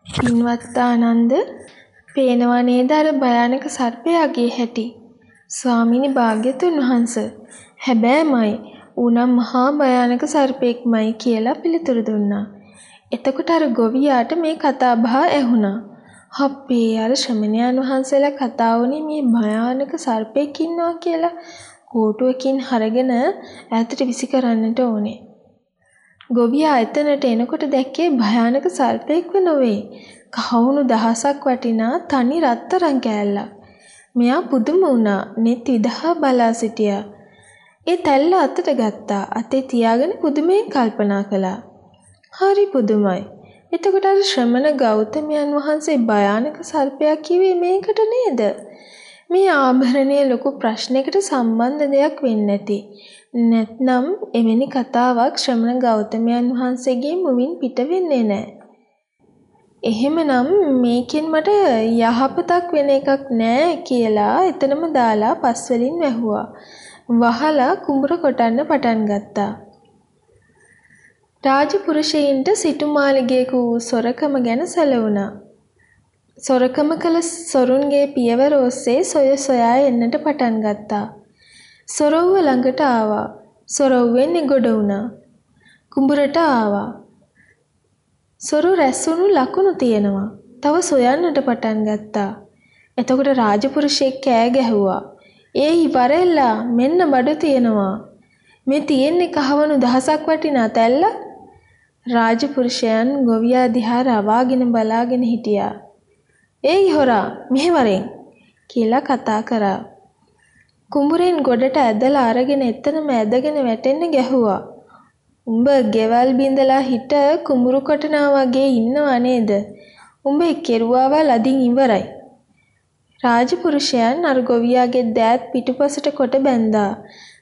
පින්වත් ආනන්ද පේනවා නේද අර භයානක සර්පයාගේ හැටි? ස්වාමිනී භාග්‍යතුන් වහන්ස හැබෑමයි ඌනම් මහා භයානක සර්පෙක්මයි කියලා පිළිතුරු දුන්නා. එතකොට අර ගොවියාට මේ කතාබහ ඇහුණා. අපේ අර ශ්‍රමණයන් වහන්සේලා කතා වුණේ මේ භයානක සර්පෙක් ඉන්නවා කියලා. කෝටුවකින් හරගෙන ඈතට විසි කරන්නට ඕනේ. ගොවියා එතනට එනකොට දැක්කේ භයානක සර්පෙක්ව නොවේ. කහවණු දහසක් වටිනා තනි රත්තරන් කෑල්ලක්. මෙයා පුදුම වුණා. net විදහා බලා සිටියා. ඒ තැල්ල අතට ගත්තා. අතේ තියාගෙන පුදුමයෙන් කල්පනා කළා. හරි පුදුමයි. එතකොට අර ශ්‍රමණ ගෞතමයන් වහන්සේ භයානක සර්පයා කිව්වේ මේකට නේද? මේ ආභරණය ලොකු ප්‍රශ්නයකට සම්බන්ධ දෙයක් වෙන්නේ නැති. නැත්නම් එවැනි කතාවක් ශ්‍රමණ ගෞතමයන් වහන්සේගේ මුවින් පිට වෙන්නේ නැහැ. එහෙමනම් මේකෙන් මට යහපතක් වෙන එකක් නෑ කියලා එතනම දාලා පස්වලින් වැහුවා. වහලා කුඹුර කොටන්න පටන් ගත්තා. රාජපුරුෂයින්ට සිටුමාලිගයක වූ සොරකම ගැන සැලවුණා. සොරකම කළ සොරුන්ගේ පියවර ඔස්සේ සොය සොයා එන්නට පටන් ගත්තා. සොරව්ව ළඟට ආවා. සොරව්වෙන් එගොඩ වුණා. කුඹුරට ආවා. සොරු රැස්වුණු ලකුණු තියෙනවා. තව සොයන්නට පටන් ගත්තා. එතකොට රාජපුරුෂයෙක් කෑ ගැහුවා. "ඒයි වරෙල්ලා මෙන්න බඩු තියෙනවා. මේ තියෙන්නේ කහවණු දහසක් වටිනා තැල්ලක්." රාජපුරුෂයන් ගොවියා දිහා රවාගෙන බලාගෙන හිටියා. "ඒයි හොරා මෙහෙවරෙන්" කියලා කතා කරා. කුඹුරෙන් ගොඩට ඇදලා අරගෙන එතනම ඇදගෙන වැටෙන්න ගැහුවා. උඹ ගෙවල් බිඳලා හිට කුඹුරු කොටනා වගේ ඉන්නව නේද? උඹ කෙරුවාවල් අදින් ඉවරයි. රාජපුරුෂයන් අර ගොවියාගේ දෑත් පිටුපසට කොට බැන්දා.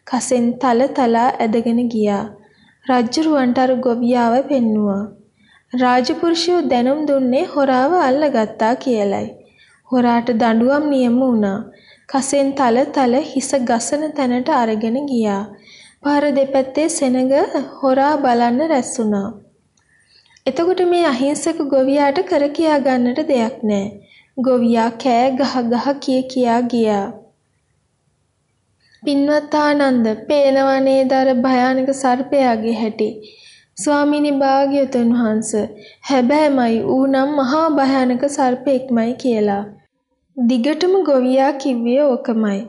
කසෙන් තල තලා ඇදගෙන ගියා. රජ්ජුරුවන්ට අර ගොවියාව පෙන්නුවා. රාජපුරුෂයෝ දැනුම් දුන්නේ හොරාව අල්ලගත්තා කියලයි. හොරාට දඬුවම් නියම වුණා. කසෙන් තල තල හිස ගසන තැනට අරගෙන ගියා. පාර දෙපැත්තේ සෙනඟ හොරා බලන්න රැස් වුණා. එතකොට මේ අහිංසක ගොවියාට කර කියා ගන්නට දෙයක් නැහැ. ගොවියා කෑ ගහ ගහ කිය කියා ගියා. පින්වත් ආනන්ද පේනවා නේද අර භයානක සර්පයාගේ හැටි. ස්වාමිනී භාග්‍යවතුන් වහන්ස හැබෑමයි ඌ නම් මහා භයානක සර්පෙක්මයි කියලා. දිගටම ගොවියා කිව්වේ ඕකමයි.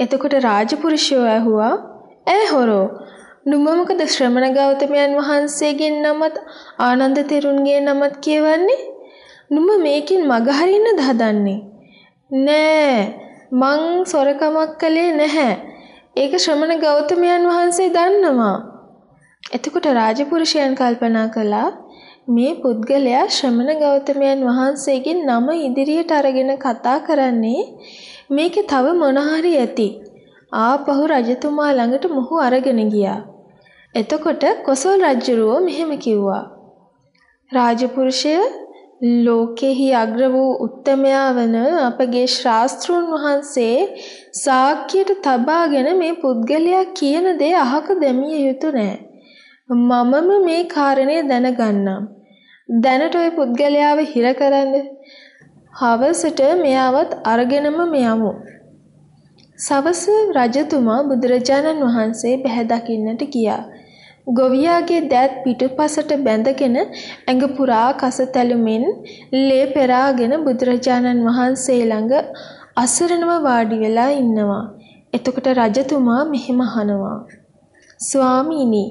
එතකොට රාජපුරුෂයෝ ඇහුවා ඈ හොරෝ නුඹ මොකද ශ්‍රමණ ගෞතමයන් වහන්සේගේ නමත් ආනන්ද තෙරුන්ගේ නමත් කියවන්නේ? නුඹ මේකෙන් මග හරින්නද හදන්නේ? නෑ මං සොරකමක් කළේ නැහැ. ඒක ශ්‍රමණ ගෞතමයන් වහන්සේ දන්නවා. එතකොට රාජපුරුෂයන් කල්පනා කළා මේ පුද්ගලයා ශ්‍රමණ ගෞතමයන් වහන්සේගේ නම ඉදිරියට අරගෙන කතා කරන්නේ මේකේ තව මොන හරි ඇති. ආපහු රජතුමා ළඟට මොහු අරගෙන ගියා. එතකොට කොසල් රජුරුව මෙහෙම කිව්වා. රාජපුරුෂය ලෝකෙහි අග්‍ර වූ උත්තමයා වන අපගේ ශාස්ත්‍රුන් වහන්සේ සාක්කියට තබාගෙන මේ පුද්ගලයා කියන දේ අහක දැමිය යුතු නෑ. මමම මේ කාරණය දැනගන්නම්. දැනට ওই පුද්ගලයාව හිර කරන්න. හවසට මෙයාවත් අරගෙනම මෙයමු. සවස රජතුමා බුදුරජාණන් වහන්සේ බැහැ දකින්නට ගියා. ගොවියාගේ දෑත් පිටුපසට බැඳගෙන ඇඟ පුරා කස තැලුමින් ලේ පෙරාගෙන බුදුරජාණන් වහන්සේ ළඟ අසරණව වාඩි වෙලා ඉන්නවා. එතකොට රජතුමා මෙහෙම අහනවා. ස්වාමීනි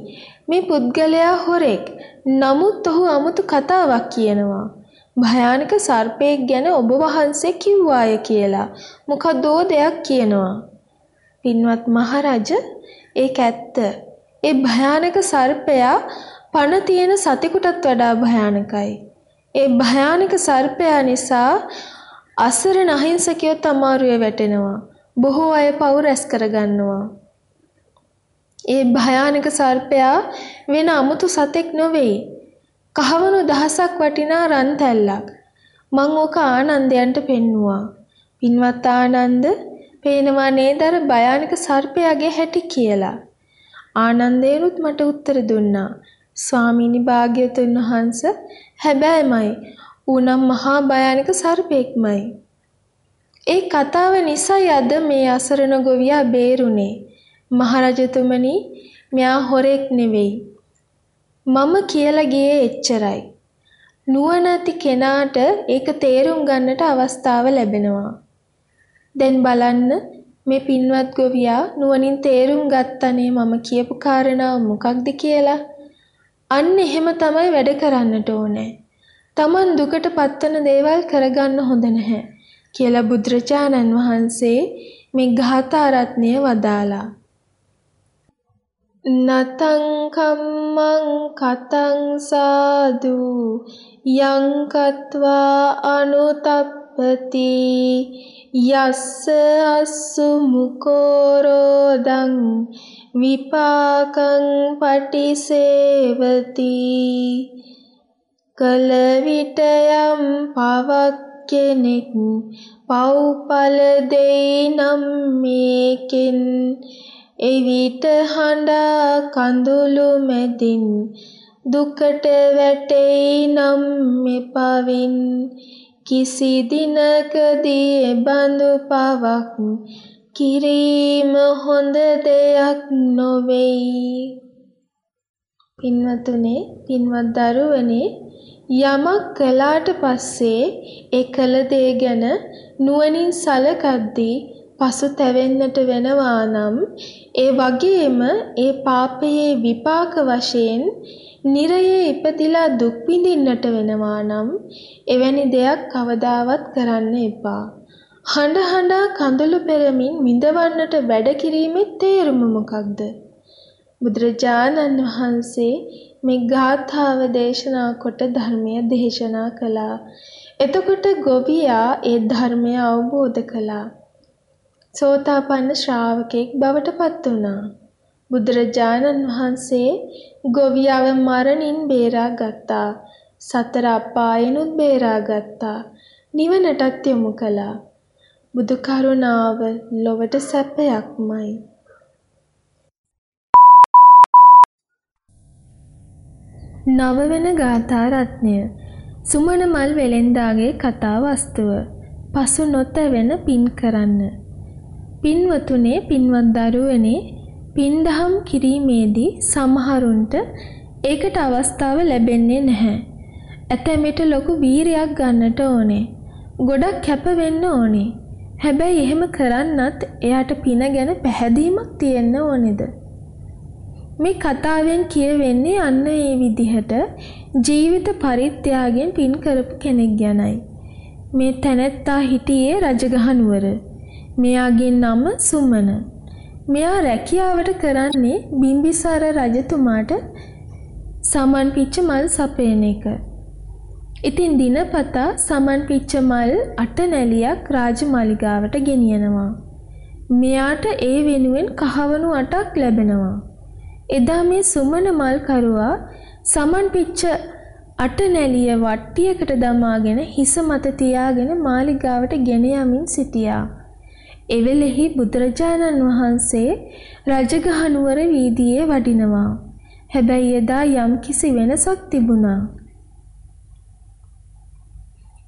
මේ පුද්ගලයා හොරෙක්. නමුත් ඔහු 아무තු කතාවක් කියනවා. භයානක සර්පයෙක් ගැන ඔබ වහන්සේ කිව්වාය කියලා. මොකදෝ දෙයක් කියනවා. පින්වත් මහරජ ඒක ඇත්ත. ඒ භයානක සර්පයා පණ තියෙන සතෙකුටත් වඩා භයානකයි. ඒ භයානක සර්පයා නිසා අසරණ අහිංසකයොත් අමාරුවේ වැටෙනවා. බොහෝ අය පව් රැස් කරගන්නවා. ඒ භයානක සර්පයා වෙන අමුතු සතෙක් නොවේයි. කහවණු දහසක් වටිනා රන් තැල්ලක්. මං ඕක ආනන්දයන්ට පෙන්නුවා. පින්වත් ආනන්ද පේනවා නේද අර භයානක සර්පයාගේ හැටි කියලා. ආනන්දේනුත් මට උත්තර දුන්නා. ස්වාමීනි භාග්‍යතුන් වහන්ස හැබෑමයි ඌනම් මහා භයානක සර්පෙක්මයි. ඒ කතාව නිසයි අද මේ අසරණ ගොවියා බේරුනේ. මහරජතුමනි මෙයා හොරෙක් නෙවෙයි. මම කියලා ගියේ එච්චරයි. නුවණැති කෙනාට ඒක තේරුම් ගන්නට අවස්ථාව ලැබෙනවා. දැන් බලන්න මේ පින්වත් ගොවියා නුවණින් තේරුම් ගත්තනේ මම කියපු කාරණාව මොකක්ද කියලා. අන්න එහෙම තමයි වැඩ කරන්නට ඕනේ. Taman දුකට පත්වන දේවල් කරගන්න හොඳ නැහැ කියලා බුදුරජාණන් වහන්සේ මේ ගාථා රත්නය වදාලා. නතං කම්මං කතං සාදු යං කତ୍වා අනුතප්පති යස්ස අස්සු මුකෝරෝදං විපාකං පටිසේවති. කල විට යම් පවක් කෙනෙක් පව්පල දෙයි නම් මේකෙන් එවිට හඬා කඳුළු මැදින් දුකට වැටෙයි නම් මෙපවින් කිසි දිනකදී එබඳු පවක් කිරීම හොඳ දෙයක් නොවෙයි. පින්වතුනේ පින්වත් දරුවනේ යමක් කළාට පස්සේ ඒ කළ දේ ගැන නුවණින් සලකද්දී පසුතැවෙන්නට වෙනවා නම් ඒ වගේම ඒ පාපයේ විපාක වශයෙන් නිරයේ ඉපදිලා දුක් විඳින්නට වෙනවා නම් එවැනි දෙයක් කවදාවත් කරන්න එපා. හඬ හඬා කඳුළු පෙරමින් විඳවන්නට වැඩ කිරීමේ තේරුම මොකක්ද? බුදුරජාණන් වහන්සේ මේ ගාථාව දේශනා කොට ධර්මය දේශනා කළා. එතකොට ගොවියා ඒ ධර්මය අවබෝධ කළා. සෝතාපන්න ශ්‍රාවකෙක් බවට පත් වුණා. බුදුරජාණන් වහන්සේ ගොවියව මරණින් බේරා ගත්තා. සතර අපායනුත් බේරා ගත්තා. නිවනටත් යොමු කළා. බුදු කරුණාව ලොවට සැපයක්මයි. නවවන ගාථා රත්නය සුමන මල් වෙලෙන්දාගේ කතා වස්තුව පසු නොතැවෙන පින් කරන්න පින්වතුනේ පින්වත් දරුවනේ පින්දහම් කිරීමේදී සමහරුන්ට ඒකට අවස්ථාව ලැබෙන්නේ නැහැ. ඇතැමිට ලොකු වීරයක් ගන්නට ඕනේ. ගොඩක් කැප වෙන්න ඕනේ. හැබැයි එහෙම කරන්නත් එයාට පින ගැන පැහැදීමක් තියෙන්න ඕනේද? මේ කතාවෙන් කියවෙන්නේ අන්න ඒ විදිහට ජීවිත පරිත්‍යාගයෙන් පින් කරපු කෙනෙක් ගැනයි. මේ තැනැත්තා හිටියේ රජගහ නුවර. මෙයාගේ නම සුමන. මෙයා රැකියාවට කරන්නේ බිම්බිසාර රජතුමාට සමන් පිච්ච මල් සපයන එක. ඉතින් දිනපතා සමන් පිච්ච මල් අට නැලියක් රාජමාලිගාවට ගෙනියනවා. මෙයාට ඒ වෙනුවෙන් කහවණු අටක් ලැබෙනවා. එදා මේ සුමන මල්කරුවා සමන් පිච්ච අට නැලිය වට්ටියකට දමාගෙන හිස මත තියාගෙන මාලිගාවට ගෙන යමින් සිටියා. එවෙලෙහි බුදුරජාණන් වහන්සේ රජගහනුවර වීදියේ වඩිනවා. හැබැයි එදා යම්කිසි වෙනසක් තිබුණා.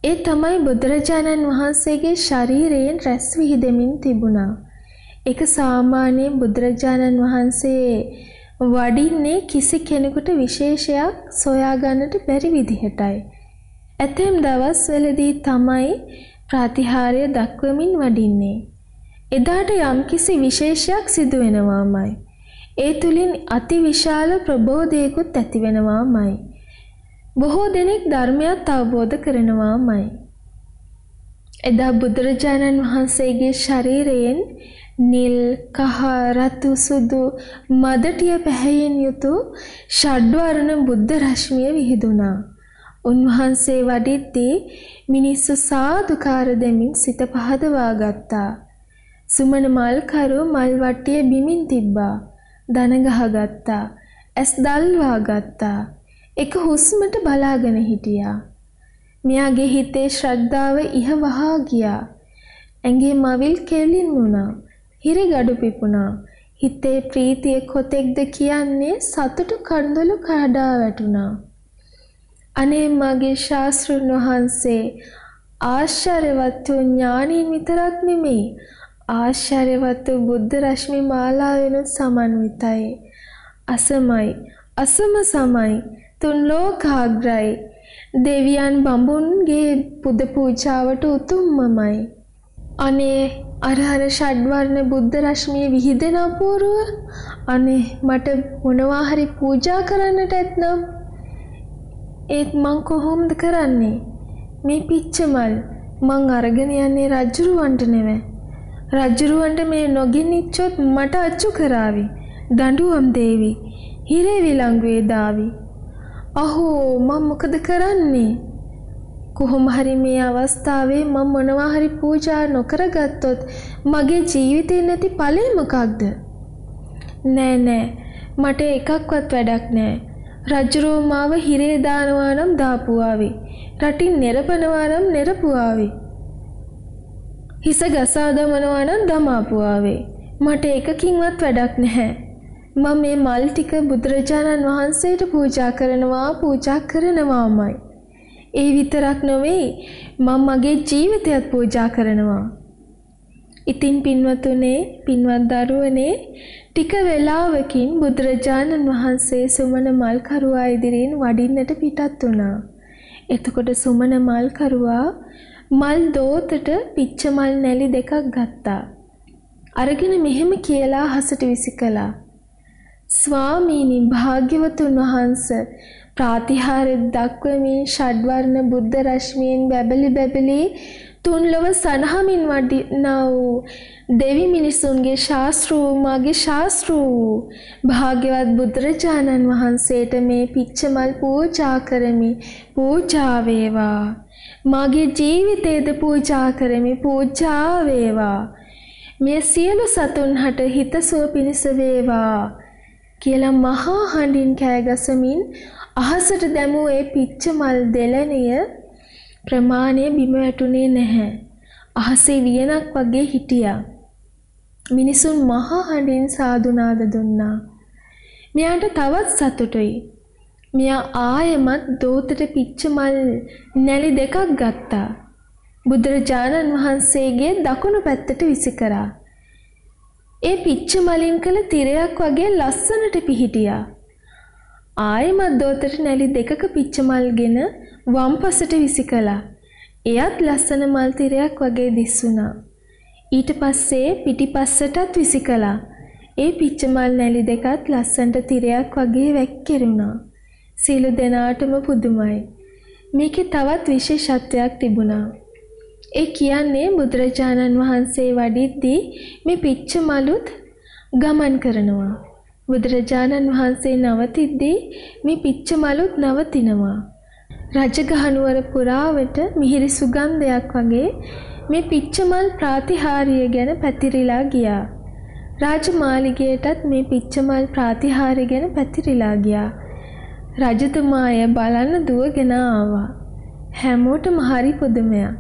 ඒ තමයි බුදුරජාණන් වහන්සේගේ ශරීරයෙන් රැස් විහිදෙමින් තිබුණා. ඒක සාමාන්‍යයෙන් බුදුරජාණන් වහන්සේ වඩින්නේ කිසි කෙනෙකුට විශේෂයක් සොයාගන්නට බැරි විදිහටයි. ඇතැම් දවස්වලදී තමයි ප්‍රතිහාරය දක්වමින් වඩින්නේ. එදාට යම්කිසි විශේෂයක් සිදු වෙනවාමයි. ඒ තුලින් අතිවිශාල ප්‍රබෝධයකුත් ඇති වෙනවාමයි. බොහෝ දෙනෙක් ධර්මයත් අවබෝධ කරනවාමයි. එදා බුදුරජාණන් වහන්සේගේ ශරීරයෙන් නිල් කහ රතු සුදු මදටිය පැහැයෙන් යුතු ෂඩ්වර්ණ බුද්ධ රශ්මිය විහිදුණා. උන්වහන්සේ වඩිද්දී මිනිස්සු සාදුකාර දෙමින් සිත පහදවා ගත්තා. සුමන මල්කරු මල් වට්ටිය බිමින් තිබ්බා. දන ගහගත්තා. ඇස් දල්වා ගත්තා. එක හුස්මට බලාගෙන හිටියා. මෙයාගේ හිතේ ශ්‍රද්ධාව ඉහවහා ගියා. ඇඟේ මවිල් කෙලින් වුණා. හිරගඩු පිපුණා. හිතේ ප්‍රීතිය කොතෙක්ද කියන්නේ සතුටු කඳුළු කඩා වැටුණා. අනේ මගේ ශාස්ත්‍රුන් වහන්සේ ආශ්චර්යවත් වූ ඥානීන් විතරක් නෙමෙයි ආශ්චර්යවත් වූ බුද්ධ රශ්මි මාලාවෙනුත් සමන්විතයි. අසමයි, අසම සමයි, තුන් ලෝකාග්‍රයි. දෙවියන් බඹුන්ගේ පුද පූජාවට උතුම්මමයි. අනේ අර අර ෂඩ්වර්ණ බුද්ධ රශ්මිය විහිදෙන අපූරුව අනේ මට මොනවා හරි පූජා කරන්නට ඇත්නම් ඒත් මං කොහොමද කරන්නේ මේ පිච්චමල් මං අරගෙන යන්නේ රජ්ජුරුවන්ට නෙවෙයි රජ්ජුරුවන්ට මේ නොගිනිච්චොත් මට අච්චු කරાવી. දඬුවම් දේවි හිරේ විලංගුවේ දාවි. අහෝ මම මොකද කරන්නේ? කොහොම හරි මේ අවස්ථාවේ මම මොනවා හරි පූජා නොකරගත්තොත් මගේ ජීවිතේ නැති ඵලෙ මොකක්ද? නෑ නෑ. මට එකක්වත් වැඩක් නෑ. රජුරෝ මාව හිරේ දානවා නම් දාපුවාවේ. රටින් නෙරපනවා නම් නෙරපුවාවේ. හිස ගසා දමනවා නම් දමාපුවාවේ මට එකකින්වත් වැඩක් නැහැ මම මේ මල් ටික බුදුරජාණන් වහන්සේට පූජා කරනවා පූජා කරනවාමයි. ඒ විතරක් නොවේ මම මගේ ජීවිතයත් පූජා කරනවා. ඉතින් පින්වතුනේ පින්වත් දරුවනේ ටික වෙලාවකින් බුදුරජාණන් වහන්සේ සුමන මල් කරුවා ඉදිරියෙන් වඩින්නට පිටත් වුණා. එතකොට සුමන මල් කරුවා මල් දෝතට පිච්ච මල් නැලි දෙකක් ගත්තා. අරගෙන මෙහෙම කියලා හසට විසි කළා. ස්වාමීනි භාග්‍යවතුන් වහන්ස ප්‍රාතිහාර්ය දක්වමින් ෂඩ්වර්ණ බුද්ධ රශ්මියෙන් බැබලි බැබලි තුන් ලොව සනහමින් වඩිනා වූ දෙවි මිනිසුන්ගේ ශාස්ත්‍රූ මාගේ ශාස්ත්‍රූ භාග්‍යවත් බුදුරජාණන් වහන්සේට මේ පිච්චමල් පූජා කරමි පූජා වේවා. මාගේ ජීවිතේද පූජා කරමි පූජා වේවා. මේ සියලු සතුන් හට හිතසුව පිණිස වේවා. කියලා මහා හඬින් කෑගසමින් අහසට දැමූ ඒ පිච්ච මල් දෙලණිය ප්‍රමාණය බිම වැටුනේ නැහැ. අහසේ වියනක් වගේ හිටියා. මිනිසුන් මහා හඬින් සාදුනාද දුන්නා. මෙයාට තවත් සතුටුයි. මෙයා ආයෙමත් දෝතට පිච්ච මල් නැලි දෙකක් ගත්තා. බුදුරජාණන් වහන්සේගේ දකුණු පැත්තට විසි කරා. ඒ පිච්ච මලින් කළ තිරයක් වගේ ලස්සනට පිහිටියා. ආයෙමත් දෝතට නැලි දෙකක පිච්ච මල්ගෙන වම් පසට විසි කළා. එයත් ලස්සන මල් තිරයක් වගේ දිස්සුණා. ඊට පස්සේ පිටිපස්සටත් විසි කළා. ඒ පිච්ච මල් නැලි දෙකත් ලස්සනට තිරයක් වගේ වැක්කිරුණා. සියලු දෙනාටම පුදුමයි. මේකේ තවත් විශේෂත්වයක් තිබුණා. ඒ කියන්නේ බුදුරජාණන් වහන්සේ වඩිද්දී මේ පිච්ච මලුත් ගමන් කරනවා. බුදුරජාණන් වහන්සේ නවතිද්දී මේ පිච්ච මලුත් නවතිනවා. රජගහනුවර පුරාවට මිහිරි සුගන්ධයක් වගේ මේ පිච්චමල් ප්‍රාතිහාරිය ගැන පැතිරිලා ගියා. රාජමාලිගයටත් මේ පිච්චමල් ප්‍රාතිහාරිය ගැන පැතිරිලා ගියා. රජතුමා එය බලන්න දුවගෙන ආවා. හැමෝටම හරි පුදුමයක්.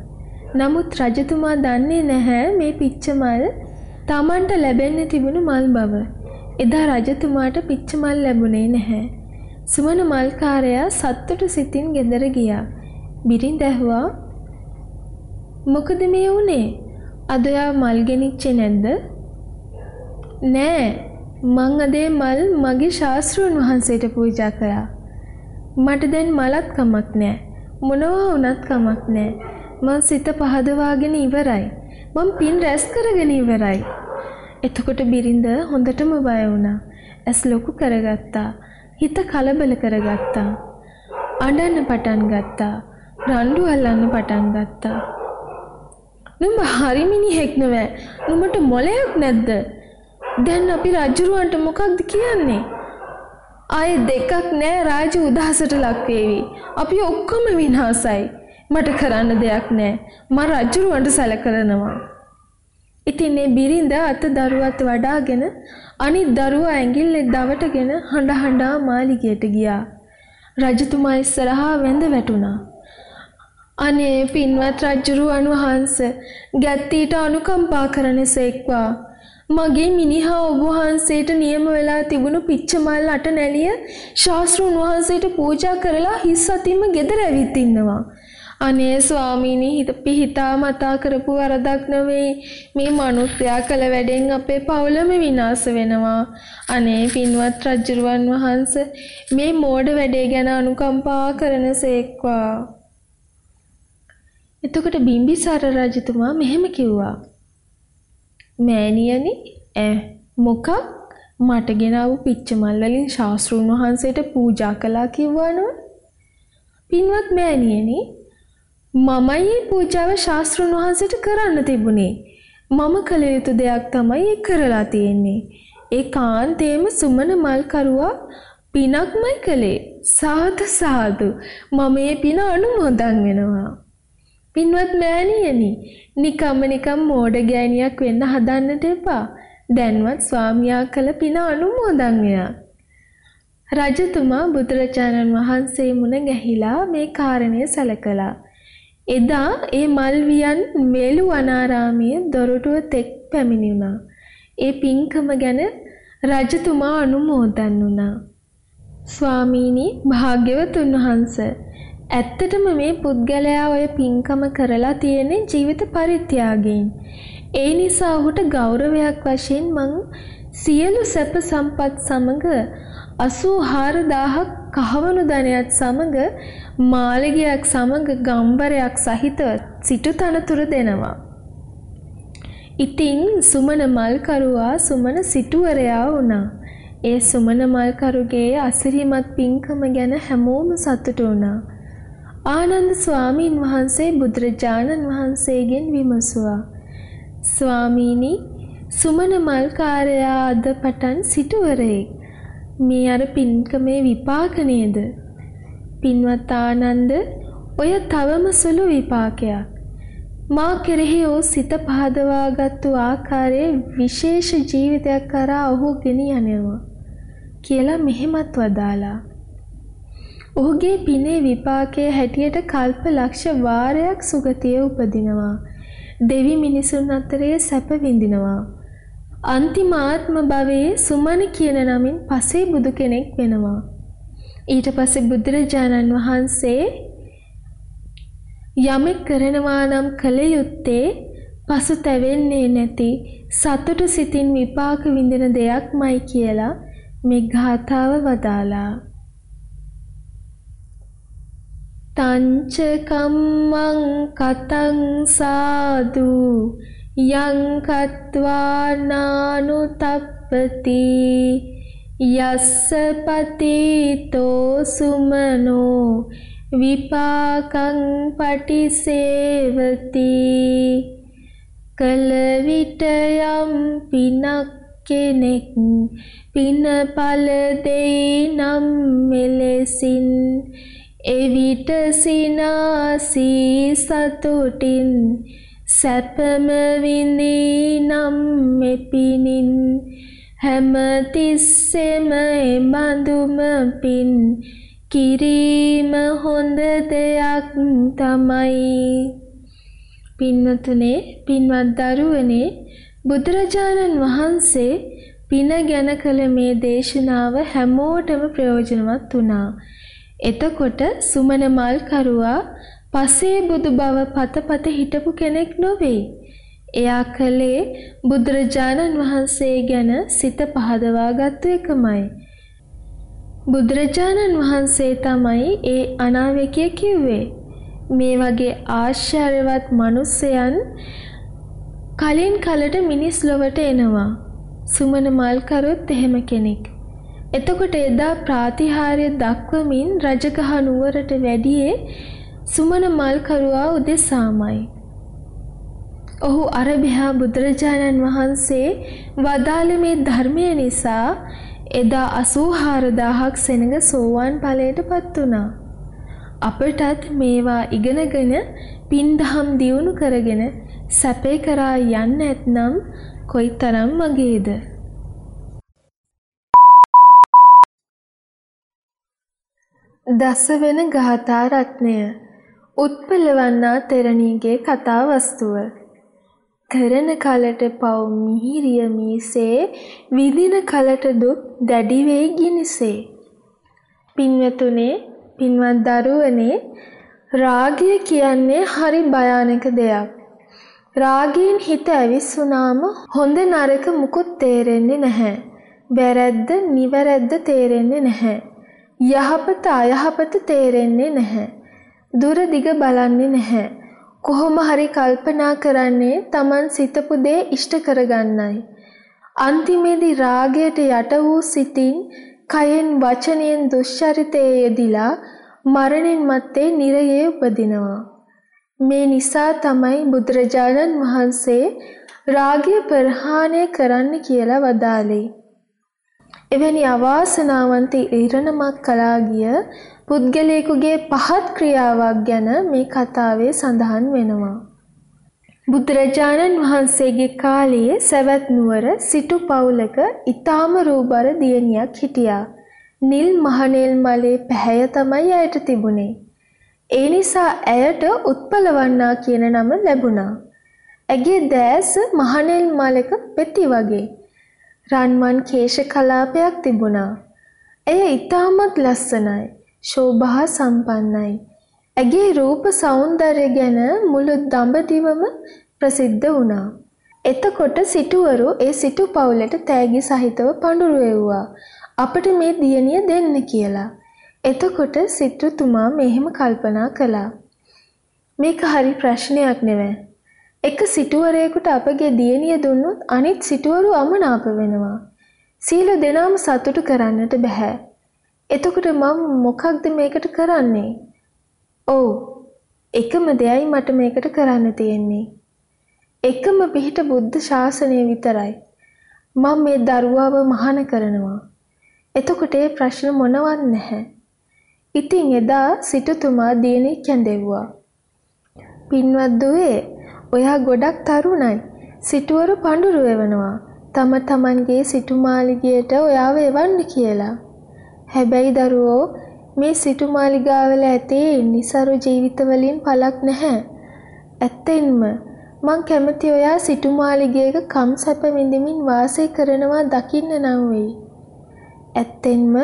නමුත් රජතුමා දන්නේ නැහැ මේ පිච්චමල් තමන්ට ලැබෙන්න තිබුණු මල් බව. එදා රජතුමාට පිච්චමල් ලැබුණේ නැහැ. සුමන මල්කාරයා සත්තුට සිතින් ගෙදර ගියා. බිරිඳ ඇහුවා මොකද මේ වුනේ? අද ඔයා මල් ගෙනිච්චේ නැද්ද? නෑ. මං අදේ මල් මගේ ශාස්ත්‍රූන් වහන්සේට පූජා කළා. මට දැන් මලත් කමක් නෑ. මොනවා වුණත් කමක් නෑ. මං සිත පහදවාගෙන ඉවරයි. මං පින් රැස් කරගෙන ඉවරයි. එතකොට බිරිඳ හොඳටම බය වුණා. ඇස් ලොකු කරගත්තා. හිත කලබල කරගත්තා. අඬන්න පටන් ගත්තා. රණ්ඩු අල්ලන්න පටන් ගත්තා. නුඹ හරි මිනිහෙක් නෑ. නුඹට මොලයක් නැද්ද? දැන් අපි රජුරවන්ට මොකක්ද කියන්නේ? ආයේ දෙකක් නෑ රාජ උදහසට ලක් වේවි. අපි ඔක්කොම විනාසයි. මට කරන්න දෙයක් නෑ. මම රජුරවන්ට සැලකරනවා. ඉතින් මේ බිරිඳ අත දරුවත් වඩාගෙන අනිත් දරුවා ඇඟිල්ලේ දවටගෙන හඬ හඬා මාලිගයට ගියා. රජතුමා ඉස්සරහා වැඳ වැටුණා. අනේ පින්වත් රජුරුවන් වහන්සේ ගැත්තීට අනුකම්පා කරනසේක්වා මගේ මිනිහා ඔබ වහන්සේට නියම වෙලා තිබුණු පිච්චමල් අට නැලිය ශාස්ත්‍රුන් වහන්සේට පූජා කරලා හිස් අතින්ම ගෙදර ඇවිත් ඉන්නවා. අනේ ස්වාමීනි හිත පිහිතා මතා කරපු වරදක් නෙවෙයි. මේ මනුස්සයා කළ වැඩෙන් අපේ පවුලම විනාශ වෙනවා. අනේ පින්වත් රජුරුවන් වහන්සේ මේ මෝඩ වැඩේ ගැන අනුකම්පා කරනසේක්වා. එතකොට බිම්බිසාර රජතුමා මෙහෙම කිව්වා. මෑණියනි ඈ මොකක්? මට ගෙනාවු පිච්චමල් වලින් ශාස්ත්‍රුන් වහන්සේට පූජා කළා කිව්වනෝ පින්වත් මෑණියනි මමයි මේ පූජාව ශාස්ත්‍රුන් වහන්සේට කරන්න තිබුණේ. මම කළ යුතු දෙයක් තමයි ඒ කරලා තියෙන්නේ. ඒ කාන්තේම සුමන මල් කරුවා පිනක්මයි කළේ. සාදු සාදු මම මේ පින අනුමෝදන් වෙනවා. පින්වත් මෑණියනි නිකම්ම නිකම් මෝඩ ගෑණියක් වෙන්න හදන්නට එපා. දැන්වත් ස්වාමියා කළ පින අනුමෝදන් වෙනවා. රජතුමා බුදුරජාණන් වහන්සේ මුණ ගැහිලා මේ කාරණය සැලකලා. එදා ඒ මල්වියන් මේලු වනාරාමයේ දොරටුව තෙක් පැමිණුණා. ඒ පින්කම ගැන රජතුමා අනුමෝදන් වුණා. ස්වාමීනි භාග්‍යවතුන් වහන්ස ඇත්තටම මේ පුද්ගලයා ඔය පින්කම කරලා තියෙන්නේ ජීවිත පරිත්‍යාගයෙන්. ඒ නිසා ඔහුට ගෞරවයක් වශයෙන් මං සියලු සැප සම්පත් සමග 84000ක් කහවණු ධනයත් සමග මාලිගයක් සමග ගම්බරයක් සහිතව සිටු තනතුරු දෙනවා. ඉතින් සුමන මල්කරුවා සුමන සිටුවරයා වුණා. ඒ සුමන මල්කරුගේ අසිරිමත් පින්කම ගැන හැමෝම සතුටු වුණා. ආනන්ද ස්වාමීන් වහන්සේ බුදුරජාණන් වහන්සේගෙන් විමසුවා. ස්වාමීනි සුමන මල්කාරයා අද පටන් සිටුවරයෙක්. මේ අර පින්කමේ විපාක නේද? පින්වත් ආනන්ද ඔය තවම සුළු විපාකයක්. මා කෙරෙහි ඔහු සිත පහදවාගත්තු ආකාරයේ විශේෂ ජීවිතයක් කරා ඔහු ගෙනියනවා කියලා මෙහෙමත් වදාලා. ඔහුගේ පිනේ විපාකයේ හැටියට කල්ප ලක්ෂ වාරයක් සුගතියේ උපදිනවා. දෙවි මිනිසුන් අතරේ සැප විඳිනවා. අන්තිම ආත්ම භවයේ සුමන කියන නමින් පසේ බුදු කෙනෙක් වෙනවා. ඊට පස්සේ බුදුරජාණන් වහන්සේ යමෙක් කරනවා නම් කල යුත්තේ පසුතැවෙන්නේ නැති සතුටු සිතින් විපාක විඳින දෙයක්මයි කියලා මේ ගාථාව වදාලා. තංච කම්මං කතං සාදු යං කତ୍වානානුතප්පති යස්ස පතිතෝ සුමනෝ විපාකං පටිසේවති කල විට යම් පිනක් කෙනෙක් පින පල දෙයි නම් මෙලෙසින් එවිට සිනාසී සතුටින් සැපම විඳී නම් මෙපිනින් හැම තිස්සෙම එබඳුම පින්. කිරීම හොඳ දෙයක් තමයි. පින්වතුනේ පින්වත් දරුවනේ බුදුරජාණන් වහන්සේ පින ගැන කළ මේ දේශනාව හැමෝටම ප්‍රයෝජනවත් වුණා. එතකොට සුමන මල් කරුවා පසේ බුදු බව පතපත හිටපු කෙනෙක් නොවේ. එයා කලේ බුදුරජාණන් වහන්සේ ගැන සිත පහදවාගත්තු එකමයි. බුදුරජාණන් වහන්සේ තමයි ඒ අනාවැකිය කිව්වේ. මේ වගේ ආශ්චර්යවත් මිනිසයන් කලින් කලට මිනිස් ලොවට එනවා. සුමන මල්කරුත් එහෙම කෙනෙක්. එතකොට එදා ප්‍රාතිහාර්ය දක්වමින් රජගහ නුවරට වැඩියේ සුමන මල්කරුවා උදෙසාමයි. ඔහු අරබිහා බුදුරජාණන් වහන්සේ වදාළ මේ ධර්මය නිසා එදා 84000ක් සෙනඟ සෝවාන් ඵලයට පත් වුණා. අපටත් මේවා ඉගෙනගෙන පින්දහම් දියුණු කරගෙන සැපේ කරා යන්න ඇතනම් කොයිතරම් වගේද දසවන ගාථා රත්නය උත්පලවන්නා තෙරණීගේ කතා වස්තුව කරන කලට පව් මිහිරිය මීසේ විදින කලට දුක් දැඩි වේ ගිනිසේ පින්වතුනේ පින්වත් දරුවනේ රාගය කියන්නේ හරි භයානක දෙයක්. රාගයෙන් හිත ඇවිස්සුනාම හොඳ නරක මුකුත් තේරෙන්නේ නැහැ. වැරැද්ද නිවැරැද්ද තේරෙන්නේ නැහැ. යහපත අයහපත තේරෙන්නේ නැහැ. දුර දිග බලන්නේ නැහැ. කොහොම හරි කල්පනා කරන්නේ Taman සිතපු දේ ඉෂ්ට කරගන්නයි. අන්තිමේදී රාගයට යට වූ සිතින් කයෙන් වචනයෙන් දුෂ්චරිතයේ යෙදිලා මරණින් මත්තේ නිරයේ උපදිනවා. මේ නිසා තමයි බුදුරජාණන් වහන්සේ රාගය ප්‍රහාණය කරන්න කියලා වදාළේ. එවැනි අවාසනාවන්ත ඉරණමක් කලා ගිය පුද්ගලයෙකුගේ පහත් ක්‍රියාවක් ගැන මේ කතාවේ සඳහන් වෙනවා. බුදුරජාණන් වහන්සේගේ කාලයේ සැවැත් නුවර සිටු පවුලක ඊ타ම රූබර දියණියක් හිටියා. නිල් මහනෙල් මලේ පැහැය තමයි ඇයට තිබුණේ. ඒ නිසා ඇයට උත්පලවන්නා කියන නම ලැබුණා. ඇගේ දෑස මහනෙල් මලක පෙති වගේ. රන්මන් කේශ කලාපයක් තිබුණා. ඇය ඊටමත් ලස්සනයි. ශෝභා සම්පන්නයි. ඇගේ රූප సౌందර්ය ගැන මුළු දඹදිවම ප්‍රසිද්ධ වුණා. එතකොට සිටුවරු ඒ සිටු පවුලට තෑගි සහිතව පඳුරු එව්වා. අපට මේ දියණිය දෙන්න කියලා. එතකොට සිටුතුමා මෙහෙම කල්පනා කළා. මේක හරි ප්‍රශ්නයක් නෙවෙයි. එක සිටුවරයෙකුට අපගේ දියණිය දුන්නොත් අනිත් සිටුවරු අමනාප වෙනවා. සීල දෙනාම සතුටු කරන්නට බෑ. එතකොට මම මොකක්ද මේකට කරන්නේ? ඔව්. එකම දෙයයි මට මේකට කරන්න තියෙන්නේ. එකම පිහිට බුද්ධ ශාසනය විතරයි. මම මේ දරුවාව මහාන කරනවා. එතකොට ඒ ප්‍රශ්න මොනවත් නැහැ. ඉතින් එදා සිටුතුමා දියණිය කැඳෙව්වා. පින්වත් දුවේ, ඔයා ගොඩක් තරුණයි. සිටුවරු පඳුරු එවනවා. තම තමන්ගේ සිටුමාලිගයට ඔයාව එවන්න කියලා. හැබැයි දරුවෝ මේ සිටුමාලිගාවල ඇතේ නිසරු ජීවිතවලින් පළක් නැහැ. ඇත්තෙන්ම මං කැමති ඔයා සිටුමාලිගයක කම් සැප විඳිමින් වාසය කරනවා දකින්න නම් වෙයි. ඇත්තෙන්ම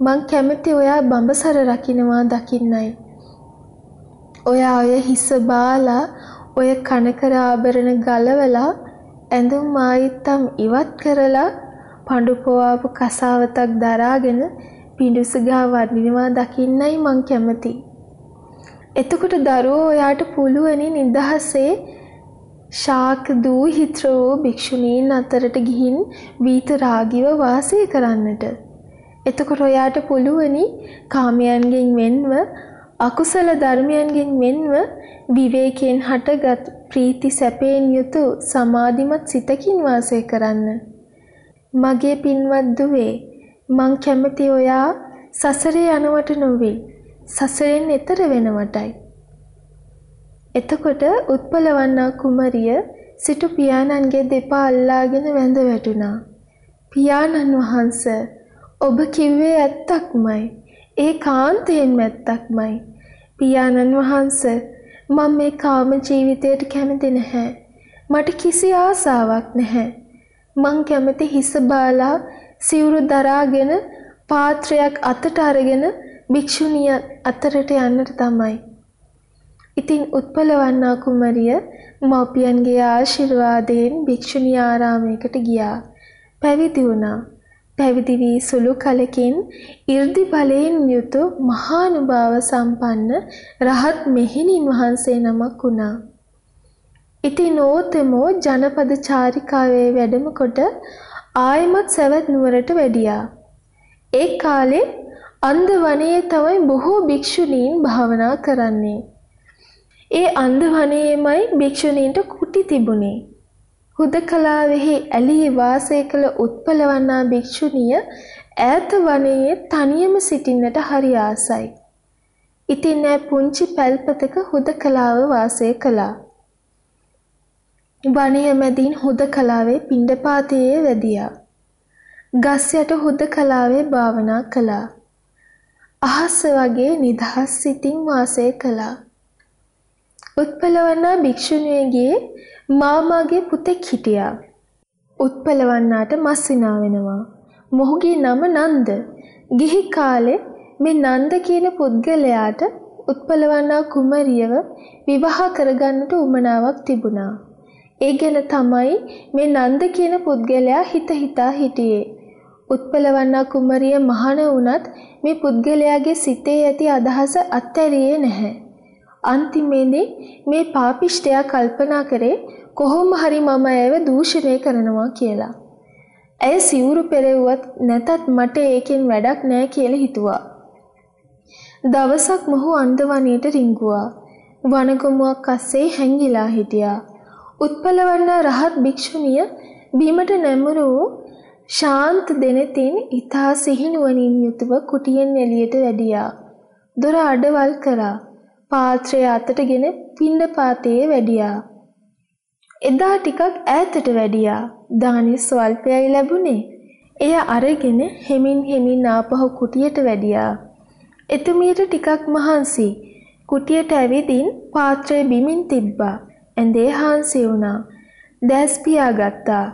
මං කැමති ඔයා බඹසර රකින්නවා දකින්නයි. ඔයා ඔය හිස බාලා ඔය කනකර ආභරණ ගලවලා ඇඳුම් ආයිත්තම් ඉවත් කරලා පඳු පොවාපු කසාවතක් දරාගෙන පිඬුසගා වදිනවා දකින්නයි මං කැමති. එතකොට දරුවෝ ඔයාට පුළුවනි නිදහසේ ශාක දූ හිත්‍ර වූ භික්ෂුණීන් අතරට ගිහින් වීත රාගිව වාසය කරන්නට. එතකොට ඔයාට පුළුවනි කාමයන්ගෙන් වෙන්ව අකුසල ධර්මයන්ගෙන් වෙන්ව විවේකයෙන් හටගත් ප්‍රීති සැපයෙන් යුතු සමාධිමත් සිතකින් වාසය කරන්න. මගේ පින්වත් දුවේ මං කැමති ඔයා සසරේ යනවට නොවේ සසරෙන් එතර වෙනවටයි. එතකොට උත්පලවන්නා කුමරිය සිටු පියාණන්ගේ දෙපා අල්ලාගෙන වැඳ වැටුණා. පියාණන් වහන්ස ඔබ කිව්වේ ඇත්තක්මයි. ඒ කාන්තයෙන්ම ඇත්තක්මයි. පියාණන් වහන්ස මම මේ කාම ජීවිතයට කැමති නැහැ. මට කිසි ආසාවක් නැහැ. මං කැමති හිස බාලා සිවුරු දරාගෙන පාත්‍රයක් අතට අරගෙන භික්ෂුණිය අතරට යන්නට තමයි. ඉතින් උත්පලවන්නා කුමරිය මව්පියන්ගේ ආශිර්වාදයෙන් භික්ෂුණී ආරාමයකට ගියා. පැවිදි වුණා. පැවිදි වී සුළු කලකින් 이르දි බලයෙන් යුතු මහානුභාව සම්පන්න රහත් මෙහෙණින් වහන්සේ නමක් වුණා. ඉතින් ඕතෙමෝ ජනපද චාරිකාවේ වැඩම කොට ආයමත් සවැත් නුවරට වැඩියා. ඒ කාලේ අන්ද වනයේ තමයි බොහෝ භික්ෂුණීන් භාවනා කරන්නේ. ඒ අන්දවනයේමයි භික්ෂුණීන්ට කුටි තිබුණේ. හුදකලාවෙහි ඇලී වාසය කළ උත්පලවන්නා භික්ෂුණිය ඈත වනයේ තනියම සිටින්නට හරි ආසයි. ඉතින් ඈ පුංචි පැල්පතක හුදකලාව වාසය කළා. වනය මැදින් හුදකලාවේ පිණ්ඩපාතයේ වැදියා. ගස් යට හුදකලාවේ භාවනා කළා. අහස වගේ නිදහස් සිතින් වාසය කළා. උත්පලවන්නා භික්ෂුණියගේ මාමාගේ පුතෙක් හිටියා. උත්පලවන්නාට මස්සිනා වෙනවා. මොහුගේ නම නන්ද. ගිහි කාලේ මේ නන්ද කියන පුද්ගලයාට උත්පලවන්නා කුමරියව විවාහ කරගන්නට උමනාවක් තිබුණා. ඒ ගැන තමයි මේ නන්ද කියන පුද්ගලයා හිත හිතා හිටියේ. උත්පලවන්නා කුමරිය මහාන වුණත් මේ පුද්ගලයාගේ සිතේ ඇති අදහස අත්හැරියේ නැහැ. අන්තිමේදී මේ පාපිෂ්ඨයා කල්පනා කරේ කොහොම හරි මම ඇයව දූෂණය කරනවා කියලා. ඇය සිවුරු පෙරෙව්වත් නැතත් මට ඒකෙන් වැඩක් නෑ කියලා හිතුවා. දවසක් මොහු අන්දවණේට රිංගුවා. වනගමුවක් අස්සේ හැංගිලා හිටියා. උත්පලවන්න රහත් භික්ෂුණිය බීමට නැමුරු වූ ශාන්ත දෙනෙතින් ඊතා සිහිනුවණින් යුතුව කුටියෙන් එළියට වැඩියා. දොර අඩවල් කරා. පාත්‍රය අතටගෙන පිණ්ඩපාතයේ වැඩියා. එදා ටිකක් ඈතට වැඩියා. දානි ස්වල්පයයි ලැබුණේ. එය අරගෙන හෙමින් හෙමින් ආපහු කුටියට වැඩියා. එතුමියට ටිකක් මහන්සි. කුටියට ඇවිදින් පාත්‍රය බිමින් තිබ්බා. ඇඳේ හාන්සි වුණා. දැස් පියාගත්තා.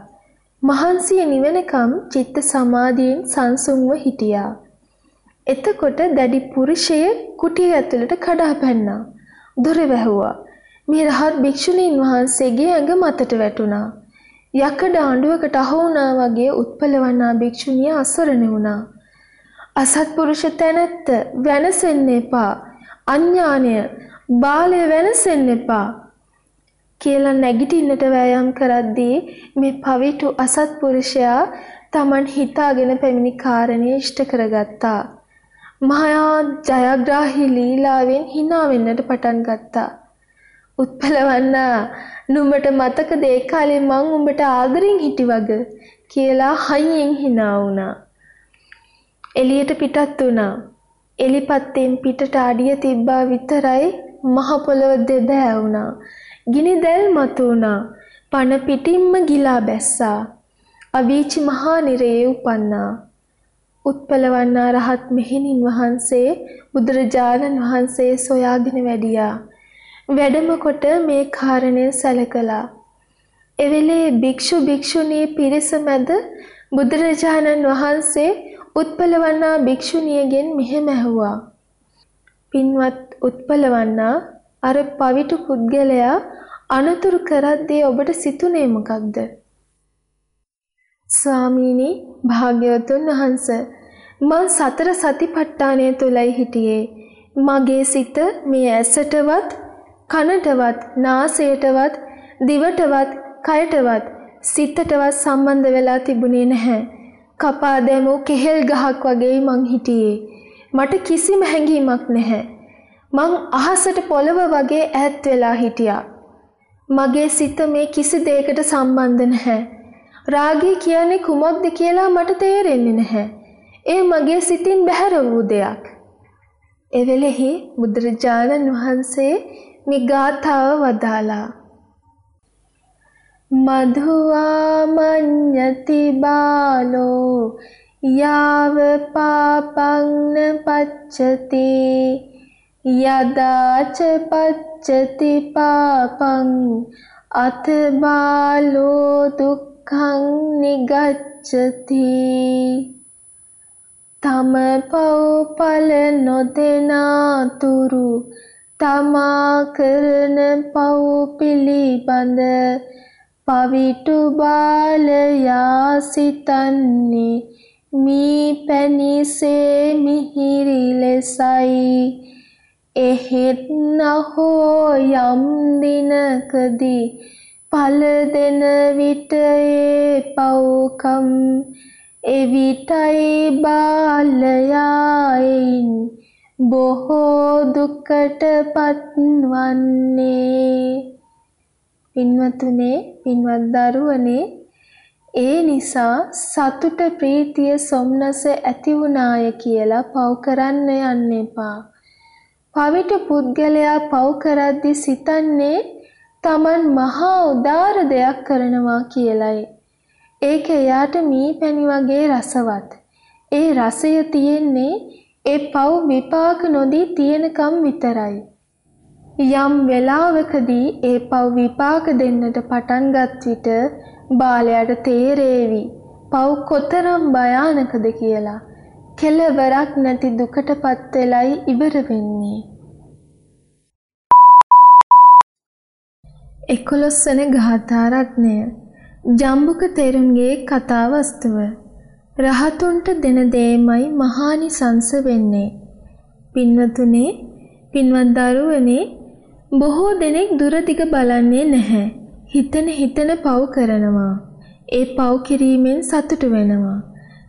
මහන්සිය නිවෙනකම් චිත්ත සමාධියෙන් සංසුන්ව හිටියා. එතකොට දැඩි පුරුෂය කුටිය ඇතුළට කඩා පැන්නා. දොර වැහුවා. මේ රහත් භික්ෂුණීන් වහන්සේගේ ඇඟ මතට වැටුණා. යකඩ ආණ්ඩුවකට අහු වුණා වගේ උත්පලවන්නා භික්ෂුණිය අසරණ වුණා. අසත්පුරුෂ තැනැත්ත වෙනසෙන්න එපා. අඥානය බාලය වෙනසෙන්න එපා. කියලා නැගිටින්නට වෑයම් කරද්දී මේ පවිටු අසත්පුරුෂයා Taman හිතාගෙන පැමිණි කාරණේ ඉෂ්ට කරගත්තා. මහා ජයග්‍රාහී ලීලාවෙන් hina වෙන්නට පටන් ගත්තා. උත්පලවන්නා නුඹට මතකද ඒ කාලේ මං උඹට ආදරෙන් හිටි වග කියලා හයියෙන් hina වුණා. එළියට පිටත් වුණා. එලිපත්තෙන් පිටට අඩිය තිබ්බා විතරයි මහ පොළව දෙදෑ වුණා. ගිනි දැල් මතු වුණා. පණ පිටින්ම ගිලා බැස්සා. අවීචි මහා නිරයේ උපන්නා. උත්පලවන්නා රහත් මෙහෙණින් වහන්සේ බුදුරජාණන් වහන්සේ සොයාගෙන වැඩියා. වැඩම කොට මේ කාරණය සැලකලා. එවෙලේ භික්ෂු භික්ෂුණී පිරිස මැද බුදුරජාණන් වහන්සේ උත්පලවන්නා භික්ෂුණියගෙන් මෙහෙම ඇහුවා. පින්වත් උත්පලවන්නා අර පවිටු පුද්ගලයා අනතුරු කරද්දී ඔබට සිතුනේ මොකක්ද? ස්වාමීනි භාග්‍යවතුන් වහන්ස මං සතර සතිපට්ඨානය තුලයි හිටියේ. මගේ සිත මේ ඇසටවත් කනටවත් නාසයටවත් දිවටවත් කයටවත් සිතටවත් සම්බන්ධ වෙලා තිබුණේ නැහැ. කපා දැමූ කෙහෙල් ගහක් වගේ මං හිටියේ. මට කිසිම හැඟීමක් නැහැ. මං අහසට පොළව වගේ ඈත් වෙලා හිටියා. මගේ සිත මේ කිසි දෙයකට සම්බන්ධ නැහැ. රාගය කියන්නේ කුමක්ද කියලා මට තේරෙන්නේ නැහැ. ඒ මගේ සිතින් බැහැර වූ දෙයක්. එවෙලෙහි බුදුරජාණන් වහන්සේ මේ ගාථාව වදාලා මධුවා මඤ්ඤති බාලෝ යාව පාපං පච්චති යදාච පච්චති පාපං අත බාලෝ දුක්ඛං නිගච්ඡති තම පව්පල නොදෙනාතුරු තමා කරන පව් පිළිබඳ පවිටු බාලයා සිතන්නේ මී පැනිසේ මිහිරි ලෙසයි එහෙත් නහෝ යම් දිනකදී පල දෙන විට ඒ පව්කම් එවිටයි බාලයායින් බොහෝ දුකට පත්වන්නේ. පින්වතුනේ පින්වත් දරුවනේ ඒ නිසා සතුට ප්‍රීතිය සොම්නස ඇති වුණාය කියලා පව් කරන්න යන්න එපා. පවිට පුද්ගලයා පව් කරද්දී සිතන්නේ Taman මහා උදාර දෙයක් කරනවා කියලයි. ඒක එයාට මී පැණි වගේ රසවත්. ඒ රසය තියෙන්නේ ඒ පව් විපාක නොදී තියෙනකම් විතරයි. යම් වෙලාවකදී ඒ පව් විපාක දෙන්නට පටන්ගත් විට බාලයට තේරේවි පව් කොතරම් භයානකද කියලා. කෙලවරක් නැති දුකටපත් වෙලයි ඉවර වෙන්නේ. එකොළොස්වන ගාථා රත්නය ජම්බුක තෙරුන්ගේ කතාවස්තුව රහතුන්ට දෙන දෙයමයි මහානිසංස වෙන්නේ. පින්වතුනේ පින්වත් දරුවනේ බොහෝ දෙනෙක් දුරදිග බලන්නේ නැහැ. හිතන හිතන පව් කරනවා. ඒ පව් කිරීමෙන් සතුටු වෙනවා.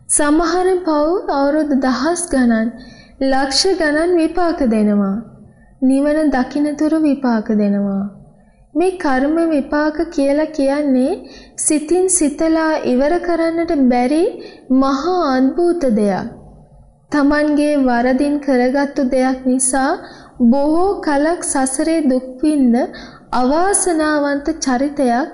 සමහර පව් අවුරුදු දහස් ගණන් ලක්ෂ ගණන් විපාක දෙනවා නිවන දකින්නතුරු විපාක දෙනවා මේ කර්ම විපාක කියලා කියන්නේ සිතින් සිතලා ඉවර කරන්නට බැරි මහා අద్భుත දෙයක්. Tamanගේ වරදින් කරගත්තු දෙයක් නිසා බොහෝ කලක් සසරේ දුක් විඳ අවාසනාවන්ත චරිතයක්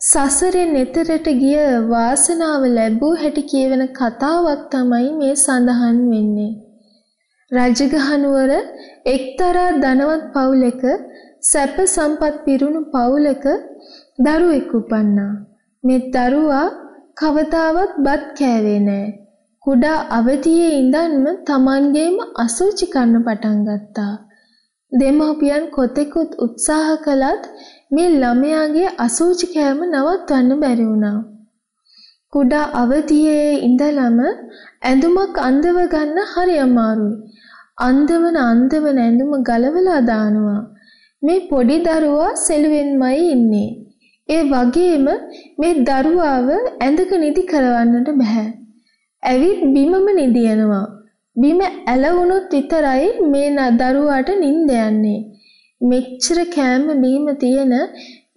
සසරෙන් එතරට ගිය වාසනාව ලැබූ හැටි කියවන කතාවක් තමයි මේ සඳහන් වෙන්නේ. රජගහනුවර එක්තරා ධනවත් පවුලක සැප සම්පත් පිරුණු පවුලක දරුවෙක් උපන්නා. මේ දරුවා කවදාවත් බත් කෑවේ නෑ. කුඩා අවදියේ ඉඳන්ම Tamanගේම අසුචි කන්න පටන් ගත්තා. දෙමව්පියන් කොතෙකුත් උත්සාහ කළත් මේ ළමයාගේ අසුචි කෑම නවත්වන්න බැරි වුණා. කුඩා අවදියේ ඉඳලම ඇඳුමක් අඳව ගන්න හරි අමාරුයි. අන්දවන අන්දවන ඇඳුම ගලවලා දානවා. මේ පොඩි දරුවා සෙලුවෙන්මයි ඉන්නේ. ඒ වගේම මේ දරුවාව ඇඳක නිදි කරවන්නට බෑ. ඇවිත් බිමම නිදියනවා. බිම ඇලවුණොත් විතරයි මේ දරුවාට නිින්ද යන්නේ. මෙච්චර කෑම බීම තියෙන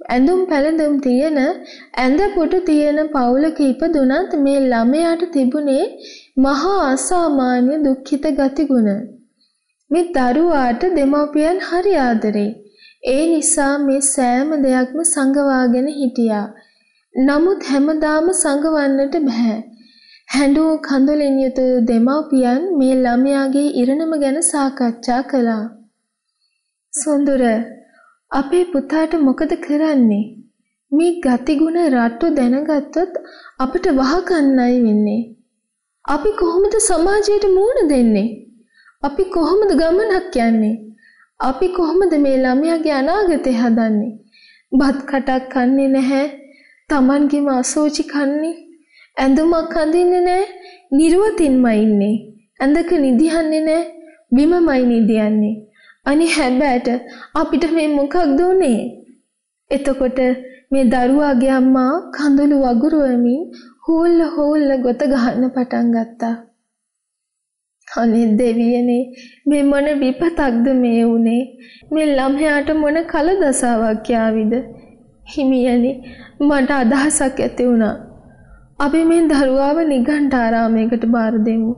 ඇඳුම් පැළඳුම් තියෙන ඇඳ පුටු තියෙන පවුලක ඉපදුනත් මේ ළමයාට තිබුණේ මහා අසාමාන්‍ය දුක්ඛිත ගතිගුණ. මේ දරුවාට දෙමව්පියන් හරි ආදරේ. ඒ නිසා මේ සෑම දෙයක්ම සංගවාගෙන හිටියා. නමුත් හැමදාම සංගවන්නට බෑ. හැඬු කඳුලින් යුතු දෙමව්පියන් මේ ළමයාගේ ඉරණම ගැන සාකච්ඡා කළා. සොඳුර අපේ පුතාට මොකද කරන්නේ? මේ ගතිගුණ රට්ටු දැනගත්තොත් අපිට වහකන්නයි වෙන්නේ. අපි කොහොමද සමාජයට මුහුණ දෙන්නේ? අපි කොහොමද ගමනක් යන්නේ? අපි කොහොමද මේ ළමයාගේ අනාගතය හදන්නේ? බත් කටක් කන්නේ නැහැ. Tamanගේම අසෝචි කන්නේ. ඇඳුමක් අඳින්නේ නැහැ. නිර්වතින්මයි ඉන්නේ. ඇඳක නිදියන්නේ නැහැ. බිමමයි නිදියන්නේ. අනි හැබැට අපිට මේ මොකක්ද උනේ? එතකොට මේ දරුවාගේ අම්මා කඳුළු වගුරුවමින් හූල්ල හූල්ල ගොත ගහන්න පටන් ගත්තා. අනේ දෙවියනේ මේ මොන විපතක්ද මේ උනේ? මේ ළමයාට මොන කල දසාවක් යාවිද? හිමියනි මට අදහසක් ඇති වුණා. අපි මේ දරුවාව නිගණ්ඨාරාමයකට බාර දෙමු.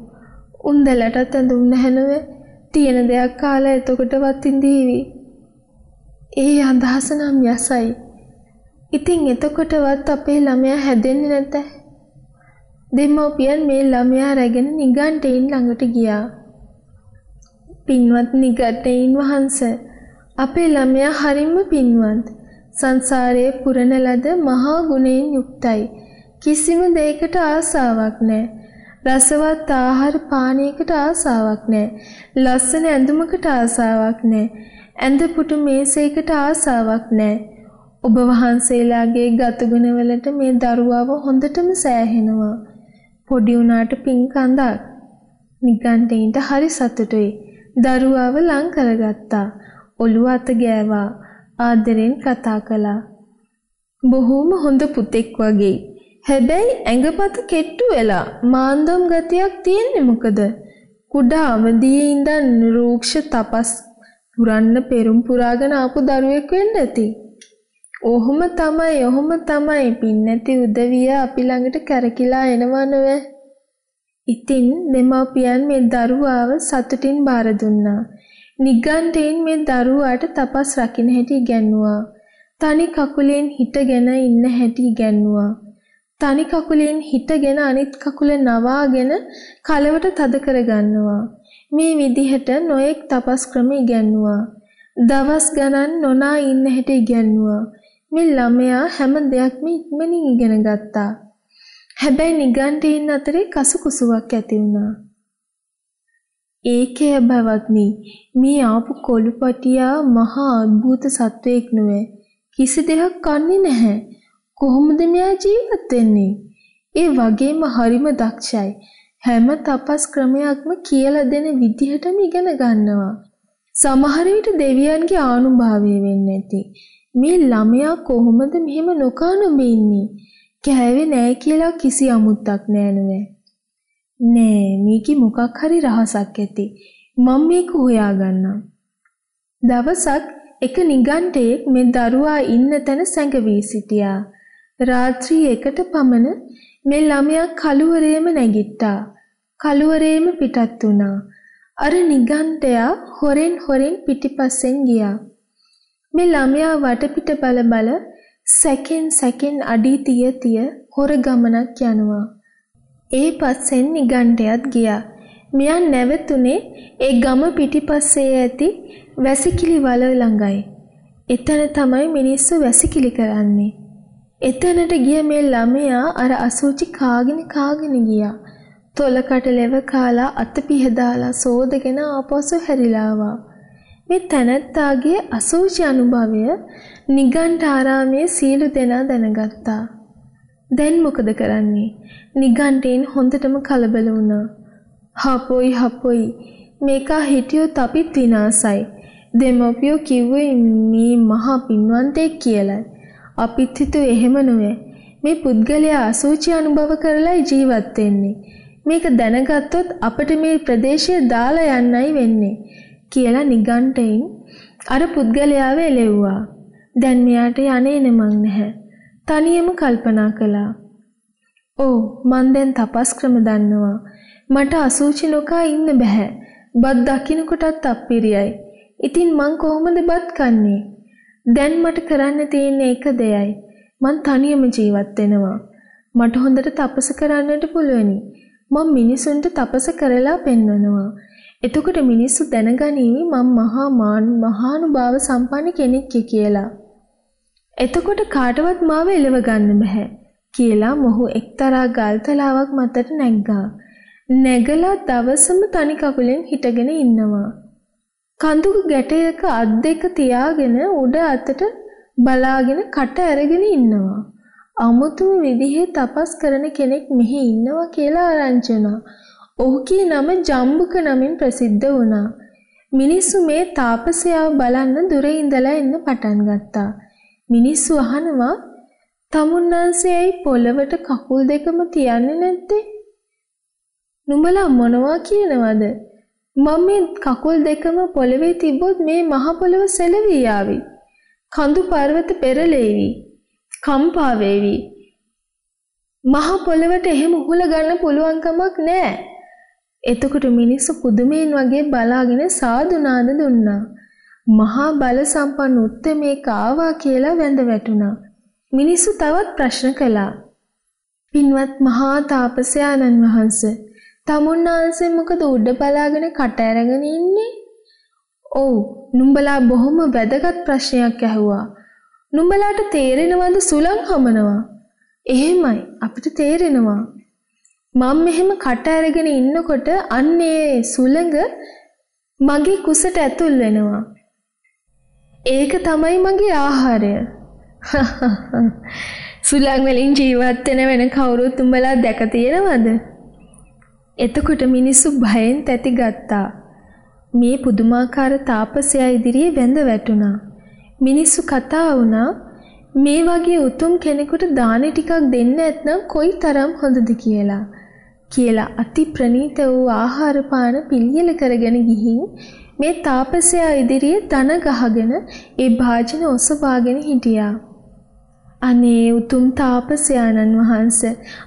උන්දලටත් ඇඳුම් නැහැනවේ තියෙන දෙයක් කාලා එතකොටවත් ඉඳීවි ඒ අදහස නම් යසයි ඉතින් එතකොටවත් අපේ ළමයා හැදෙන්නේ නැත දෙමව්පියන් මේ ළමයා රැගෙන නිගණ්ඨයින් ළඟට ගියා. පින්වත් නිගණ්ඨයින් වහන්සේ අපේ ළමයා හරිම පින්වත්. සංසාරයේ පුරන ලද මහා ගුණයෙන් යුක්තයි. කිසිම දෙයකට ආසාවක් නැහැ. රසවත් ආහාර පානයකට ආසාවක් නැහැ. ලස්සන ඇඳුමකට ආසාවක් නැහැ. ඇඳ පුටු මේසයකට ආසාවක් නැහැ. ඔබ වහන්සේලාගේ ගතුගුණවලට මේ දරුවාව හොඳටම සෑහෙනවා. පොඩි උනාට පින් කඳක්. නිගණ්ඨයින්ට හරි සතුටුයි. දරුවාව ලං කරගත්තා. ඔළුව අත ගෑවා. ආදරෙන් කතා කළා. බොහෝම හොඳ පුතෙක් වගේ. හැබැයි ඇඟපත කෙට්ටු වෙලා මාන්දම් ගතියක් තියෙන්නේ මොකද? කුඩා අවදියේ ඉඳන් රූක්ෂ තපස් පුරන්න පෙරම් පුරාගෙන ආපු දරුවෙක් වෙන්න ඇති. ඔහොම තමයි ඔහොම තමයි පින් නැති උදවිය අපි ළඟට කැරකිලා එනවා නෝවේ. ඉතින් දෙමාපියන් මේ දරුවාව සතුටින් බාර දුන්නා. නිගණ්ඨයෙන් මේ දරුවාට තපස් රකින්න හැටි ඉගැන්නුවා. තනි කකුලෙන් හිටගෙන ඉන්න හැටි ඉගැන්නුවා. තනි කකුලෙන් හිටගෙන අනිත් කකුල නවාගෙන කලවට තද කරගන්නවා. මේ විදිහට නොයෙක් තපස් ක්‍රම ඉගැන්නුවා. දවස් ගණන් නොනා ඉන්න හැටි ඉගැන්නුවා. මේ ළමයා හැම දෙයක්ම ඉක්මනින් ඉගෙන ගත්තා. හැබැයි නිගණ්ඨයින් අතරේ කසුකුසුවක් ඇති වුණා. ඒකේ බවත්නි මේ ආපු කොළුපටියා මහා අద్భుත සත්වයක් නෙවෙයි. කිසි දෙයක් කන්නේ නැහැ. කොහොමද මෙයා ජීවත් වෙන්නේ? ඒ වගේම හරිම දක්ෂයි. හැම තපස් ක්‍රමයක්ම කියලා දෙන විදිහටම ඉගෙන ගන්නවා. සමහර විට දෙවියන්ගේ ආනුභාවය වෙන්නේ නැති. මේ ළමයා කොහොමද මෙහෙම නොකනොබ ඉන්නේ? කෑවේ නෑ කියලා කිසි අමුත්තක් නෑ නෑ. නෑ මේකේ මොකක් හරි රහසක් ඇති. මම මේක හොයාගන්නම්. දවසක් එක නිගණ්ඨයෙක් මේ දරුවා ඉන්න තැන සැඟවී සිටියා. රාත්‍රී එකට පමණ මේ ළමයා කළුවරේම නැගිට්ටා. කළුවරේම පිටත් වුණා. අර නිගණ්ඨයා හොරෙන් හොරෙන් පිටිපස්සෙන් ගියා. මේ ළමයා වටපිට බල බල සැකෙන් සැකෙන් අඩි තිය තිය හොර ගමනක් යනවා. ඒ පස්සෙන් නිගණ්ඨයත් ගියා. මෙයා නැවතුනේ ඒ ගම පිටිපස්සේ ඇති වැසිකිලි වල ළඟයි. එතන තමයි මිනිස්සු වැසිකිලි කරන්නේ. එතනට ගිය මේ ළමයා අර අසුචි කාගෙන කාගෙන ගියා. තොලකට ලෙව කාලා අත පිහදාලා සෝදගෙන ආපසු හැරිලාවා. මේ තැනැත්තාගේ අසුචි අනුභවය නිගණ්ඨ ආරාමයේ සීලු දෙනා දැනගත්තා. දැන් මොකද කරන්නේ? නිගණ්ඨයෙන් හොඳටම කලබල වුණා. හපොයි හපොයි මේකා හිටියොත් අපිත් විනාසයි. දෙමෝපියෝ කිව්වේ මේ මහා පින්වන්තයෙක් කියලයි. අපිත් හිතුවේ එහෙම නොවේ. මේ පුද්ගලයා අසුචි අනුභව කරලා ජීවත් වෙන්නේ. මේක දැනගත්තොත් අපිට මේ ප්‍රදේශය දාලා යන්නයි වෙන්නේ කියලා නිගණ්ඨයෙන් අර පුද්ගලයාව එළෙව්වා. දැන් මෙයාට යන්නේ නමක් නැහැ. තනියම කල්පනා කළා. "ඕ මං දැන් තපස් ක්‍රම දන්නවා. මට අසුචි නොකා ඉන්න බෑ. බත් දකින්නකොටත් අප්පිරියයි. ඉතින් මං කොහොමද බත් කන්නේ? දැන් මට කරන්න තියෙන්නේ එක දෙයයි. මං තනියම ජීවත් වෙනවා. මට හොඳට තපස කරන්නට පුළුවනි. මම මිනිසුන්ට තපස කරලා පෙන්වනවා. එතකොට මිනිස්සු දැනගනීවි මම මහා මහානුභාව සම්පන්න කෙනෙක් කියලා. එතකොට කාටවත් මාව එලව ගන්න බෑ කියලා මොහු එක්තරා ගල්තලාවක් මතට නැග්ගා. නැගලා දවසම තනි කකුලෙන් හිටගෙන ඉන්නවා. කඳුක ගැටයක අත් දෙක තියාගෙන උඩ අතට බලාගෙන කට ඇරගෙන ඉන්නවා. අමුතුම විදිහේ තපස් කරන කෙනෙක් මෙහි ඉන්නවා කියලා ආරංචි වුණා. ඔහුගේ නම ජම්බුක නමින් ප්‍රසිද්ධ වුණා. මිනිස්සු මේ තාපසයාව බලන්න දුර ඉඳලා එන්න පටන් ගත්තා. මිනිස්සු අහනවා තමුන්නාන්සේයි පොළවට කකුල් දෙකම තියන්නේ නැත්තේ? නුඹලා මොනවා කියනවද? මම මේ කකුල් දෙකම පොළවේ තිබ්බොත් මේ මහ පොළව සෙලවී යාවි. කඳු පර්වත පෙරලෙවි. කම්පා වේවි. මහ පොළවට එහෙම උහුල ගන්න පුළුවන් කමක් නැහැ. එතකොට මිනිස්සු පුදුමයෙන් වගේ බලාගෙන සාදු නාද දුන්නා. මහා බල සම්පන්න උත්තමයෙක් ආවා කියලා වැඳ වැටුණා. මිනිස්සු තවත් ප්‍රශ්න කළා. පින්වත් මහා තාපසයාණන් වහන්සේ තමුන්නාන්සේ මොකද උඩ බලාගෙන කට ඇරගෙන ඉන්නේ? ඔව් නුඹලා බොහොම වැදගත් ප්‍රශ්නයක් ඇහුවා. නුඹලාට තේරෙනවද සුළං හමනවා? එහෙමයි අපිට තේරෙනවා. මම මෙහෙම කට අරගෙන ඉන්නකොට අන්නේ සුළඟ මගේ කුසට ඇතුල් වෙනවා. ඒක තමයි මගේ ආහාරය. සුළං වලින් ජීවත් වෙන වෙන කවුරුත් උඹලා දැක තියෙනවද? එතකොට මිනිස්සු භයෙන් තැති ගත්තා. මේ පුදුමාකාර තාපසයා ඉදිරියේ වැඳ වැටුණා. මිනිස්සු කතා වුණා මේ වගේ උතුම් කෙනෙකුට දානි ටිකක් දෙන්න නැත්නම් කොයි තරම් හොඳද කියලා. කියලා අති ප්‍රනීත වූ ආහාර පාන පිළියෙල කරගෙන ගිහින් මේ තාපසයා ඉදිරියේ දන ගහගෙන ඒ භාජන ඔසවාගෙන හිටියා. අනේ උතුම් තාපසයාණන් වහන්ස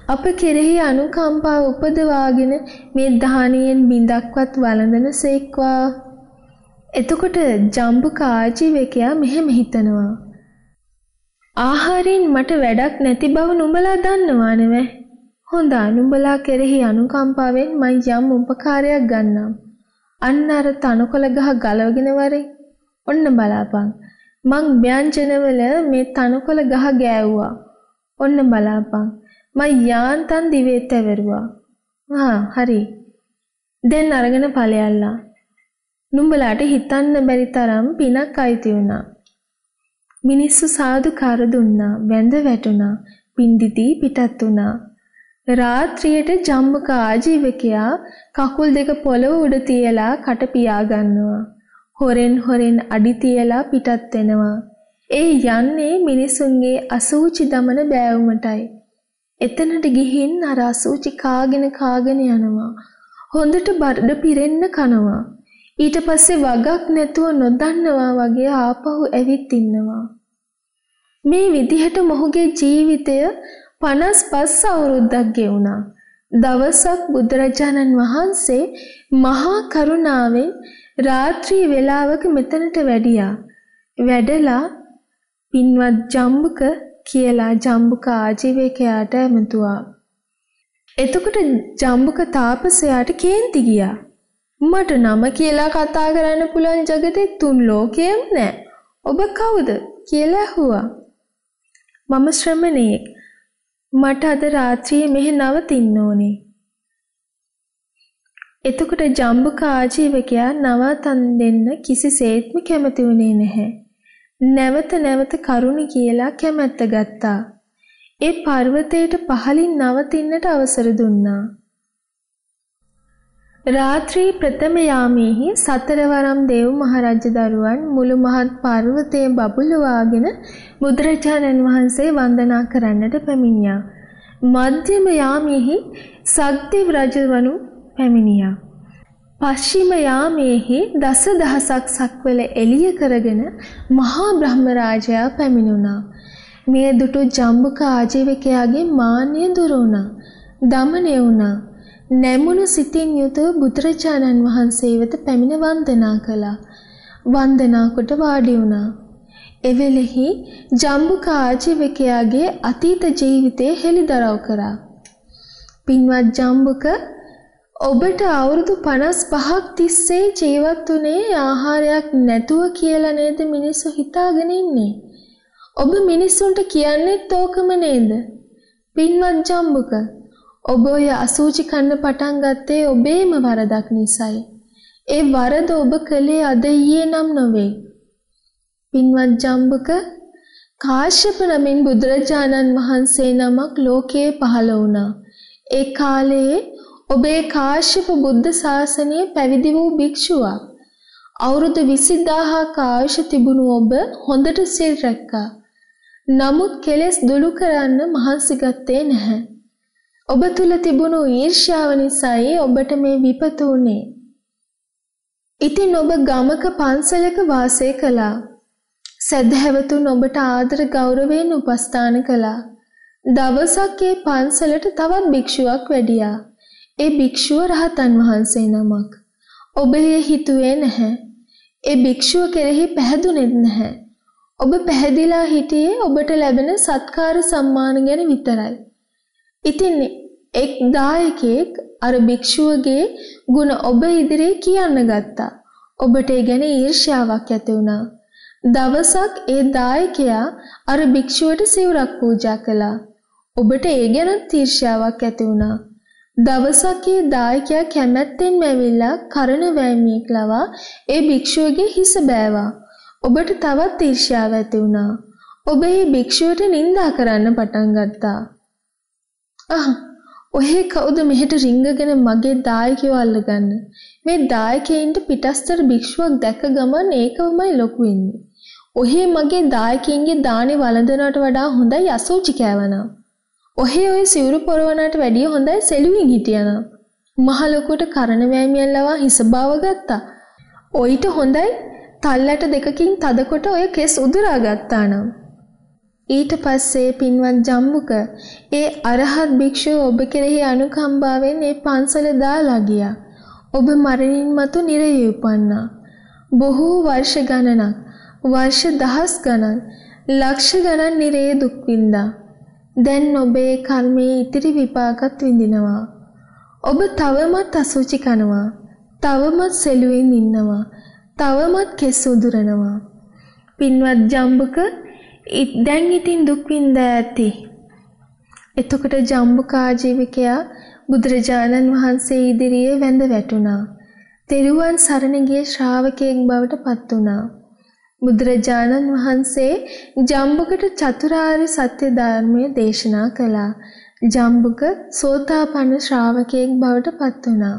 අප කෙරෙහි අනුකම්පාව උපදවාගෙන මේ දානියෙන් බිඳක්වත් වළඳන සේක්වා එතකොට ජම්බුක ආජීවකයා මෙහෙම හිතනවා. ආහාරයෙන් මට වැඩක් නැති බව නුඹලා දන්නවා නෙවෙයි. හොඳයි නුඹලා කෙරෙහි අනුකම්පාවෙන් මම යම් උපකාරයක් ගන්නම්. අන්න අර තනකොළ ගහ ගලවගෙන වරේ. ඔන්න බලාපන්. මං ව්‍යංජනවල මේ තනකොළ ගහ ගෑවුවා. ඔන්න බලාපන්. මං යාන්තම් දිවෙත් ඇවරුවා. ආ හරි. දැන් අරගෙන ඵලයල්ලා. නුඹලාට හිතන්න බැරි තරම් පිනක් අයිති වුණා. මිනිස්සු සාදුකාර දුන්නා, වැඳ වැටුණා, පින්දිදී පිටත් වුණා. රාත්‍රියට ජම්බක ආජීවකයා කකුල් දෙක පොළව උඩ තියලා කට පියා ගන්නවා. හොරෙන් හොරෙන් අඩි තියලා පිටත් වෙනවා. ඒ යන්නේ මිනිසුන්ගේ අසූචි දමන බෑවුමටයි. එතනට ගිහින් අර අසූචි කාගෙන කාගෙන යනවා. හොඳට බඩ පිරෙන්න කනවා. ඊට පස්සේ වගක් නැතුව නොදන්නවා වගේ ආපහු ඇවිත් ඉන්නවා. මේ විදිහට මොහුගේ ජීවිතය 55 අවුරුද්දක් ගෙවුණා. දවසක් බුදුරජාණන් වහන්සේ මහා කරුණාවෙන් රාත්‍රී වේලාවක මෙතනට වැඩියා. වැඩලා පින්වත් ජම්බුක කියලා ජම්බුක ආජීවකයාට ඇමතුවා. එතකොට ජම්බුක තාපසයාට කේන්ති ගියා. මට නම කියලා කතා කරන්න පුළුවන් జగතේ තුන් ලෝකයේම නැහැ. ඔබ කවුද කියලා ඇහුවා. මම ශ්‍රමණයෙක්. මට අද රාත්‍රියේ මෙහි නවතින්න ඕනේ. එතකොට ජම්බුක ආජීවකයා නවතන් දෙන්න කිසිසේත්ම කැමති වුණේ නැහැ. නැවත නැවත කරුණ කියලා කැමැත්ත ගත්තා. ඒ පර්වතයට පහලින් නවතින්නට අවසර දුන්නා. රාත්‍රී ප්‍රථම යාමේහි සතරවරම් දේව් මහරජ දරුවන් මුළු මහත් පර්වතයේ බබළුවාගෙන බුදුරජාණන් වහන්සේ වන්දනා කරන්නට පැමිණියා. මධ්‍යම යාමේහි සක්දේව රජවණු පැමිණියා. පශ්චිම යාමේහි දස දහසක් සක්වල එළිය කරගෙන මහා බ්‍රහ්ම රාජයා පැමිණුණා. මේ දුටු ජම්බුක ආජීවකයාගේ මාන්නය දුර වුණා. දමනය වුණා. නැමුණු සිතින් යුතුව බුදුරජාණන් වහන්සේ වෙත පැමිණ වන්දනා කළා. වන්දනා කොට වාඩි වුණා. එවෙලෙහි ජම්බුක ආජීවකයාගේ අතීත ජීවිතය හෙළිදරව් කරා. පින්වත් ජම්බුක ඔබට අවුරුදු 55ක් තිස්සේ ජීවත් වුණේ ආහාරයක් නැතුව කියලා නේද මිනිස්සු හිතාගෙන ඉන්නේ. ඔබ මිනිස්සුන්ට කියන්නේත් ඕකම නේද? පින්වත් ජම්බුක ඔබ ඔය අසූචි කන්න පටන් ගත්තේ ඔබේම වරදක් නිසායි. ඒ වරද ඔබ කළේ අද ඊයේ නම් නොවේ. පින්වත් ජම්බුක කාශ්‍යප නමින් බුදුරජාණන් වහන්සේ නමක් ලෝකයේ පහළ වුණා. ඒ කාලයේ ඔබේ කාශ්‍යප බුද්ධ ශාසනයේ පැවිදි වූ භික්ෂුවක්. අවුරුදු 20000ක ආයුෂ තිබුණු ඔබ හොඳට සිල් රැක්කා. නමුත් කෙලෙස් දුරු කරන්න මහන්සි ගත්තේ නැහැ. ඔබ තුල තිබුණු ඊර්ෂ්‍යාව නිසායි ඔබට මේ විපත උනේ. ඉතින් ඔබ ගමක පන්සලක වාසය කළා. සදහැවතුන් ඔබට ආදර ගෞරවයෙන් උපස්ථාන කළා. දවසක් ඒ පන්සලට තවත් භික්ෂුවක් වැඩියා. ඒ භික්ෂුව රහතන් වහන්සේ නමක්. ඔබ එය හිතුවේ නැහැ. ඒ භික්ෂුව කෙරෙහි පැහැදුනේත් නැහැ. ඔබ පැහැදිලා හිටියේ ඔබට ලැබෙන සත්කාර සම්මාන ගැන විතරයි. ඉතින් එක් දායකයෙක් අර භික්ෂුවගේ ಗುಣ ඔබ ඉදිරියේ කියන්න ගත්තා. ඔබට ඒ ගැන ඊර්ෂ්‍යාවක් ඇති වුණා. දවසක් ඒ දායකයා අර භික්ෂුවට සිවුරක් පූජා කළා. ඔබට ඒ ගැනත් ඊර්ෂ්‍යාවක් ඇති වුණා. දවසක් ඒ දායකයා කැමැත්තෙන්ම ඇවිල්ලා කරන වෑමියෙක් ලවා ඒ භික්ෂුවගේ හිස බෑවා. ඔබට තවත් ඊර්ෂ්‍යාව ඇති වුණා. ඔබ ඒ භික්ෂුවට නිඳා කරන්න පටන් ගත්තා. අහ ඔහේ කවුද මෙහෙට රිංගගෙන මගේ දායකයව අල්ලගන්න. මේ දායකයින්ට පිටස්තර භික්ෂුවක් දැක ගමන් ඒකමයි ලොකු වෙන්නේ. ඔහේ මගේ දායකයින්ගේ දානේ වළඳනට වඩා හොඳයි අසෝචි කෑවනම්. ඔහේ ඔය සිවුරු පොරවනට වැඩිය හොඳයි සෙලුවින් හිටියනම්. මහ ලොකුට කරන වෑමියන් ලවා හිස බාව ගත්තා. ඔයිට හොඳයි තල්ලට දෙකකින් තදකොට ඔය කෙස් උදුරා ගත්තා නම්. ඊට පස්සේ පින්වත් ජම්බුක ඒ අරහත් භික්ෂුව ඔබ කෙරෙහි අනුකම්පාවෙන් ඒ පන්සල දාලා ගියා. ඔබ මරණින් මතු නිරයේ උපන්නා. බොහෝ වර්ෂ ගණනක්, වර්ෂ දහස් ගණන්, ලක්ෂ ගණන් නිරයේ දුක් විඳා. දැන් ඔබේ කර්මයේ ඉතිරි විපාකත් විඳිනවා. ඔබ තවමත් අසුචි කනවා. තවමත් සෙලුවෙන් ඉන්නවා. තවමත් කෙස් උදුරනවා. පින්වත් ජම්බුක දැන් ඉතින් දුක් විඳ ඇති. එතකොට ජම්බුකා ජීවිකයා බුදුරජාණන් වහන්සේ ඉදිරියේ වැඳ වැටුණා. තෙරුවන් සරණ ගිය ශ්‍රාවකයෙක් බවට පත් වුණා. බුදුරජාණන් වහන්සේ ජම්බුකට චතුරාර්ය සත්‍ය ධර්මය දේශනා කළා. ජම්බුක සෝතාපන්න ශ්‍රාවකයෙක් බවට පත් වුණා.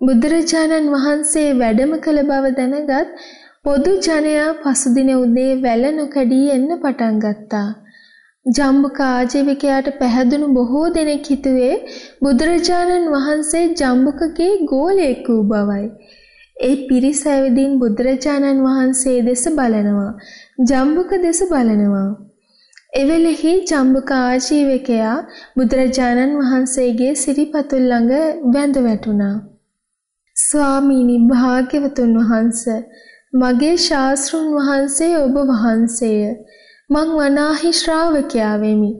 බුදුරජාණන් වහන්සේ වැඩම කළ බව දැනගත් පොදු ජනයා පසුදින උදේ වැල නොකඩී එන්න පටන් ගත්තා. ජම්බුක ආජීවිකයාට පැහැදුණු බොහෝ දෙනෙක් හිතුවේ බුදුරජාණන් වහන්සේ ජම්බුකගේ ගෝලයෙක් වූ බවයි. ඒ පිරිස ඇවිදින් බුදුරජාණන් වහන්සේ දෙස බලනවා. ජම්බුක දෙස බලනවා. එවෙලෙහි ජම්බුක ආජීවකයා බුදුරජාණන් වහන්සේගේ සිරිපතුල් ළඟ වැඳ වැටුණා. ස්වාමීනි භාග්‍යවතුන් වහන්ස මගේ ශාස්ත්‍රුන් වහන්සේ ඔබ වහන්සේය. මං වනාහි ශ්‍රාවකයා වෙමි.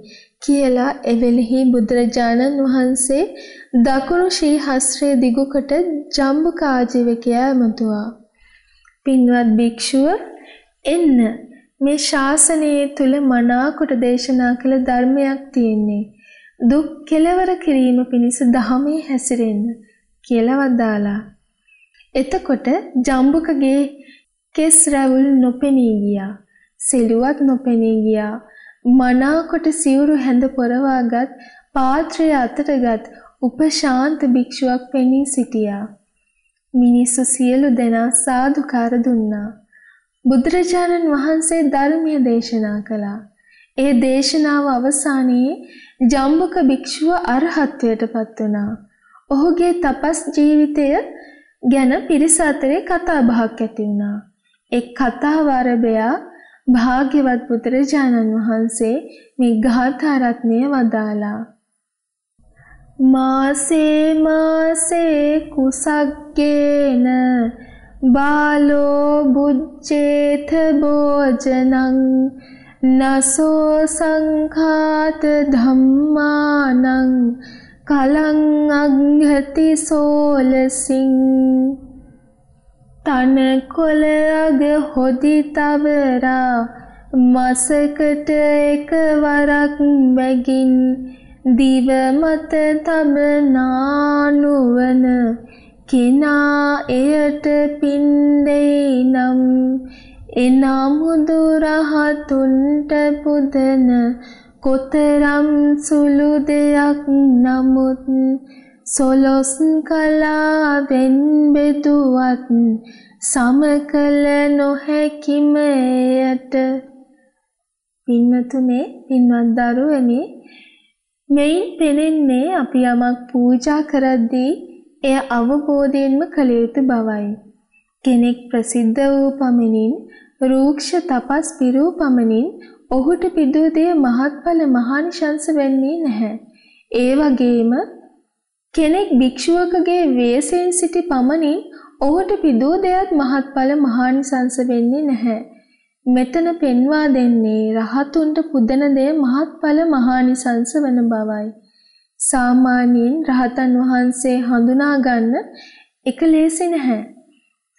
කියලා එවෙලෙහි බුදුරජාණන් වහන්සේ දකුණු ශ්‍රී හස්රය දිගුකොට ජම්බුක ආජීවකයා ඇමතුවා. පින්වත් භික්ෂුව එන්න මේ ශාසනයේ තුල මනාකොට දේශනා කළ ධර්මයක් තියෙන්නේ. දුක් කෙලවර කිරීම පිණිස දහමේ හැසිරෙන්න කියලා වදාලා. එතකොට ජම්බුකගේ කෙස් රැවුල් නොපෙනී ගියා. සෙලුවත් නොපෙනී ගියා. මනාකොට සිවුරු හැඳ පොරවාගත් පාත්‍රය අතටගත් උපශාන්ත භික්ෂුවක් පෙනී සිටියා. මිනිස්සු සියලු දෙනා සාදුකාර දුන්නා. බුදුරජාණන් වහන්සේ ධර්මය දේශනා කළා. ඒ දේශනාව අවසානයේ ජම්බුක භික්ෂුව අරහත්වයට පත් වුණා. ඔහුගේ තපස් ජීවිතය ගැන පිරිස අතරේ කතා බහක් ඇති වුණා. එක් කතාව අරබයා භාග්‍යවත් බුදුරජාණන් වහන්සේ මේ ගාථා රත්නය වදාලා මාසේ මාසේ කුසග්ගේන බාලෝ බුච්චේත භෝජනං නසෝ සංඛාත ධම්මානං කලං අග්හති සෝලසින් තන කොළ අග හොදි තවරා මසකට එකවරක් බැගින් දිව මත තබනානුවන කෙනා එයට පින්දෙයි නම් එනමුදු රහතුන්ට පුදන. කොතරම් සුළු දෙයක් නමුත් සොලොස් කලාවෙන් බෙදුවත් සමකල නොහැකිම එයට පින්වතුනේ පින්වත් දරුවනි මෙයින් පෙනෙන්නේ අපි යමක් පූජා කරද්දී එය අවබෝධයෙන්ම කළ යුතු බවයි. කෙනෙක් ප්‍රසිද්ධ වූ පමණින් රූක්ෂ තපස් පිරූ පමණින් ඔහුට පිදූ දෙය මහත්ඵල මහානිශංස වෙන්නේ නැහැ. ඒ වගේම කෙනෙක් භික්ෂුවකගේ වේසයෙන් සිටි පමණින් ඔහුට පිදූ දෙයක් මහත්ඵල මහානිසංස වෙන්නේ නැහැ. මෙතන පෙන්වා දෙන්නේ රහතුන්ට පුදන දෙය මහත්ඵල මහානිසංස වන බවයි. සාමාන්‍යයෙන් රහතන් වහන්සේ හඳුනා ගන්න එක ලේසි නැහැ.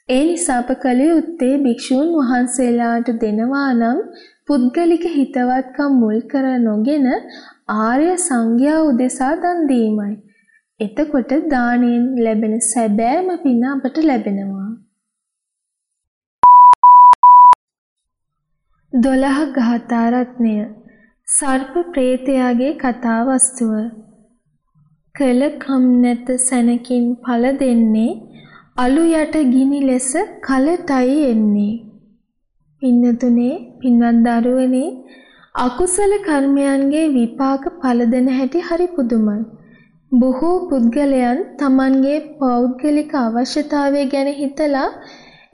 ඒ නිසා අප කළ යුත්තේ භික්ෂූන් වහන්සේලාට දෙනවා නම් පුද්ගලික හිතවත්කම් මුල් කර නොගෙන ආර්ය සංඝයා උදෙසා දන් දීමයි. එතකොට දාණයෙන් ලැබෙන සැබෑම පින අපට ලැබෙනවා. 12 ගාථා රත්නය සර්ප ප්‍රේතයාගේ කතා වස්තුව කළ කම් නැත සැනකින් ඵල දෙන්නේ අලු යට ගිනි ලෙස කලටයි එන්නේ. පින්නතුනේ පින්වත් දරුවනේ අකුසල කර්මයන්ගේ විපාක ඵල දෙන හැටි හරි පුදුමයි. බොහෝ පුද්ගලයන් තමන්ගේ පෞද්ගලික අවශ්‍යතාවය ගැන හිතලා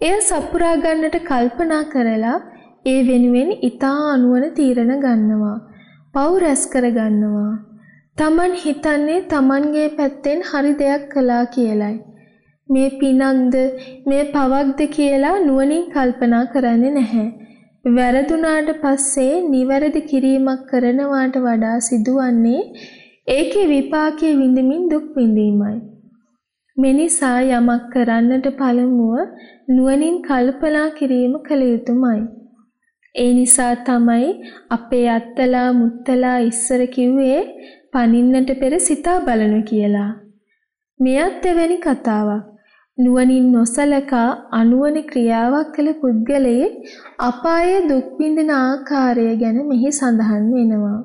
එය සපුරා ගන්නට කල්පනා කරලා ඒ වෙනුවෙන් ඊතා අනුවන තීරණ ගන්නවා. පව් රැස් කර ගන්නවා. තමන් හිතන්නේ තමන්ගේ පැත්තෙන් හරි දෙයක් කළා කියලයි. මේ පිනක්ද මේ පවක්ද කියලා නුවණින් කල්පනා කරන්නේ නැහැ. වැරදුනාට පස්සේ නිවැරදි කිරීමක් කරනවාට වඩා සිදුවන්නේ ඒකේ විපාකයේ විඳමින් දුක් විඳීමයි. මෙනිසා යමක් කරන්නට පළමුව නුවණින් කල්පනා කිරීම කළ යුතුමයි. ඒ නිසා තමයි අපේ අත්තලා මුත්තලා ඉස්සර කිව්වේ පනින්නට පෙර සිතා බලනු කියලා. මෙයත් එවැනි කතාවක්. නුවණින් නොසලකා අනුවණ ක්‍රියාවක් කළ පුද්ගලයේ අපායේ දුක් විඳින ආකාරය ගැන මෙහි සඳහන් වෙනවා.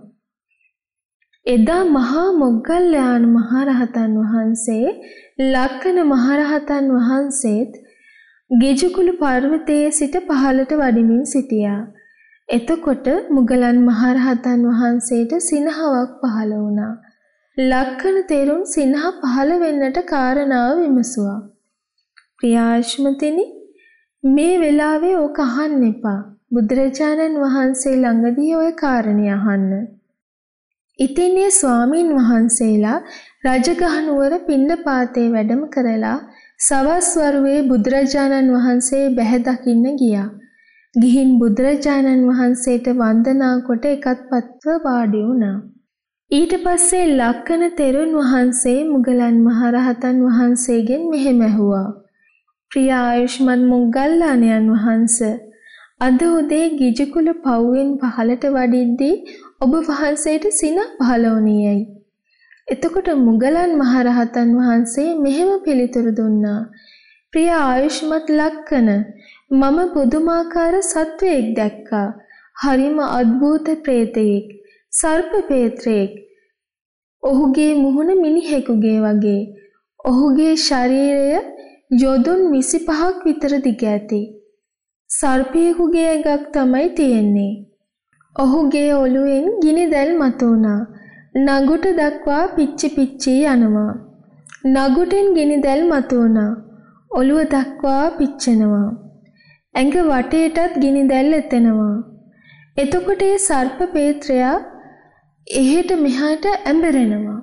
එදා මහා මොග්ගල්ලාන මහරහතන් වහන්සේ ලක්කන මහරහතන් වහන්සේත් ගිජුකුළු පර්වතයේ සිට පහළට වඩිමින් සිටියා. එතකොට මුගලන් මහරහතන් වහන්සේට සිනහවක් පහළ වුණා. ලක්කන තෙරුන් සිනහ පහළ වෙන්නට කාරණාව විමසුවා. ප්‍රියාශ්මතිනි මේ වෙලාවේ ඕක අහන්න එපා. බුදුරජාණන් වහන්සේ ළඟදී ওই කාරණේ අහන්න. ඉතින් මේ ස්වාමින් වහන්සේලා රජගහ නුවර පිණ්ඩපාතේ වැඩම කරලා සවස් වරුවේ බුදුරජාණන් වහන්සේ බැහැ දකින්න ගියා. ගිහින් බුදුරජාණන් වහන්සේට වන්දනා කොට එකත්පත්ව වාඩි වුණා. ඊට පස්සේ ලක්කන තෙරුන් වහන්සේ මුගලන් මහරහතන් වහන්සේගෙන් මෙහෙම ඇහුවා. ප්‍රිය ආයුෂ්මත් මුගල්ලාණන් වහන්ස අද උදේ ගිජකුල පව්වෙන් පහලට වඩිද්දී ඔබ වහන්සේට සිනහ පහළ වුණේයයි. එතකොට මුගලන් මහරහතන් වහන්සේ මෙහෙම පිළිතුරු දුන්නා. ප්‍රිය ආයුෂ්මත් ලක්කන මම පුදුමාකාර සත්වයෙක් දැක්කා. හරිම අద్භූත ප්‍රේතයෙක්. සර්ප පේත්‍රයෙක්. ඔහුගේ මුහුණ මිනිහෙකුගේ වගේ. ඔහුගේ ශරීරය යොදුන් 25ක් විතර දිග ඇති. සර්පයෙකුගේ ඇඟක් තමයි තියෙන්නේ. ඔහුගේ ඔළුවෙන් ගිනි දැල් මතුණා. නගුට දක්වා පිච්චි පිච්චි යනවා. නගුටෙන් ගිනි දැල් මතුණා. ඔළුව දක්වා පිච්චෙනවා. ඇඟ වටේටත් ගිනි දැල් එතෙනවා. එතකොට ඒ සර්ප පේත්‍රයා එහෙට මෙහාට ඇඹරෙනවා.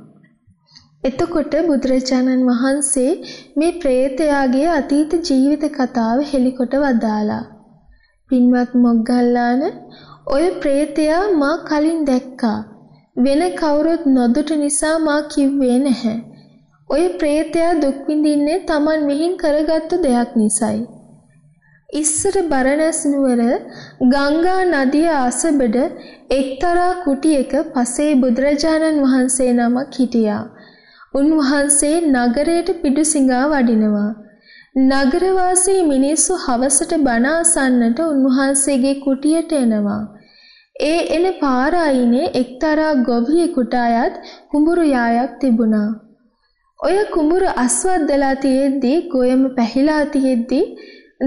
එතකොට බුදුරජාණන් වහන්සේ මේ ප්‍රේතයාගේ අතීත ජීවිත කතාව හෙලිකොට වදාලා. පින්වත් මොග්ගල්ලාන ඔය ප්‍රේතයා මා කලින් දැක්කා. වෙන කවුරුත් නොදුටු නිසා මා කිව්වේ නැහැ. ඔය ප්‍රේතයා දුක් විඳින්නේ Taman විහිං කරගත්තු දෙයක් නිසායි. ඉස්සර බරණැස් නුවර ගංගා නදිය අසබඩ එක්තරා කුටියක පසේ බුදුරජාණන් වහන්සේ නමක් හිටියා. උන්වහන්සේ නගරයට පිඩුසිඟා වඩිනවා. නගරවාසී මිනිස්සු හවසට බණ අසන්නට උන්වහන්සේගේ කුටියට එනවා. ඒ එන පාර අයිනේ එක්තරා ගොවියෙකුට අයත් කුඹුරු යායක් තිබුණා. ඔය කුඹුරු අස්වද්දලා තියෙද්දි ගොයම පැහිලා තියෙද්දි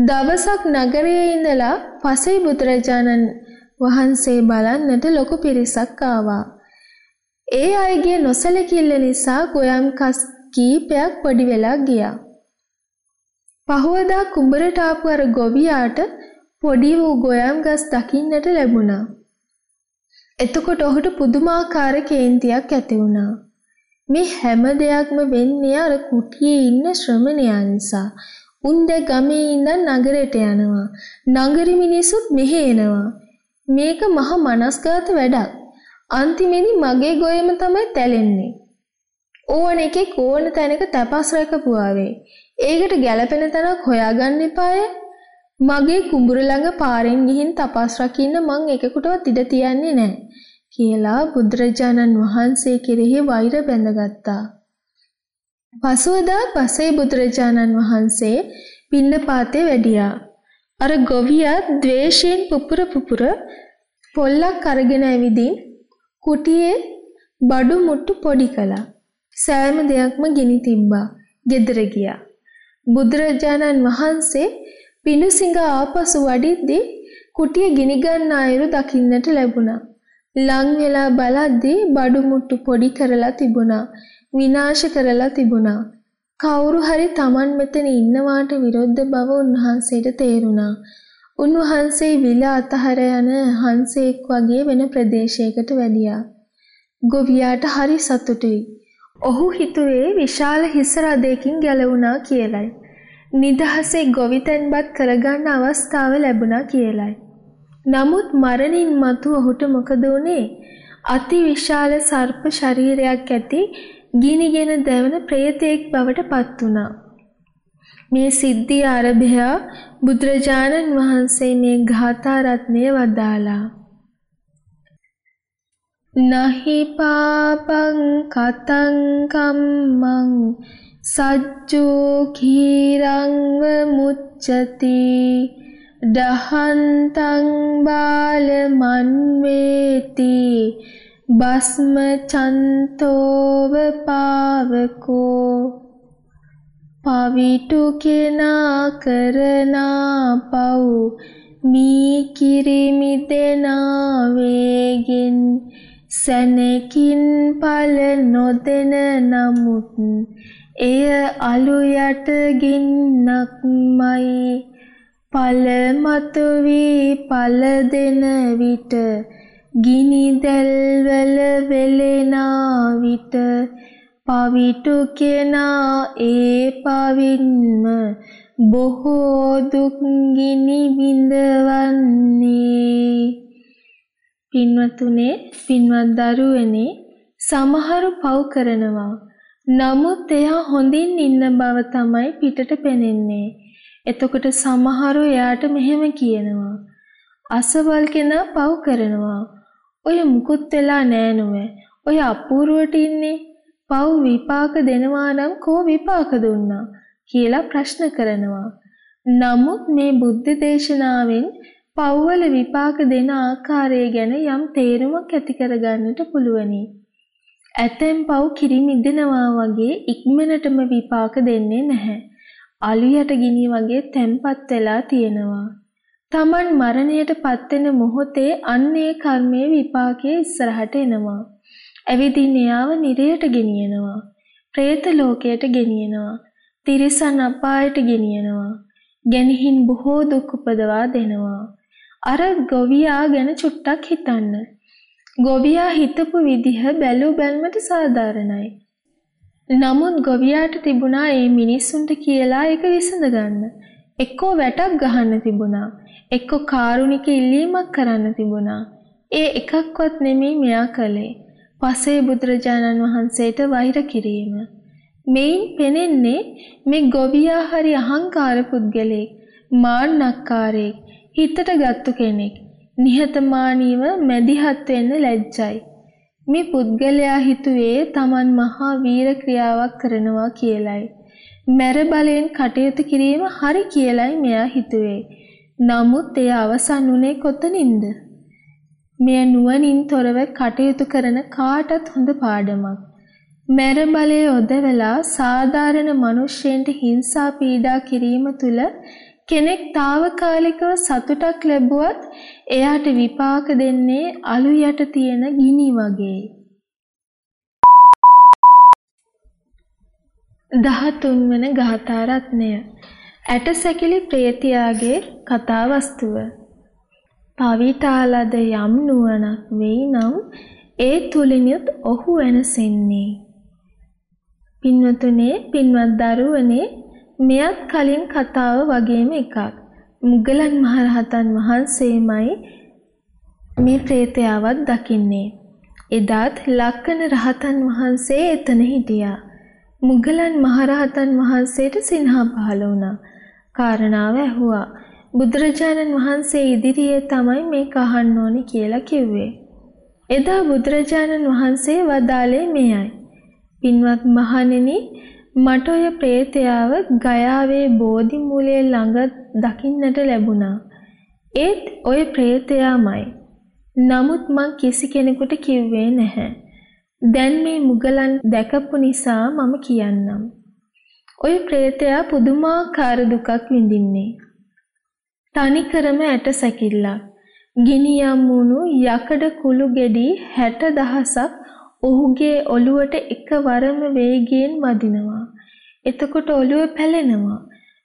දවසක් නගරයේ ඉඳලා පසේ බුදුරජාණන් වහන්සේ බලන්නට ලොකු පිරිසක් ආවා. ඒ අයගේ නොසලකිල්ල නිසා ගොයම් කස් කීපයක් පොඩි වෙලා ගියා. පහවදා කුඹරට ආපු අර ගොවියාට පොඩි වූ ගොයම් ගස් දකින්නට ලැබුණා. එතකොට ඔහුට පුදුමාකාර කේන්තියක් ඇති වුණා. මේ හැම දෙයක්ම වෙන්නේ අර කුටියේ ඉන්න ශ්‍රමණයා නිසා. උන් දැ ගමේ ඉඳන් නගරයට යනවා. නගරි මිනිස්සුත් මෙහෙ එනවා. මේක මහ මනස්ගත වැඩක්. අන්තිමේදී මගේ ගොයම තමයි තැලෙන්නේ. ඕන එකෙක් ඕන තැනක තපස් රැකපුවාවේ. ඒකට ගැළපෙන තැනක් හොයාගන්න එපාය. මගේ කුඹුර ළඟ පාරෙන් ගිහින් තපස් රකින්න මං එකෙකුටවත් ඉඩ තියන්නේ නැහැ. කියලා බුදුරජාණන් වහන්සේ කෙරෙහි වෛර බැඳගත්තා. පසුවදා පසේ බුදුරජාණන් වහන්සේ පින්නපාතේ වැඩියා. අර ගොවියා ද්වේෂයෙන් පුපුර පුපුර පොල්ලක් අරගෙන ඇවිදින් කුටියේ බඩු මුට්ටු පොඩි කළා. සෑම දෙයක්ම ගිනි තිබ්බා. ගෙදර ගියා. බුදුරජාණන් වහන්සේ පිණුසිඟ ආපසු වඩිද්දී කුටිය ගිනි ගන්න අයුරු දකින්නට ලැබුණා. ලං වෙලා බලද්දී බඩු මුට්ටු පොඩි කරලා තිබුණා. විනාශ කරලා තිබුණා. කවුරු හරි Taman මෙතන ඉන්නවාට විරුද්ධ බව උන්වහන්සේට තේරුණා. උන්වහන්සේ විල අතහර යන හංසෙක් වගේ වෙන ප්‍රදේශයකට වැඩියා. ගොවියාට හරි සතුටුයි. ඔහු හිතුවේ විශාල හිස රදයකින් ගැලවුණා කියලයි. නිදහසේ ගොවිතැන්පත් කරගන්න අවස්ථාව ලැබුණා කියලයි. නමුත් මරණින් මතු ඔහුට මොකද වුනේ? අති විශාල සර්ප ශරීරයක් ඇති ගිනිගෙන දැවෙන ප්‍රේතෙක් බවට පත් වුණා. මේ සිද්ධිය අරබයා බුදුරජාණන් වහන්සේ මේ ගාථා රත්නය වදාලා. නහි පාපං කතං කම්මං සජ්ජෝ කීරංව මුච්චති දහන්තං බාල මන්වේති බස්ම චන්තෝව පාවකෝ පවිටු කෙනා කරනා පව් මී කිරිමි දෙනා වේගෙන් සැනකින් පල නොදෙන නමුත් එය අලු යට ගින්නක්මයි පල මතු වී පල දෙන විට ගිනි දැල්වල වෙලෙනා විට පවිටු කෙනා ඒ පවින්ම බොහෝ දුක් ගිනි විඳවන්නේ. පින්වතුනේ පින්වත් දරුවනේ සමහරු පව් කරනවා නමුත් එයා හොඳින් ඉන්න බව තමයි පිටට පෙනෙන්නේ එතකොට සමහරු එයාට මෙහෙම කියනවා අසවල් කෙනා පව් කරනවා ඔය මුකුත් වෙලා නෑ නෝවේ. ඔය අපූර්වට ඉන්නේ. පව් විපාක දෙනවා නම් කෝ විපාක දුන්නා කියලා ප්‍රශ්න කරනවා. නමුත් මේ බුද්ධ දේශනාවෙන් පව්වල විපාක දෙන ආකාරය ගැන යම් තේරුමක් ඇති කරගන්නට පුළුවනි. ඇතැම් පව් කිරිමිදෙනවා වගේ ඉක්මනටම විපාක දෙන්නේ නැහැ. අලු යට ගිනි වගේ තැම්පත් වෙලා තියෙනවා. තමන් මරණයට පත්වෙන මොහොතේ අන්නේ කර්මයේ විපාකයේ ඉස්සරහට එනවා. ඇවිදින් එයාව නිරයට ගෙනියනවා. പ്രേත ලෝකයට ගෙනියනවා. තිරිසන් අපායට ගෙනියනවා. ගෙනihin බොහෝ දුක් උපදවා දෙනවා. අර ගොවියා ගැන චුට්ටක් හිතන්න. ගොවියා හිතපු විදිහ බැලූ බැල්මට සාධාරණයි. නමුත් ගොවියාට තිබුණා මේ මිනිස්සුන්ට කියලා ඒක විසඳගන්න. එක්කෝ වැටක් ගහන්න තිබුණා. එක්ක කාරුණික ඉල්ලීමක් කරන්න තිබුණා. ඒ එකක්වත් නෙමෙයි මෙයා කළේ. පසේ බුදුරජාණන් වහන්සේට වෛර කිරීම. මෙයින් පෙනෙන්නේ මේ ගොවියා හරි අහංකාර පුද්ගලෙක්, මාන්නක්කාරයෙක්, හිතට ගත්තු කෙනෙක්. නිහතමානීව මැදිහත් වෙන්න ලැජ්ජයි. මේ පුද්ගලයා හිතුවේ Taman මහා වීර ක්‍රියාවක් කරනවා කියලයි. මැර බලයෙන් කටයුතු කිරීම හරි කියලයි මෙයා හිතුවේ. නමුත් එය අවසන් වුණේ කොතනින්ද? මෙය නුවණින් තොරව කටයුතු කරන කාටත් හොඳ පාඩමක්. මැර බලය යොදවලා සාධාරණ මිනිස්සෙන්ට හිංසා පීඩා කිරීම තුළ කෙනෙක් తాවකාලිකව සතුටක් ලැබුවත් එයාට විපාක දෙන්නේ අලු යට තියෙන ගිනි වගේ. 13 වන ගාථා රත්නය ඇටසැකිලි ප්‍රේතියාගේ කතා වස්තුව. පවිතාලද යම් නුවණක් වෙයි නම් ඒ තුලිනුත් ඔහු වෙනසෙන්නේ. පින්වතුනේ පින්වත් දරුවනේ මෙයත් කලින් කතාව වගේම එකක්. මුගලන් මහරහතන් වහන්සේමයි මේ ප්‍රේතයාවත් දකින්නේ. එදාත් ලක්කන රහතන් වහන්සේ එතන හිටියා. මුගලන් මහරහතන් වහන්සේට සිනහා පහළ වුණා. කාරණාව ඇහුවා. බුදුරජාණන් වහන්සේ ඉදිරියේ තමයි මේක අහන්න ඕනි කියලා කිව්වේ. එදා බුදුරජාණන් වහන්සේ වදාළේ මෙයයි. පින්වත් මහණෙනි මට ඔය ප්‍රේතයාව ගයාවේ බෝධි මූලයේ ළඟ දකින්නට ලැබුණා. ඒත් ඔය ප්‍රේතයාමයි. නමුත් මං කිසි කෙනෙකුට කිව්වේ නැහැ. දැන් මේ මුගලන් දැකපු නිසා මම කියන්නම්. ඔය ප්‍රේතයා පුදුමාකාර දුකක් විඳින්නේ. තනිකරම ඇට සැකිල්ලක්. ගිනි යම්මුණු යකඩ කුළු ගෙඩි 60000ක් ඔහුගේ ඔළුවට එකවරම වේගයෙන් වදිනවා. එතකොට ඔළුව පැලෙනවා.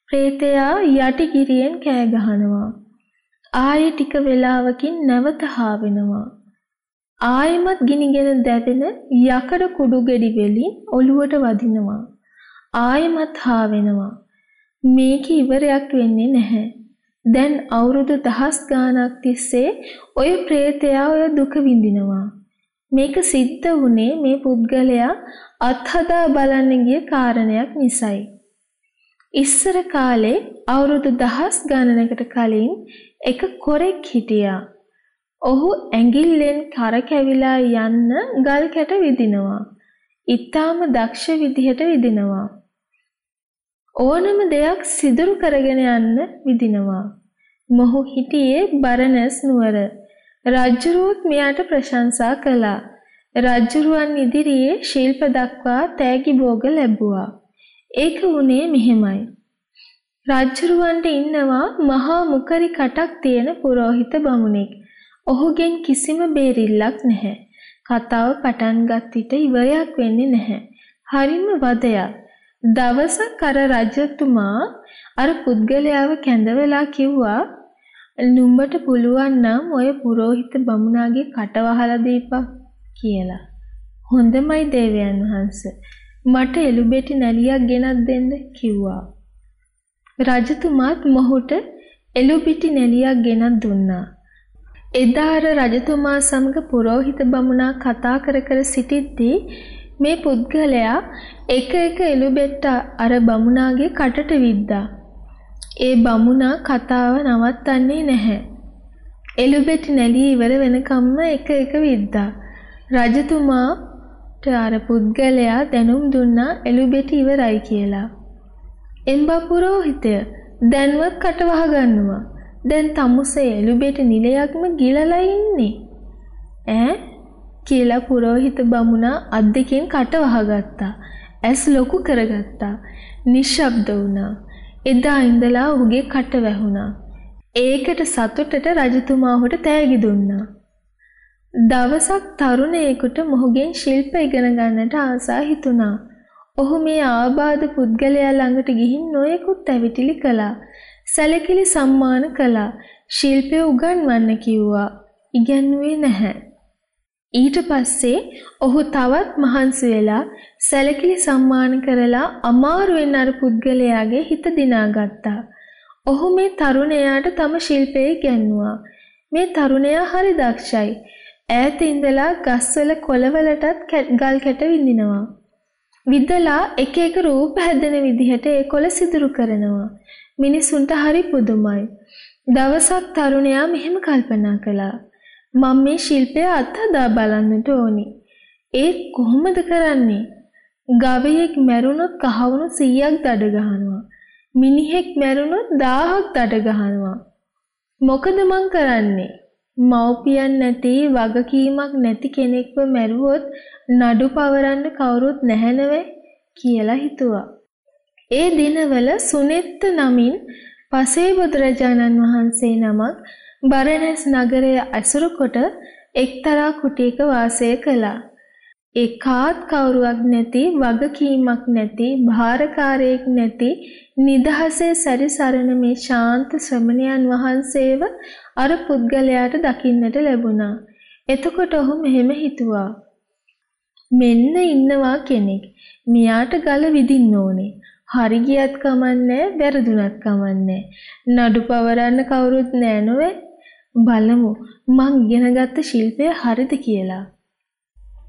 ප්‍රේතයා යටිගිරියෙන් කෑ ගහනවා. ආයෙ ටික වෙලාවකින් නැවත හාවෙනවා. ආයෙමත් ගිනිගෙන දැවෙන යකඩ කුඩු ගෙඩි වලින් ඔළුවට වදිනවා. ආයෙමත් හා වෙනවා. මේක ඉවරයක් වෙන්නේ නැහැ. දැන් අවුරුදු දහස් ගාණක් තිස්සේ ඔය ප්‍රේතයා ඔය දුක විඳිනවා. මේක සිද්ධ වුණේ මේ පුද්ගලයා අත්හදා බලන්න ගිය කාරණයක් නිසායි. ඉස්සර කාලේ අවුරුදු දහස් ගණනකට කලින් එක කොරෙක් හිටියා. ඔහු ඇඟිල්ලෙන් කර කැවිලා යන්න ගල් කැට විදිනවා. ඊටාම දක්ෂ විදිහට විදිනවා. ඕනම දෙයක් සිදුරු කරගෙන යන්න විදිනවා. මොහු හිටියේ බරණැස් නුවර. රජ්ජුරුවත් මෙයාට ප්‍රශංසා කළා. රජ්ජුරුවන් ඉදිරියේ ශිල්ප දක්වා තෑගි භෝග ලැබුවා. ඒක වුණේ මෙහෙමයි. රජ්ජුරුවන්ට ඉන්නවා මහා මුකරි කටක් තියෙන පුරෝහිත බමුණෙක්. ඔහුගෙන් කිසිම බේරිල්ලක් නැහැ. කතාව පටන් ගත් විට ඉවරයක් වෙන්නේ නැහැ. හරිම වදයක්. දවසක් අර රජතුමා අර පුද්ගලයාව කැඳවලා කිව්වා නුඹට පුළුවන් නම් ඔය පුරෝහිත බමුණාගේ කට වහලා දීපන් කියලා. හොඳමයි දේවයන් වහන්සේ. මට එළුබෙටි නැලියක් ගෙනත් දෙන්න කිව්වා. රජතුමාත් මොහුට එළුබිටි නැලියක් ගෙනත් දුන්නා. එදා අර රජතුමා සමග පුරෝහිත බමුණා කතා කර කර සිටිද්දී මේ පුද්ගලයා එක එක එළුබෙට්ට අර බමුණාගේ කටට විද්දා. ඒ බමුණා කතාව නවත්තන්නේ නැහැ. එළුබෙටි නැලී ඉවර වෙනකම්ම එක එක විද්දා. රජතුමාට අර පුද්ගලයා දැනුම් දුන්නා එළුබෙටි ඉවරයි කියලා. එම්බා පුරෝහිතය දැන්වත් කට වහගන්නවා. දැන් තමුසේ එළුබෙටි නිලයක්ම ගිලලා ඉන්නේ. ඈ කියලා පුරෝහිත බමුණා අත් දෙකෙන් කට වහගත්තා. ඇස් ලොකු කරගත්තා. නිශ්ශබ්ද වුණා. එදා ඉඳලා ඔහුගේ කට වැහුණා. ඒකට සතුටට රජතුමා ඔහුට තෑගි දුන්නා. දවසක් තරුණයෙකුට මොහුගෙන් ශිල්ප ඉගෙන ගන්නට ආසා හිතුණා. ඔහු මේ ආබාධ පුද්ගලයා ළඟට ගිහින් නොයෙකුත් ඇවිටිලි කළා. සැලකිලි සම්මාන කළා. ශිල්පය උගන්වන්න කිව්වා. ඉගැන්වුවේ නැහැ. ඊට පස්සේ ඔහු තවත් මහන්සි වෙලා සැලකිලි සම්මාන කරලා අමාරුවෙන් අර පුද්ගලයාගේ හිත දිනාගත්තා. ඔහු මේ තරුණයාට තම ශිල්පය ඉගැන්වුවා. මේ තරුණයා හරි දක්ෂයි. ඈත ඉඳලා ගස්වල කොළවලටත් ගල් කැට විඳිනවා. විදලා එක එක රූප හැදෙන විදිහට ඒ කොළ සිදුරු කරනවා. මිනිසුන්ට හරි පුදුමයි. දවසක් තරුණයා මෙහෙම කල්පනා කළා. මම මේ ශිල්පය අත්හදා බලන්නට ඕනි. ඒත් කොහොමද කරන්නේ? ගවයෙක් මැරුණොත් කහවණු 100ක් දඩ ගහනවා. මිනිහෙක් මැරුණොත් 1000ක් දඩ ගහනවා. මොකද මං කරන්නේ? මව්පියන් නැති වගකීමක් නැති කෙනෙක්ව මැරුවොත් නඩු පවරන්න කවුරුත් නැහැ කියලා හිතුවා. ඒ දිනවල සුනෙත්ත නමින් පසේ බුදුරජාණන් වහන්සේ නමක් බරණැස් නගරය ඇසුරු කොට එක්තරා කුටියක වාසය කළා. ඒ කාත් කවුරුවක් නැති වගකීමක් නැති භාරකාරයෙක් නැති නිදහසේ සැරිසරන මේ ශාන්ත ශ්‍රමණයන් වහන්සේව අර පුද්ගලයාට දකින්නට ලැබුණා. එතකොට ඔහු මෙහෙම හිතුවා. මෙන්න ඉන්නවා කෙනෙක්. මෙයාට ගල විදින්න ඕනේ. හරි ගියත් කමන්නේ, වැරදුනත් කමන්නේ. නඩු පවරන්න කවුරුත් නෑ නෝවේ. බලමු මං ඉගෙනගත්ත ශිල්පය හරිද කියලා.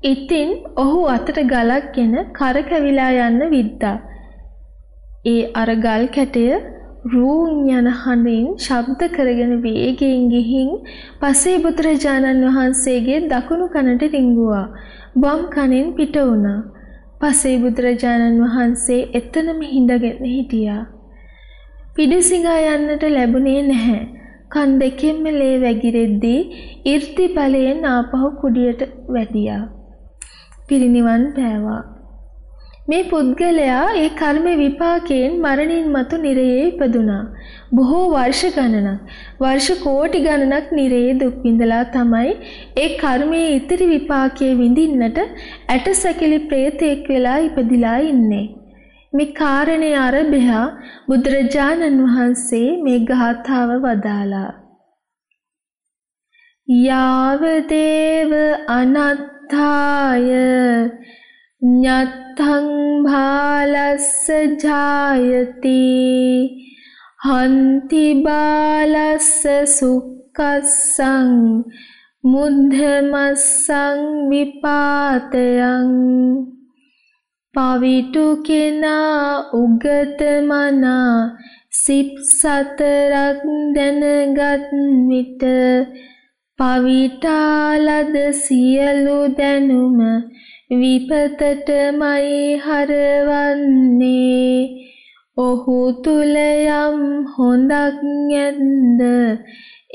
ඉතින් ඔහු අතට ගලක්ගෙන කරකැවිලා යන්න විද්දා. ඒ අර ගල් කැටය රූන් යන හඬින් ශබ්ද කරගෙන වේගයෙන් ගිහින් පසේ බුදුරජාණන් වහන්සේගේ දකුණු කනට රිංගුවා. බම් කනෙන් පිට වුණා. පසේ බුදුරජාණන් වහන්සේ එතනම හිඳගෙන හිටියා. පිඩිසිඟා යන්නට ලැබුණේ නැහැ. කන් දෙකෙන්ම ලේ වැగిරෙද්දී 이르ති බලයෙන් ආපහු කුඩියට වැටියා. පිරිනිවන් පෑවා. මේ පුද්ගලයා ඒ කර්ම විපාකයෙන් මරණින් මතු නිරයේ ඉපදුනා. බොහෝ වර්ෂ ගණනක්, වර්ෂ කෝටි ගණනක් නිරයේ දුක් විඳලා තමයි ඒ කර්මයේ ඉතිරි විපාකයේ විඳින්නට ඇටසැකිලි ප්‍රේතෙක් වෙලා ඉපදිලා ඉන්නේ. මේ කාරණේ අරබෙහා බුදුරජාණන් වහන්සේ මේ ගාථාව වදාලා යාව දේව අනත්තාය ඤත්තං භාලස්ස ජායති හන්ති බාලස්ස සුක්කස්සං මුද්ධමස්සං විපාතයං. පවිටු කෙනා උගත මනා සිප් සතරක් දැනගත් විට පවිටාලද සියලු දැනුම විපතටමයි හරවන්නේ. ඔහු තුල යම් හොඳක් ඇද්ද?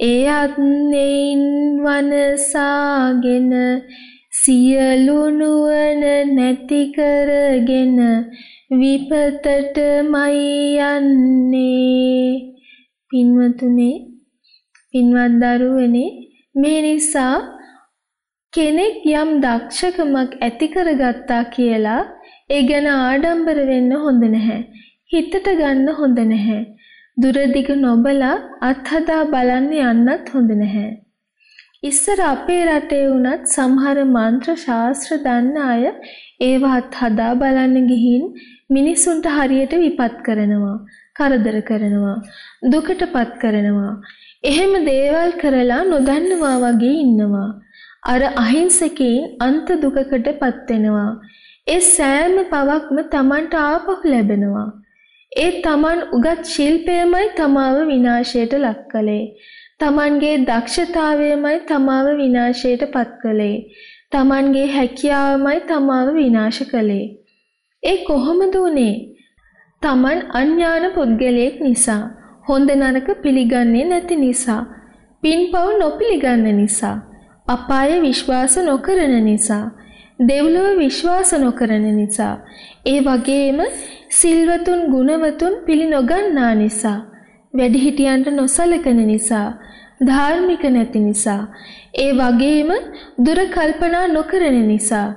එයත් එයින් වනසාගෙන සියලු නුවණ නැති කරගෙන විපතටමයි යන්නේ පින්වතුනි පින්වත් දරුවනේ මේ නිසා කෙනෙක් යම් දක්ෂකමක් ඇති කරගත්තා කියලා ඒ ගැන ආඩම්බර වෙන්න හොඳ නැහැ. හිතට ගන්න හොඳ නැහැ. දුරදිග නොබලා අත්හදා බලන්න යන්නත් හොඳ නැහැ. ඉස්සර අපේ රටේ වුණත් සමහර මන්ත්‍ර ශාස්ත්‍ර දන්න අය ඒවත් හදා බලන්න ගිහින් මිනිසුන්ට හරියට විපත් කරනවා, කරදර කරනවා, දුකටපත් කරනවා. එහෙම දේවල් කරලා නොදන්නවා වගේ ඉන්නවා. අර අහිංසකයින් අන්ත දුකකටපත් වෙනවා. ඒ සෑම පවක්ම Tamanට ආපහු ලැබෙනවා. ඒ Taman උගත් ශිල්පයමයි තමාව විනාශයට ලක් කළේ. Tamanගේ දක්ෂතාවයමයි තමාව විනාශයට පත් කළේ. Tamanගේ හැකියාවමයි තමාව විනාශ කළේ. ඒ කොහොමද උනේ? Taman අඥාන පුද්ගලයෙක් නිසා, හොඳ නරක පිළිගන්නේ නැති නිසා, පින්පව් නොපිළිගන්න නිසා, අපාය විශ්වාස නොකරන නිසා, දෙව්ලොව විශ්වාස නොකරන නිසා, ඒ වගේම සිල්වතුන් ගුණවතුන් පිළි නොගන්නා නිසා, වැඩිහිටියන්ට නොසලකන නිසා, ධාර්මික නැති නිසා, ඒ වගේම දුර කල්පනා නොකරන නිසා,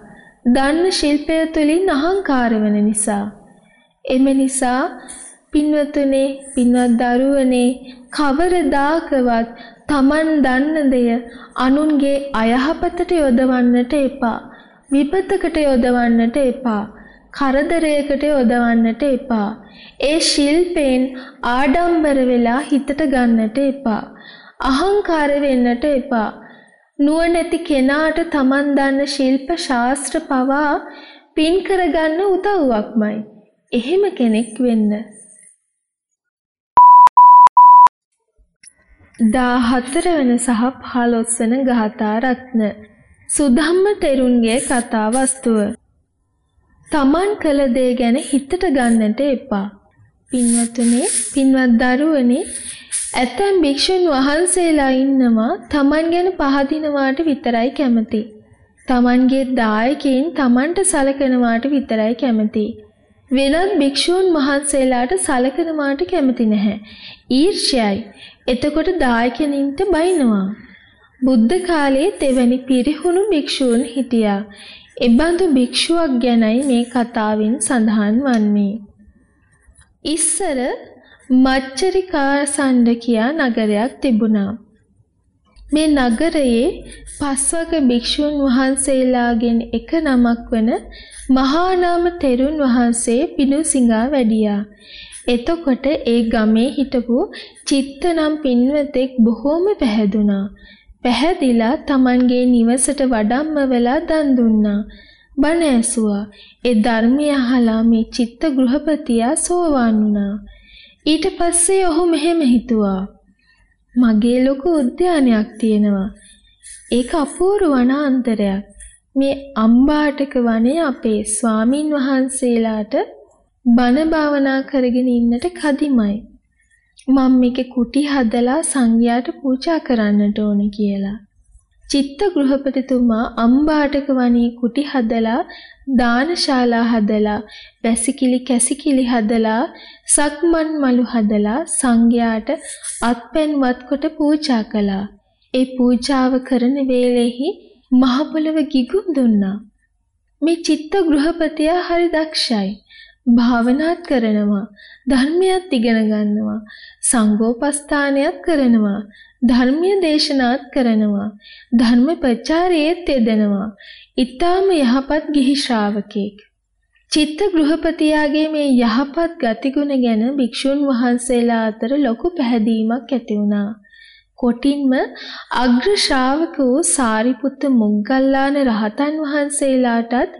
දන්න ශිල්පය තුළින් අහංකාර වන නිසා. එම නිසා පින්වතුනේ පින්වත් දරුවනේ කවරදාකවත් Taman දන්න දෙය අනුන්ගේ අයහපතට යොදවන්නට එපා. විපතකට යොදවන්නට එපා. කරදරයකට යොදවන්නට එපා. ඒ ශිල්පෙන් ආඩම්බර වෙලා හිතට ගන්නට එපා. අහංකාර වෙන්නට එපා. නුවණැති කෙනාට Taman දන්න ශිල්ප ශාස්ත්‍ර පවා පින් කරගන්න උදව්වක්මයි. එහෙම කෙනෙක් වෙන්න. 14 වන සහ 15 වන ගාථා රත්න සුධම්ම තෙරුන්ගේ කතා වස්තුව තමන් කළ දේ ගැන හිතට ගන්නට එපා. පින්වත්තුනේ පින්වත් දරුවනේ ඇතැම් භික්ෂුන් වහන්සේලා ඉන්නවා තමන් ගැන පහදිනවාට විතරයි කැමති. තමන්ගේ දායකයින් තමන්ට සලකනවාට විතරයි කැමති. වෙනත් භික්ෂූන් වහන්සේලාට සලකනවාට කැමති නැහැ. ඊර්ෂ්‍යයි. එතකොට දායකනින්ට බයිනවා. බුද්ධ කාලයේ තෙවැනි පිරිහුණු භික්ෂූන් හිටියා. එබඳු භික්ෂුවක් ගැනයි මේ කතාවෙන් සඳහන් වන්නේ. ඉස්සර මච්චරිකාසණ්ඩ කියා නගරයක් තිබුණා. මේ නගරයේ පස්වක භික්ෂුන් වහන්සේලාගෙන් එක නමක් වන මහානාම තෙරුන් වහන්සේ පිණුසිඟා වැඩියා. එතකොට ඒ ගමේ හිටපු චිත්ත නම් පින්වතෙක් බොහෝම පැහැදුනා. පැහැදිලා Tamanගේ නිවසට වඩම්මවලා දන් දුන්නා. බණ ඇසුවා. ඒ ධර්මය අහලා මේ චිත්ත ගෘහපතියා සෝවාන් වුණා. ඊට පස්සේ ඔහු මෙහෙම හිතුවා. මගේ ලොකු උද්‍යානයක් තියෙනවා. ඒක අපූර්ව වනාන්තරයක්. මේ අම්බාටක වනයේ අපේ ස්වාමින් වහන්සේලාට බණ භාවනා කරගෙන ඉන්නට කදිමයි. මම මේකේ කුටි හදලා සංඝයාට පූජා කරන්නට ඕන කියලා. චිත්ත ගෘහපතිතුමා අම්බාටක වනී කුටි හදලා දානශාලා හදලා වැසිකිලි කැසිකිලි හදලා සක්මන් මලු හදලා සංඝයාට අත්පැන්වත් කොට පූජා කළා. ඒ පූජාව කරන වේලෙහි මහ පොළව ගිගුම් දුන්නා. මේ චිත්ත ගෘහපතියා හරි දක්ෂයි. භාවනාත් කරනවා ධර්මයක් ඉගෙන ගන්නවා සංඝෝපස්ථානයක් කරනවා ධර්මීය දේශනාත් කරනවා ධර්ම ප්‍රචාරයේත් යෙදෙනවා ඊටාම යහපත් ගිහි ශ්‍රාවකෙක්. චිත්ත ගෘහපතියාගේ මේ යහපත් ගතිගුණ ගැන භික්ෂුන් වහන්සේලා අතර ලොකු පැහැදීමක් ඇති වුණා. කොටින්ම අග්‍ර ශ්‍රාවක වූ සාරිපුත්ත මොග්ගල්ලාන රහතන් වහන්සේලාටත්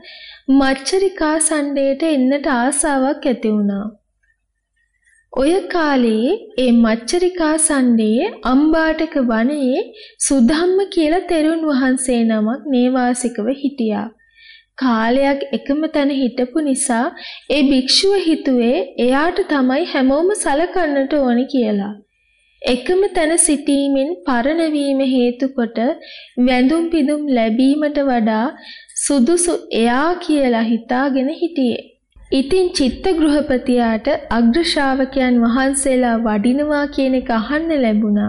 මච්චරිකා සණ්ඩේට එන්නට ආසාවක් ඇති වුණා. ඔය කාලේ ඒ මච්චරිකා සණ්ඩේ අම්බාටක වනයේ සුධම්ම කියලා තෙරුන් වහන්සේ නමක් නේවාසිකව හිටියා. කාලයක් එකම තැන හිටපු නිසා ඒ භික්ෂුව හිතුවේ එයාට තමයි හැමෝම සලකන්නට ඕනි කියලා. එකම තැන සිටීමෙන් පරණ වීම හේතු කොට වැඳුම් පිදුම් ලැබීමට වඩා සුදුසු එයා කියලා හිතාගෙන හිටියේ. ඉතින් චිත්ත ගෘහපතියාට අග්‍ර ශ්‍රාවකයන් වහන්සේලා වඩිනවා කියන එක අහන්න ලැබුණා.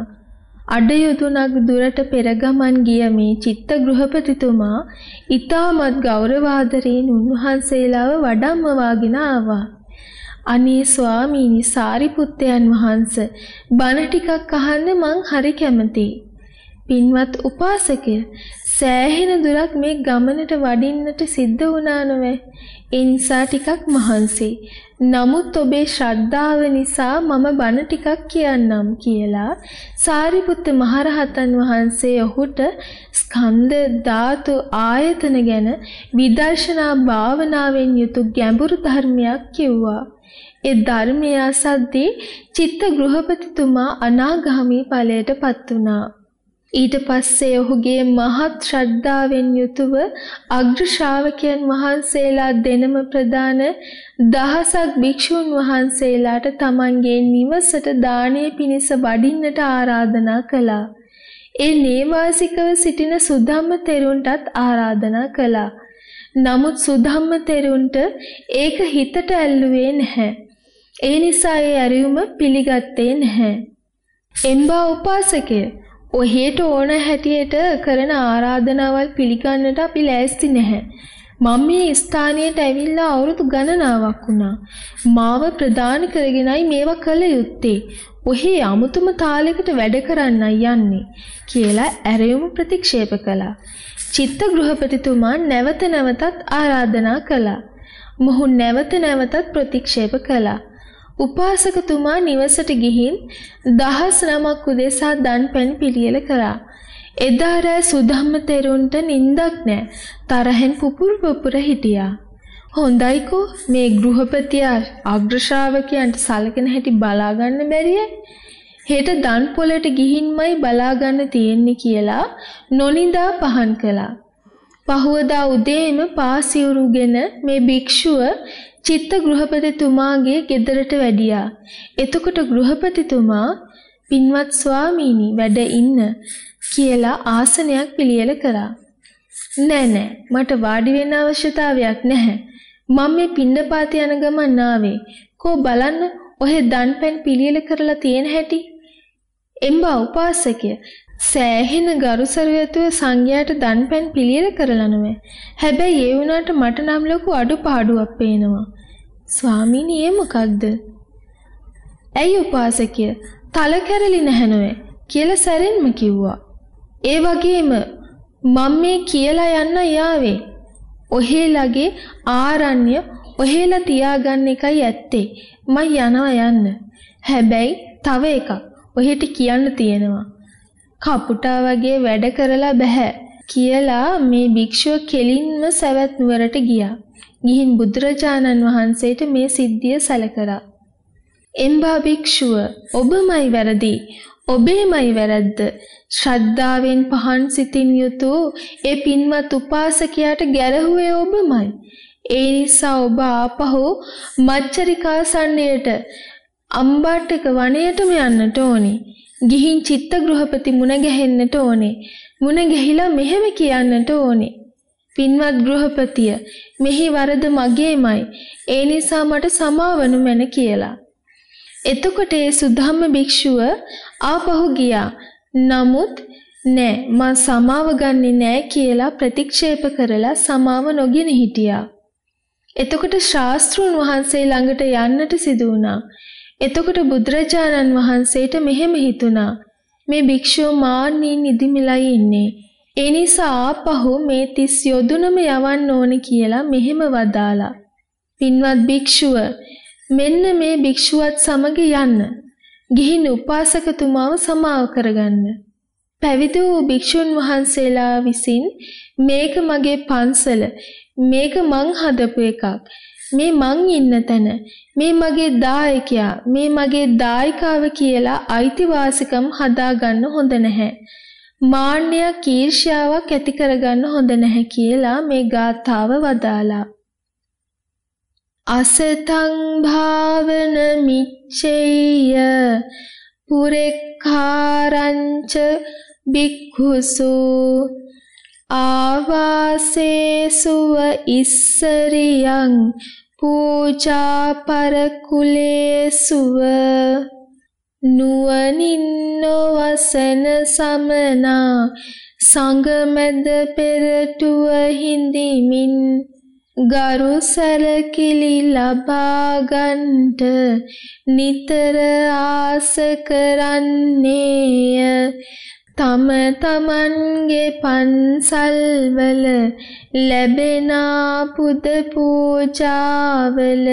අඩයුතුණක් දුරට පෙරගමන් ගිය මේ චිත්ත ගෘහපතිතුමා ඊටමත් ගෞරවාදරයෙන් උන්වහන්සේලාව වඩම්මවාගෙන ආවා. අනේ ස්වාමීනි සාරිපුත්තයන් වහන්ස බණ ටිකක් අහන්න මං හරි කැමතියි. පින්වත් උපාසකය සෑහෙන දුරක් මේ ගමනට වඩින්නට සිද්ධ වුණා නොවේ. ඒ නිසා ටිකක් මහන්සි. නමුත් ඔබේ ශ්‍රද්ධාව නිසා මම බණ ටිකක් කියන්නම් කියලා සාරිපුත්ත මහරහතන් වහන්සේ ඔහුට ස්කන්ධ ධාතු ආයතන ගැන විදර්ශනා භාවනාවෙන් යුතු ගැඹුරු ධර්මයක් කිව්වා. ඒ ධර්මය අසද්දී චිත්ත ගෘහපතිතුමා අනාගාමී ඵලයටපත් වුණා. ඊට පස්සේ ඔහුගේ මහත් ශ්‍රද්ධාවෙන් යුතුව අග්‍ර ශ්‍රාවකයන් වහන්සේලා දෙනම ප්‍රදාන දහසක් භික්ෂුන් වහන්සේලාට තමන්ගේ නිවසට දානය පිණිස වඩින්නට ආරාධනා කළා. ඒ නේවාසිකව සිටින සුධම්ම තෙරුන්ටත් ආරාධනා කළා. නමුත් සුධම්ම තෙරුන්ට ඒක හිතට ඇල්ලුවේ නැහැ. ඒ නිසා ඒ ඇරියුම පිළිගත්තේ නැහැ. එම්බා උපාසකය ඔහෙට ඕන හැටියට කරන ආරාධනාවල් පිළිගන්නට අපි ලෑස්ති නැහැ. මම මේ ස්ථානයට ඇවිල්ලා අවුරුදු ගණනාවක් වුණා. මාව ප්‍රදාන කරගෙනයි මේවා කළ යුත්තේ. ඔහේ අමුතුම තාලයකට වැඩ කරන්නයි යන්නේ කියලා ඇරයුම ප්‍රතික්ෂේප කළා. චිත්ත ගෘහපතිතුමා නැවත නැවතත් ආරාධනා කළා. මොහු නැවත නැවතත් ප්‍රතික්ෂේප කළා. උපාසකතුමා නිවසට ගිහින් දහස් නමක් උදෙසා දන් පැන් පිළියෙල කරා. එදා රෑ සුධම්ම තෙරුන්ට නින්දක් නෑ. තරහෙන් පුපුරු පුපුර හිටියා. හොඳයිකෝ මේ ගෘහපතියා අග්‍රශාවකයන්ට සලකන හැටි බලාගන්න බැරිය. හෙට දන් පොලට ගිහින්මයි බලාගන්න තියෙන්නේ කියලා නොනිදා පහන් කළා. පහුවදා උදේම පාසිවුරුගෙන මේ භික්ෂුව චිත්ත ගෘහපතිතුමාගේ ගෙදරට වැඩියා. එතකොට ගෘහපතිතුමා පින්වත් ස්වාමීනි වැඩ ඉන්න කියලා ආසනයක් පිළියෙල කරා. නෑ නෑ මට වාඩි වෙන්න අවශ්‍යතාවයක් නැහැ. මම මේ පින්නපාත යන ගමන් ආවේ. කෝ බලන්න ඔහෙ දන්පැන් පිළියෙල කරලා තියෙන හැටි. එම්බා උපාසකය සෑහෙන ගරුසරුවැතුව සංඝයාට දන්පැන් පිළියෙල කරලා නොවේ. හැබැයි ඒ වුණාට මට නම් ලොකු අඩුපාඩුවක් පේනවා. ස්වාමීනි ඒ මොකක්ද? ඇයි උපාසකය තල කැරලි නැහැ නොවේ කියලා සැරෙන්ම කිව්වා. ඒ වගේම මම මේ කියලා යන්න යාවේ. ඔහෙලගේ ආරණ්‍ය ඔහෙලා තියාගන්න එකයි ඇත්තේ. මම යනවා යන්න. හැබැයි තව එකක් ඔහෙට කියන්න තියෙනවා. කපුටා වගේ වැඩ කරලා බෑ කියලා මේ භික්ෂුව කෙලින්ම සවැත් නුවරට ගියා. ගිහින් බුදුරජාණන් වහන්සේට මේ සිද්ධිය සැලකලා. එම්බා භික්ෂුව ඔබමයි වැරදි. ඔබේමයි වැරද්ද. ශ්‍රද්ධාවෙන් පහන් සිතින් යුතු ඒ පින්වත් උපාසකයාට ගැරහුවේ ඔබමයි. ඒ නිසා ඔබ ආපහු මච්චරිකාසන්නයට අම්බාටක වනයටම යන්නට ඕනේ. ගිහින් චිත්ත ගෘහපති මුණ ගැහෙන්නට ඕනේ. මුණ ගැහිලා මෙහෙම කියන්නට ඕනේ. පින්වත් ගෘහපතිය මෙහි වරද මගේමයි. ඒ නිසා මට සමාවනු මැන කියලා. එතකොට ඒ සුද්ධම්ම භික්ෂුව ආපහු ගියා. නමුත් නෑ මං සමාව ගන්නෙ නෑ කියලා ප්‍රතික්ෂේප කරලා සමාව නොගෙන හිටියා. එතකොට ශාස්ත්‍රුන් වහන්සේ ළඟට යන්නට සිදු වුණා. එතකොට බුදුරජාණන් වහන්සේට මෙහෙම හිතුණා. මේ භික්ෂුව මාන්නින් නිදිමිලයි ඉන්නේ. ඒ නිසා ආපහු මේ තිස් යොදුනම යවන්න ඕන කියලා මෙහෙම වදාලා. පින්වත් භික්ෂුව මෙන්න මේ භික්ෂුවත් සමග යන්න. ගිහින් උපාසකතුමාව සමාව කරගන්න. පැවිදි වූ භික්ෂුන් වහන්සේලා විසින් මේක මගේ පන්සල මේක මං හදපු එකක් මේ මං ඉන්න තැන මේ මගේ දායකයා මේ මගේ දායිකාව කියලා අයිතිවාසිකම් හදාගන්න හොඳ නැහැ මාන්නයක් ඊර්ෂ්‍යාවක් ඇති කරගන්න හොඳ නැහැ කියලා මේ ගාථාව වදාලා. අසතං භාවන මිච්ඡේය පුරෙක්ඛාරංච බික්ඛුසු ආවාසේසුව ඉස්සරියං පූජා පරකුලේසුව නුවණින් නොවසන සමනා සංගමෙද පෙරටුව හිඳිමින් ගරු සැලකිලි ලබා ගන්නට නිතර ආස කරන්නේය. තම තමන්ගේ පන්සල්වල ලැබෙන පුද පූජාවල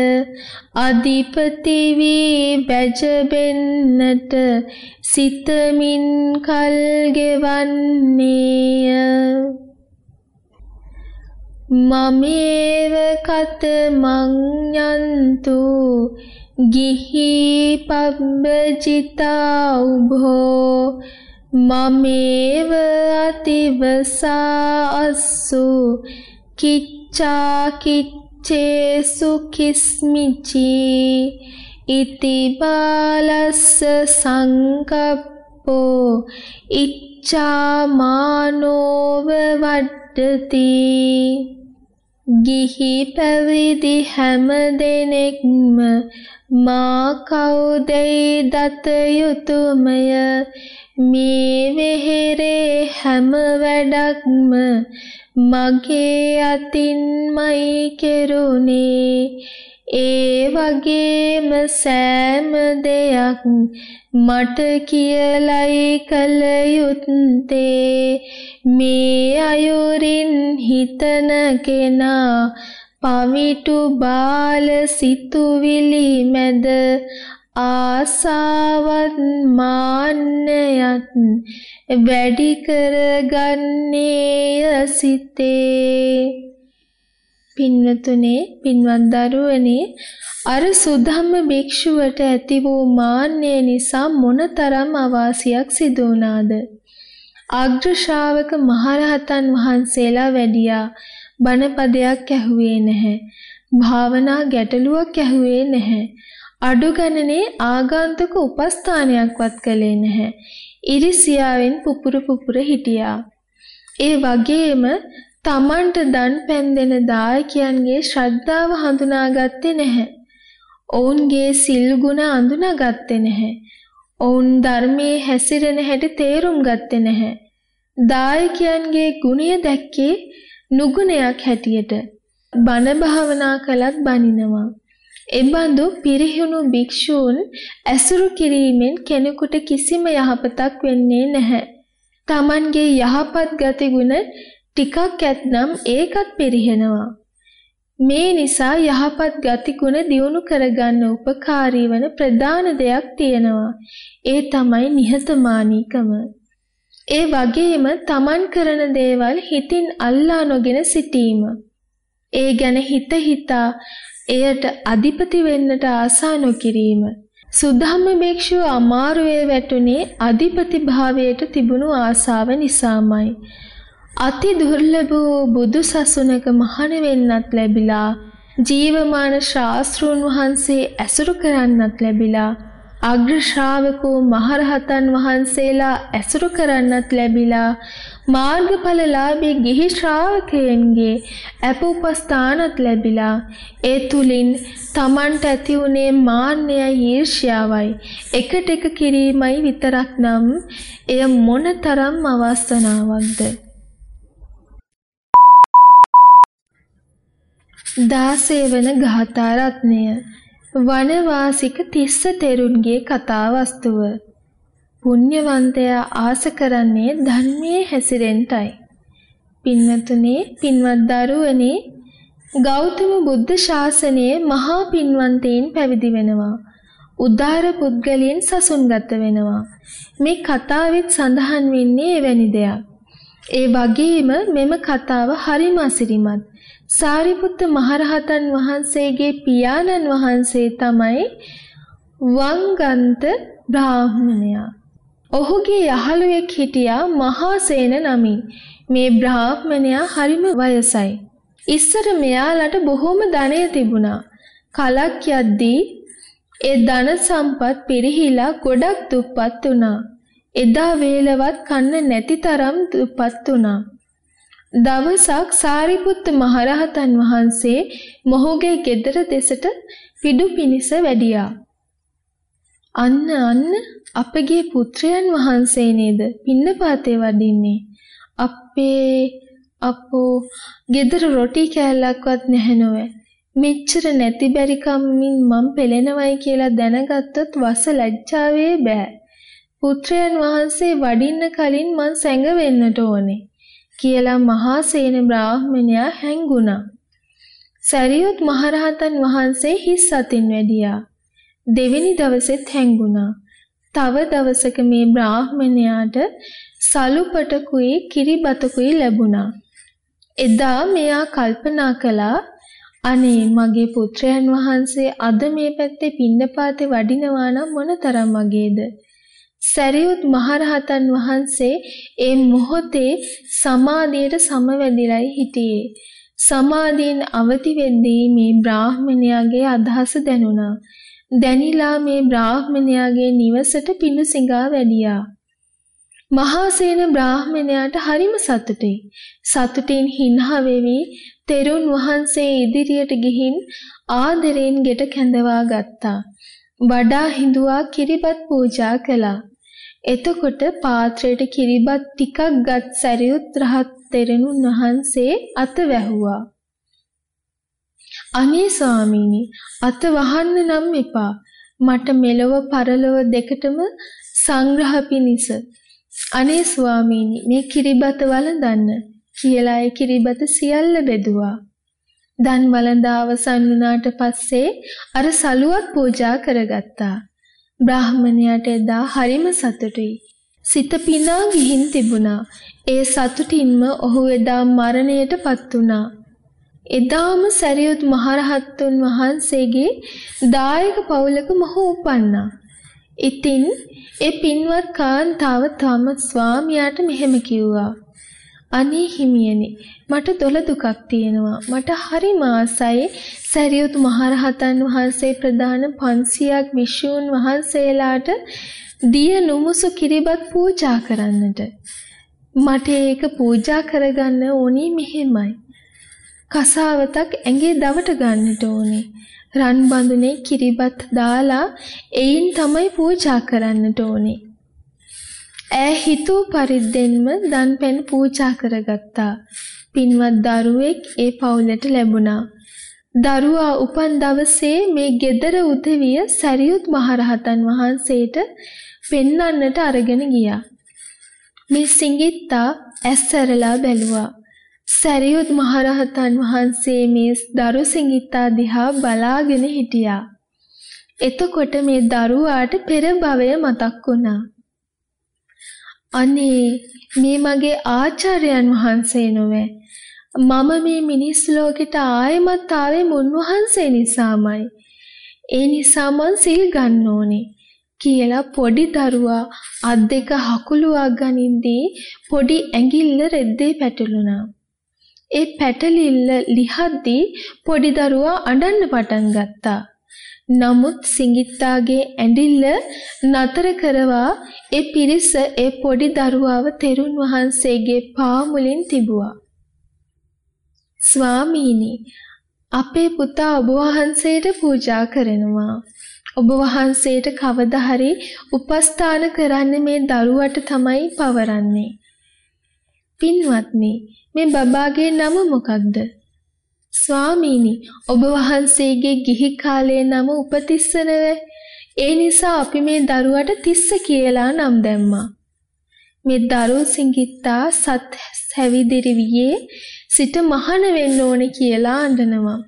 අධිපති වී බැජබෙන්නට සිතමින් කල් ගෙවන්නේය. මමේව කත මඤ්ඤන්තු ගිහි පබ්බජිතා උභෝ මමේව අතිවසා අස්සු කිච්චා කිච්චේසු කිස්මිචි ඉති බාලස්ස සංකප්පෝ ඉච්ඡා මානෝව වඩ්ඩති ගිහි පැවිදි හැම දෙනෙක්ම මා කවුදැයි දත යුතුයමය මේ වෙහෙරේ හැම වැඩක්ම මගේ අතින්මයි කෙරුණේ. ඒ වගේම සෑම දෙයක් මට කියලයි කල යුත්තේ. මේ අයුරින් හිතන කෙනා පවිටු බාල සිතුවිලි මැද ආසාවත් මාන්නයත් වැඩි කරගන්නේය සිතේ. පින්වතුනේ පින්වත් දරුවනේ අර සුධම්ම භික්ෂුවට ඇති වූ මාන්නය නිසා මොනතරම් අවාසියක් සිදු වුණාද? අග්‍ර ශ්‍රාවක මහරහතන් වහන්සේලා වැඩියා බණපදයක් ඇහුවේ නැහැ. භාවනා ගැටලුවක් ඇහුවේ නැහැ. අඩු ගණනේ ආගන්තුක උපස්ථානයක්වත් කළේ නැහැ. ඉරිසියාවෙන් පුපුර පුපුර හිටියා. ඒ වගේම තමන්ට දන් පැන් දෙන දායකයන්ගේ ශ්‍රද්ධාව හඳුනාගත්තේ නැහැ. ඔවුන්ගේ සිල් ගුණ අඳුනාගත්තේ නැහැ. ඔවුන් ධර්මයේ හැසිරෙන හැටි තේරුම් ගත්තේ නැහැ. දායකයන්ගේ ගුණය දැක්කේ නුගුණයක් හැටියට. බණ භාවනා කළත් බනිනවා. එබඳු පිරිහුණු භික්ෂූන් ඇසුරු කිරීමෙන් කෙනෙකුට කිසිම යහපතක් වෙන්නේ නැහැ. Tamanගේ යහපත් ගතිගුණ ටිකක් ඇත්නම් ඒකත් පිරිහෙනවා. මේ නිසා යහපත් ගතිගුණ දියුණු කරගන්න උපකාරී වන ප්‍රධාන දෙයක් තියෙනවා. ඒ තමයි නිහතමානීකම. ඒ වගේම Taman කරන දේවල් හිතින් අල්ලා නොගෙන සිටීම. ඒ ගැන හිත හිතා එයට අධිපති වෙන්නට ආසා නොකිරීම. සුද්ධම්ම භික්ෂුව අමාරුවේ වැටුනේ අධිපති භාවයට තිබුණු ආසාව නිසාමයි. අති දුර්ලභ වූ බුදු සසුනක මහණ වෙන්නත් ලැබිලා ජීවමාන ශාස්ත්‍රූන් වහන්සේ ඇසුරු කරන්නත් ලැබිලා අග්‍ර ශ්‍රාවකෝ මහරහතන් වහන්සේලා ඇසුරු කරන්නත් ලැබිලා මාර්ගඵලලාභී ගිහි ශ්‍රාවකයන්ගේ අප උපස්ථානත් ලැබිලා. ඒ තුලින් Tamanට ඇති වුණේ මාන්නයයි ඊර්ෂ්‍යාවයි. එකට එක කිරීමයි විතරක් නම් එය මොනතරම් අවස්ථනාවක්ද දාසේවන ගාථා රත්නය. වනවාසික තිස්ස තෙරුන්ගේ කතා වස්තුව පුණ්‍යවන්තයා ආස කරන්නේ ධර්මයේ හැසිරෙන්නයි. පින්වතුනේ පින්වත් දරුවනේ ගෞතම බුද්ධ ශාසනයේ මහා පින්වන්තයින් පැවිදි වෙනවා. උදාර පුද්ගලයන් සසුන්ගත වෙනවා. මේ කතාවෙත් සඳහන් වෙන්නේ එවැනි දෙයක්. ඒ වගේම මෙම කතාව හරිම අසිරිමත්. සාරිපුත්ත මහරහතන් වහන්සේගේ පියාණන් වහන්සේ තමයි වංගන්ත බ්‍රාහ්මණයා. ඔහුගේ යහළුවෙක් හිටියා මහාසේන නමින්. මේ බ්‍රාහ්මණයා හරිම වයසයි. ඉස්සර මෙයාලට බොහොම ධනය තිබුණා. කලක් යද්දී ඒ ධන සම්පත් පිරිහිලා ගොඩක් දුප්පත් වුණා. එදා වේලවත් කන්න නැති තරම් දුප්පත් වුණා. දවසක් සාරිපුත්ත මහරහතන් වහන්සේ මොහුගේ ගෙදර දෙසට පිඩු පිනිස වැඩියා. අන්න අන්න අපගේ පුත්‍රයන් වහන්සේ නේද පින්නපාතේ වඩින්නේ. අපේ අපෝ ගෙදර රොටි කෑල්ලක්වත් නැහැ නොවේ. මෙච්චර නැති බැරි කම්මින් මං පෙලෙනවයි කියලා දැනගත්තොත් වස ලැජ්ජාවේ බෑ. පුත්‍රයන් වහන්සේ වඩින්න කලින් මං සැඟවෙන්නට ඕනේ කියලා මහා සේන බ්‍රාහ්මණයා හැංගුණා. සරියොත් මහරහතන් වහන්සේ හිස් අතින් වැඩියා. දෙවෙනි දවසෙත් හැංගුණා. තව දවසක මේ බ්‍රාහ්මණයාට සලුපටකුයි කිරිබතකුයි ලැබුණා. එදා මෙයා කල්පනා කළා අනේ මගේ පුත්‍රයන් වහන්සේ අද මේ පැත්තේ පින්නපාතේ වඩිනවා නම් මොනතරම් මගේද සැරියුත් මහරහතන් වහන්සේ ඒ මොහොතේ සමාධියට සමවැදිලයි හිටියේ. සමාධියෙන් අවදි වෙද්දී මේ බ්‍රාහ්මණයාගේ අදහස දැනුණා. දැනිලා මේ බ්‍රාහ්මණයාගේ නිවසට පිණුසිඟා වැඩියා. මහාසේන බ්‍රාහ්මණයාට හරිම සතුටුයි. සතුටින් හිනහ වෙවි තෙරුන් වහන්සේ ඉදිරියට ගිහින් ආදරයෙන් ගෙට කැඳවා ගත්තා. වඩා හිඳුවා කිරිබත් පූජා කළා. එතකොට පාත්‍රයට කිරිබත් ටිකක් ගත් සරියුත් රහත් තෙරණුන් වහන්සේ අත වැහුවා. අනේ ස්වාමීනි අත වහන්න නම් එපා. මට මෙලව පරලොව දෙකටම සංග්‍රහ පිණිස. අනේ ස්වාමීනි මේ කිරිබත වළඳන්න කියලා ඒ කිරිබත සියල්ල බෙදුවා. දන් වළඳ අවසන් වුණාට පස්සේ අර සලුවත් පූජා කරගත්තා. බ්‍රාහ්මණයාට එදා හරිම සතුටුයි. සිත පිනා ගිහින් තිබුණා. ඒ සතුටින්ම ඔහු එදා මරණයටපත් වුණා. එදාම සරියුත් මහරහත්තුන් වහන්සේගේ දායක පවුලක මොහු උපන්නා. ඉතින් ඒ පින්වත් කාන්තාව තම ස්වාමියාට මෙහෙම කිව්වා. අනේ හිමියනි මට දොළ දුකක් තියෙනවා. මට හරිම ආසයි සරියුත් මහරහතන් වහන්සේ ප්‍රදාන 500ක් විෂූන් වහන්සේලාට දිය නුමුසු කිරිබත් පූජා කරන්නට. මට ඒක පූජා කරගන්න ඕනි මෙහෙමයි. කසාවතක් ඇඟේ දවට ගන්නට ඕනේ. රන් බඳුනේ කිරිබත් දාලා එයින් තමයි පූජා කරන්නට ඕනේ. ඈ හිතූ පරිද්දෙන්ම දන් පැන් පූජා කරගත්තා. පින්වත් දරුවෙක් ඒ පවුලට ලැබුණා. දරුවා උපන් දවසේ මේ ගෙදර උදවිය සරියුත් මහරහතන් වහන්සේට පෙන්වන්නට අරගෙන ගියා. මේ සිඟිත්තා ඇස්සරලා බැලුවා. සරියුත් මහරහතන් වහන්සේ මේ දරු සිඟිත්තා දිහා බලාගෙන හිටියා. එතකොට මේ දරුවාට පෙර භවය මතක් වුණා. අනේ මේ මගේ ආචාර්යයන් වහන්සේ නොවේ. මම මේ මිනිස් ලෝකෙට ආයෙමත් ආවේ මුන්වහන්සේ නිසාමයි. ඒ නිසා මං සිල් ගන්න ඕනේ කියලා පොඩි දරුවා අත් දෙක හකුලුවා ගනින්දී පොඩි ඇඟිල්ල රෙද්දේ පැටළුණා. ඒ පැටලිල්ල ලිහද්දී පොඩි දරුවා අඬන්න පටන් ගත්තා. නමුත් සිඟිත්තාගේ ඇඬිල්ල නතර කරවා ඒ පිරිස ඒ පොඩි දරුවාව තෙරුන් වහන්සේගේ පා මුලින් තිබුවා. ස්වාමීනි අපේ පුතා ඔබ වහන්සේට පූජා කරනවා. ඔබ වහන්සේට කවදා හරි උපස්ථාන කරන්න මේ දරුවට තමයි පවරන්නේ. පින්වත්නි මේ බබාගේ නම මොකක්ද? ස්වාමීනි ඔබ වහන්සේගේ ගිහි කාලයේ නම උපතිස්ස නෙවෙයි. ඒ නිසා අපි මේ දරුවට තිස්ස කියලා නම් දැම්මා. මේ දරුව සිඟිත්තා සත් හැවිදිරිවියේ සිට මහාන වෙන්න ඕනේ කියලා අඬනවා.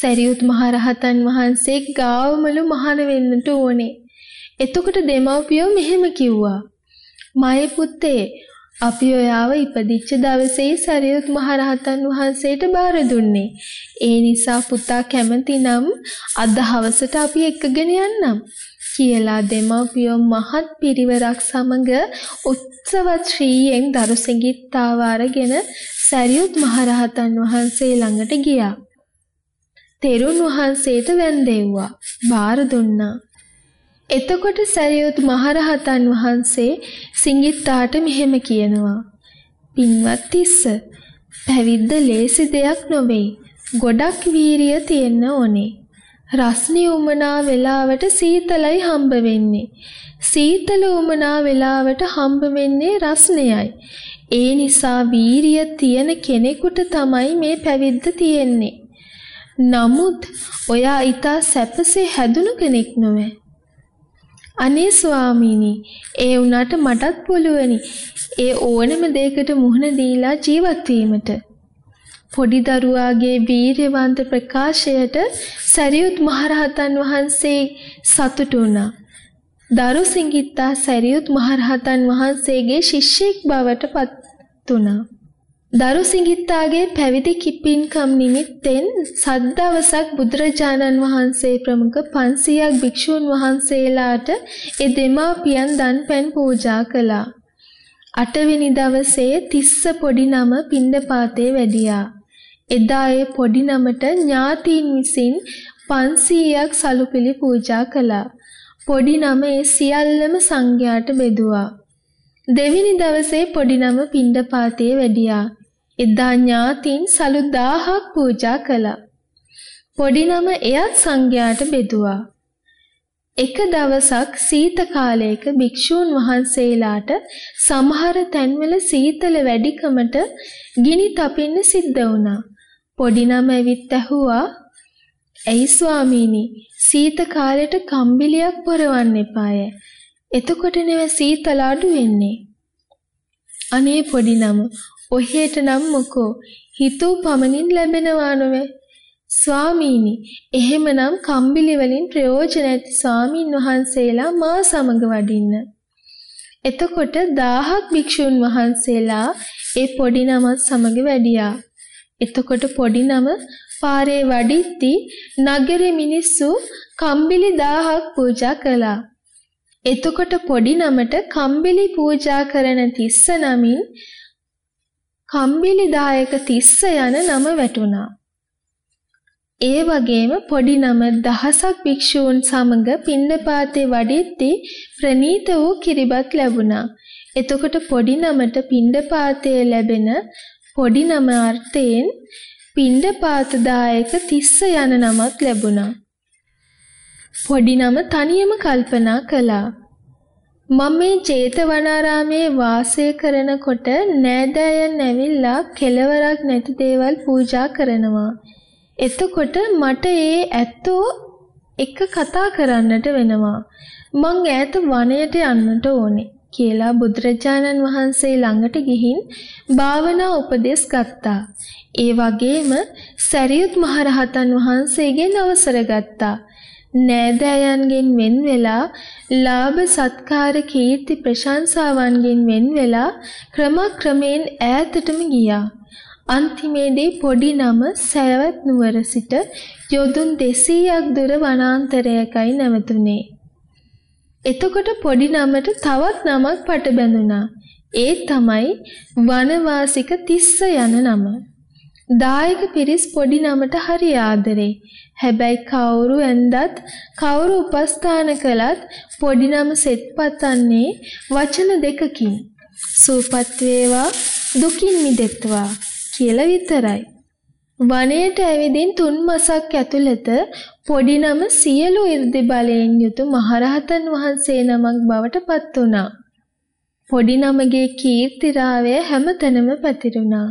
සරියුත් මහරහතන් වහන්සේ ගාවමලු මහාන වෙන්නට ඕනේ. එතකොට දෙමව්පියෝ මෙහෙම කිව්වා. මයේ පුතේ අපි ඔයාව ඉපදිච්ච දවසේ සරියුත් මහරහතන් වහන්සේට බාර දුන්නේ. ඒ නිසා පුතා කැමති නම් අද හවසට අපි එක්කගෙන යන්නම් කියලා දෙමව්පියෝ මහත් පිරිවරක් සමග උත්සව ශ්‍රීයෙන් දරු සිඟිත්තාව අරගෙන සරියුත් මහරහතන් වහන්සේ ළඟට ගියා. තෙරුන් වහන්සේට වැන්දෙව්වා. බාර දුන්නා. එතකොට සරියුත් මහරහතන් වහන්සේ සිඟිත්තාට මෙහෙම කියනවා. පින්වත් තිස්ස පැවිද්ද ලේසි දෙයක් නොවේ. ගොඩක් වීරිය තියෙන්න ඕනේ. රස්නි උමනා වෙලාවට සීතලයි හම්බ වෙන්නේ. සීතල උමනා වෙලාවට හම්බ වෙන්නේ රස්නයයි. ඒ නිසා වීරිය තියෙන කෙනෙකුට තමයි මේ පැවිද්ද තියෙන්නේ. නමුත් ඔයා ඊට සැපසේ හැදුණු කෙනෙක් නොවේ. අනේ ස්වාමීනි ඒ වුණාට මටත් පුළුවනි ඒ ඕනම දෙයකට මුහුණ දීලා ජීවත් වීමට පොඩි දරුවාගේ වීරවන්ත ප්‍රකාශයට සරියුත් මහරහතන් වහන්සේ සතුටු වුණා. දරු සිඟිත්තා සරියුත් මහරහතන් වහන්සේගේ ශිෂ්‍යෙක් බවට පත් වුණා. දරු සිඟිත්තාගේ පැවිදි කිපින්කම් නිමිත්තෙන් සද්දවසක් බුදුරජාණන් වහන්සේ ප්‍රමුඛ 500ක් භික්ෂූන් වහන්සේලාට ඒ දෙමාපියන් දන්පැන් පූජා කළා. අටවෙනි දවසේ තිස්ස පොඩි නම පින්ඩපාතේ වැඩියා. එදා ඒ පොඩි නමට ඥාතීන් විසින් 500ක් සලුපිලි පූජා කළා. පොඩි නම ඒ සියල්ලම සංඝයාට බෙදුවා. දෙවෙනි දවසේ පොඩි නම පින්ඩපාතේ වැඩියා. එදා ඥාතීන් සලු 1000ක් පූජා කළා. පොඩි නම එයත් සංඝයාට බෙදුවා. එක දවසක් සීත කාලයක භික්ෂූන් වහන්සේලාට සමහර තැන්වල සීතල වැඩිකමට ගිනි තපින්න සිද්ධ වුණා. පොඩි නම ඇවිත් ඇහුවා "ඇයි ස්වාමීනි සීත කාලෙට කම්බිලියක් පොරවන්න එපාය. එතකොට නෙවෙයි සීතල අඩු වෙන්නේ." අනේ පොඩි නම ඔහෙට නම් මොකෝ හිතූ පමණින් ලැබෙනවා නොවේ. ස්වාමීනි එහෙමනම් කම්බිලි වලින් ප්‍රයෝජන ඇති ස්වාමින් වහන්සේලා මා සමග වඩින්න. එතකොට 1000ක් භික්ෂුන් වහන්සේලා ඒ පොඩි නමත් සමග වැඩියා. එතකොට පොඩි නම පාරේ වඩිද්දී නගරේ මිනිස්සු කම්බිලි 1000ක් පූජා කළා. එතකොට පොඩි නමට කම්බිලි පූජා කරන තිස්ස නමින් කම්බිලි දායක තිස්ස යන නම වැටුණා. ඒ වගේම පොඩි නම දහසක් භික්ෂූන් සමග පින්ඩපාතේ වඩිද්දී ප්‍රනීත වූ කිරිබත් ලැබුණා. එතකොට පොඩි නමට පින්ඩපාතේ ලැබෙන පොඩි නම අර්ථයෙන් පිණ්ඩපාතදායක තිස්ස යන නමක් ලැබුණා. පොඩි නම තනියම කල්පනා කළා. මම මේ ජේතවනාරාමේ වාසය කරනකොට නෑදෑයන් ඇවිල්ලා කෙලවරක් නැති දේවල් පූජා කරනවා. එතකොට මට ඒ ඇත්තෝ එක කතා කරන්නට වෙනවා. මං ඈත වනයට යන්නට ඕනේ. කියලා බුදුරජාණන් වහන්සේ ළඟට ගිහින් භාවනා උපදෙස් ගත්තා. ඒ වගේම සරියුත් මහරහතන් වහන්සේගෙන් අවසර ගත්තා. නෑදෑයන්ගෙන් වෙන් වෙලා ලාභ සත්කාර කීර්ති ප්‍රශංසාවන්ගෙන් වෙන් වෙලා ක්‍රමක්‍රමයෙන් ඈතටම ගියා. අන්තිමේදී පොඩි නම සෑවත් නුවර සිට යොදුන් 200ක් දුර වනාන්තරයකයි නැවතුනේ. එතකොට පොඩි නමට තවත් නමක් පට බැඳුනා. ඒ තමයි වනවාසික තිස්ස යන නම. දායක පිරිස් පොඩි නමට හරි ආදරේ. හැබැයි කවුරු ඇන්දත් කවුරු උපස්ථාන කළත් පොඩි නම සෙත් පතන්නේ වචන දෙකකින්. සූපත් වේවා දුකින් මිදෙත්වා කියලා විතරයි. වනයේට ඇවිදින් තුන් මාසක් ඇතුළත පොඩි නම සියලු 이르දි බලයෙන් යුතු මහරහතන් වහන්සේ නමක් බවට පත් වුණා. පොඩි නමගේ කීර්තිරාවය හැමතැනම පැතිරුණා.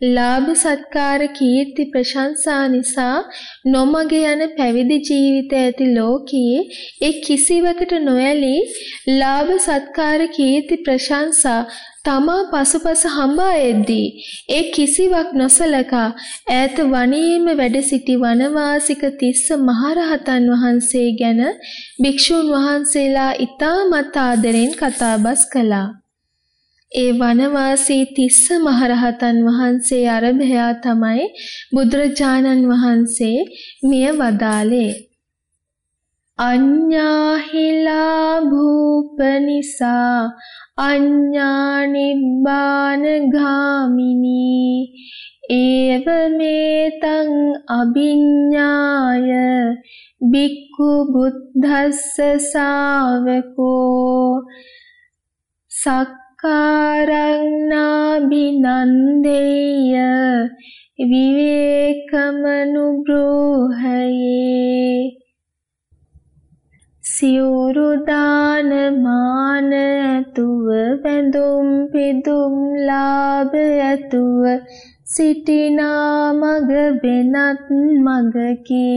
ලාභ සත්කාර කීර්ති ප්‍රශංසා නිසා නොමග යන පැවිදි ජීවිත ඇති ලෝකයේ ඒ කිසිවකට නොඇලී ලාභ සත්කාර කීර්ති ප්‍රශංසා තමා පසුපස හඹා එද්දී ඒ කිසිවක් නොසලකා ඈත වනයේම වැඩ සිටි වනවාසික තිස්ස මහරහතන් වහන්සේ ගැන භික්ෂුන් වහන්සේලා ඊටමත් ආදරෙන් කතාබස් කළා. ඒ වනවාසී තිස්ස මහරහතන් වහන්සේ අරභයා තමයි බුදුරජාණන් වහන්සේ මිය වදාලේ. අඤ්ඤාහිලා භූපනිසා අඤ්ඤා නිබ්බාන ගාමිනී ඒව මේතං අභිඤ්ඤාය. බික්ඛු බුද්දස්ස ශාවකෝ සක්කාරං නාබිනන්දේය විවේකමනුබ්‍රෝහයේ සිවුරු දාන මාන ඇතුව වැඳුම් පිදුම් ලාභ ඇතුව සිටිනා මග වෙනත් මගකි.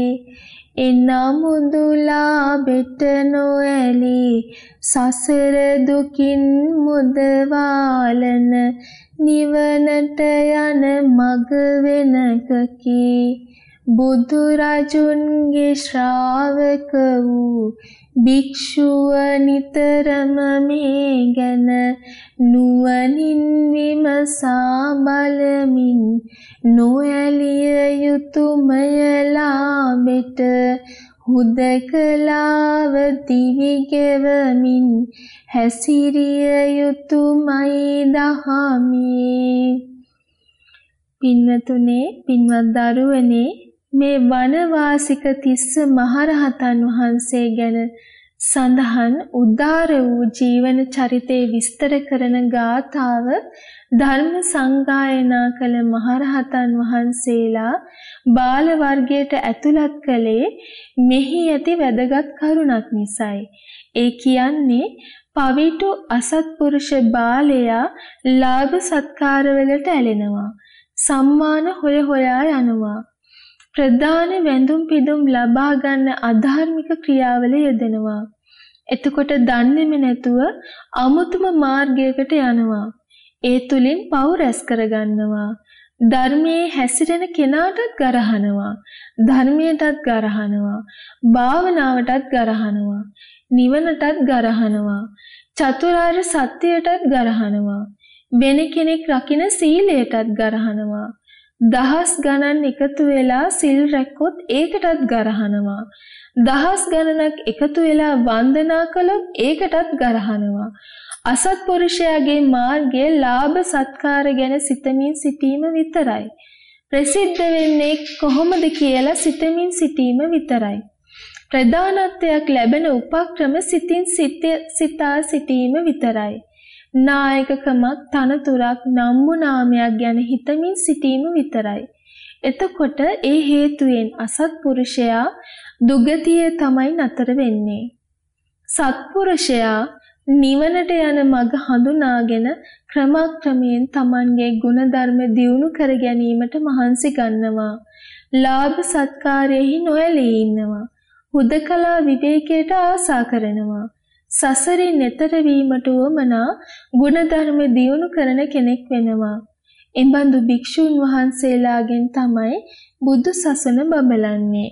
එනමුදුලා බෙට නොඇලී. සසර දුකින් මුදවාලන නිවනට යන මග වෙනකකි. බුදු රජුන්ගේ ශ්‍රාවක වූ භික්ෂුව නිතරම මේ ගැන නුවණින් විමසා බලමින් නොඇලිය යුතුයමය ලාභෙට හුදකලාව දිවිගෙවමින් හැසිරිය යුතුයමයි දහමේ. පින්වතුනේ පින්වත් දරුවනේ මේ වනවාසික තිස්ස මහරහතන් වහන්සේ ගැන සඳහන් උදාර වූ ජීවන චරිතය විස්තර කරන ගාථාව ධර්ම සංගායනා කළ මහරහතන් වහන්සේලා බාල වර්ගයට ඇතුළත් කළේ මෙහි ඇති වැදගත් කරුණක් නිසායි. ඒ කියන්නේ පවිටු අසත්පුරුෂ බාලයා ලාභ සත්කාරවලට ඇලෙනවා. සම්මාන හොය හොයා යනවා. ප්‍රධාන වැඳුම් පිදුම් ලබා ගන්න අධාර්මික ක්‍රියාවල යෙදෙනවා. එතකොට දන්නේම නැතුව අමුතුම මාර්ගයකට යනවා. ඒ තුලින් පව් රැස් කරගන්නවා. ධර්මයේ හැසිරෙන කෙනාටත් ගරහනවා. ධර්මයටත් ගරහනවා. භාවනාවටත් ගරහනවා. නිවනටත් ගරහනවා. චතුරාර්ය සත්‍යයටත් ගරහනවා. වෙන කෙනෙක් රකින සීලයටත් ගරහනවා. දහස් ගණන් එකතු වෙලා සිල් රැක්කොත් ඒකටත් ගරහනවා. දහස් ගණනක් එකතු වෙලා වන්දනා කළොත් ඒකටත් ගරහනවා. අසත්පුරුෂයාගේ මාර්ගයේ ලාභ සත්කාර ගැන සිතමින් සිටීම විතරයි. ප්‍රසිද්ධ වෙන්නේ කොහොමද කියලා සිතමින් සිටීම විතරයි. ප්‍රධානත්වයක් ලැබෙන උපක්‍රම සිතින් සිතා සිටීම විතරයි. නායකකමක් තනතුරක් නම්බු නාමයක් ගැන හිතමින් සිටීම විතරයි. එතකොට ඒ හේතුවෙන් අසත්පුරුෂයා දුගතියේ තමයි නතර වෙන්නේ. සත්පුරුෂයා නිවනට යන මඟ හඳුනාගෙන ක්‍රමක්‍රමයෙන් Tamanගේ ගුණධර්ම දියුණු කර ගැනීමට මහන්සි ගන්නවා. ලාභ සත්කාරයෙහි නොඇලී ඉන්නවා. හුදකලා විවේකයට ආසා කරනවා. සසරින් එතර වීමට උවමනා ගුණධර්ම දියුණු කරන කෙනෙක් වෙනවා. එබඳු භික්ෂුන් වහන්සේලාගෙන් තමයි බුදු සසුන බබලන්නේ.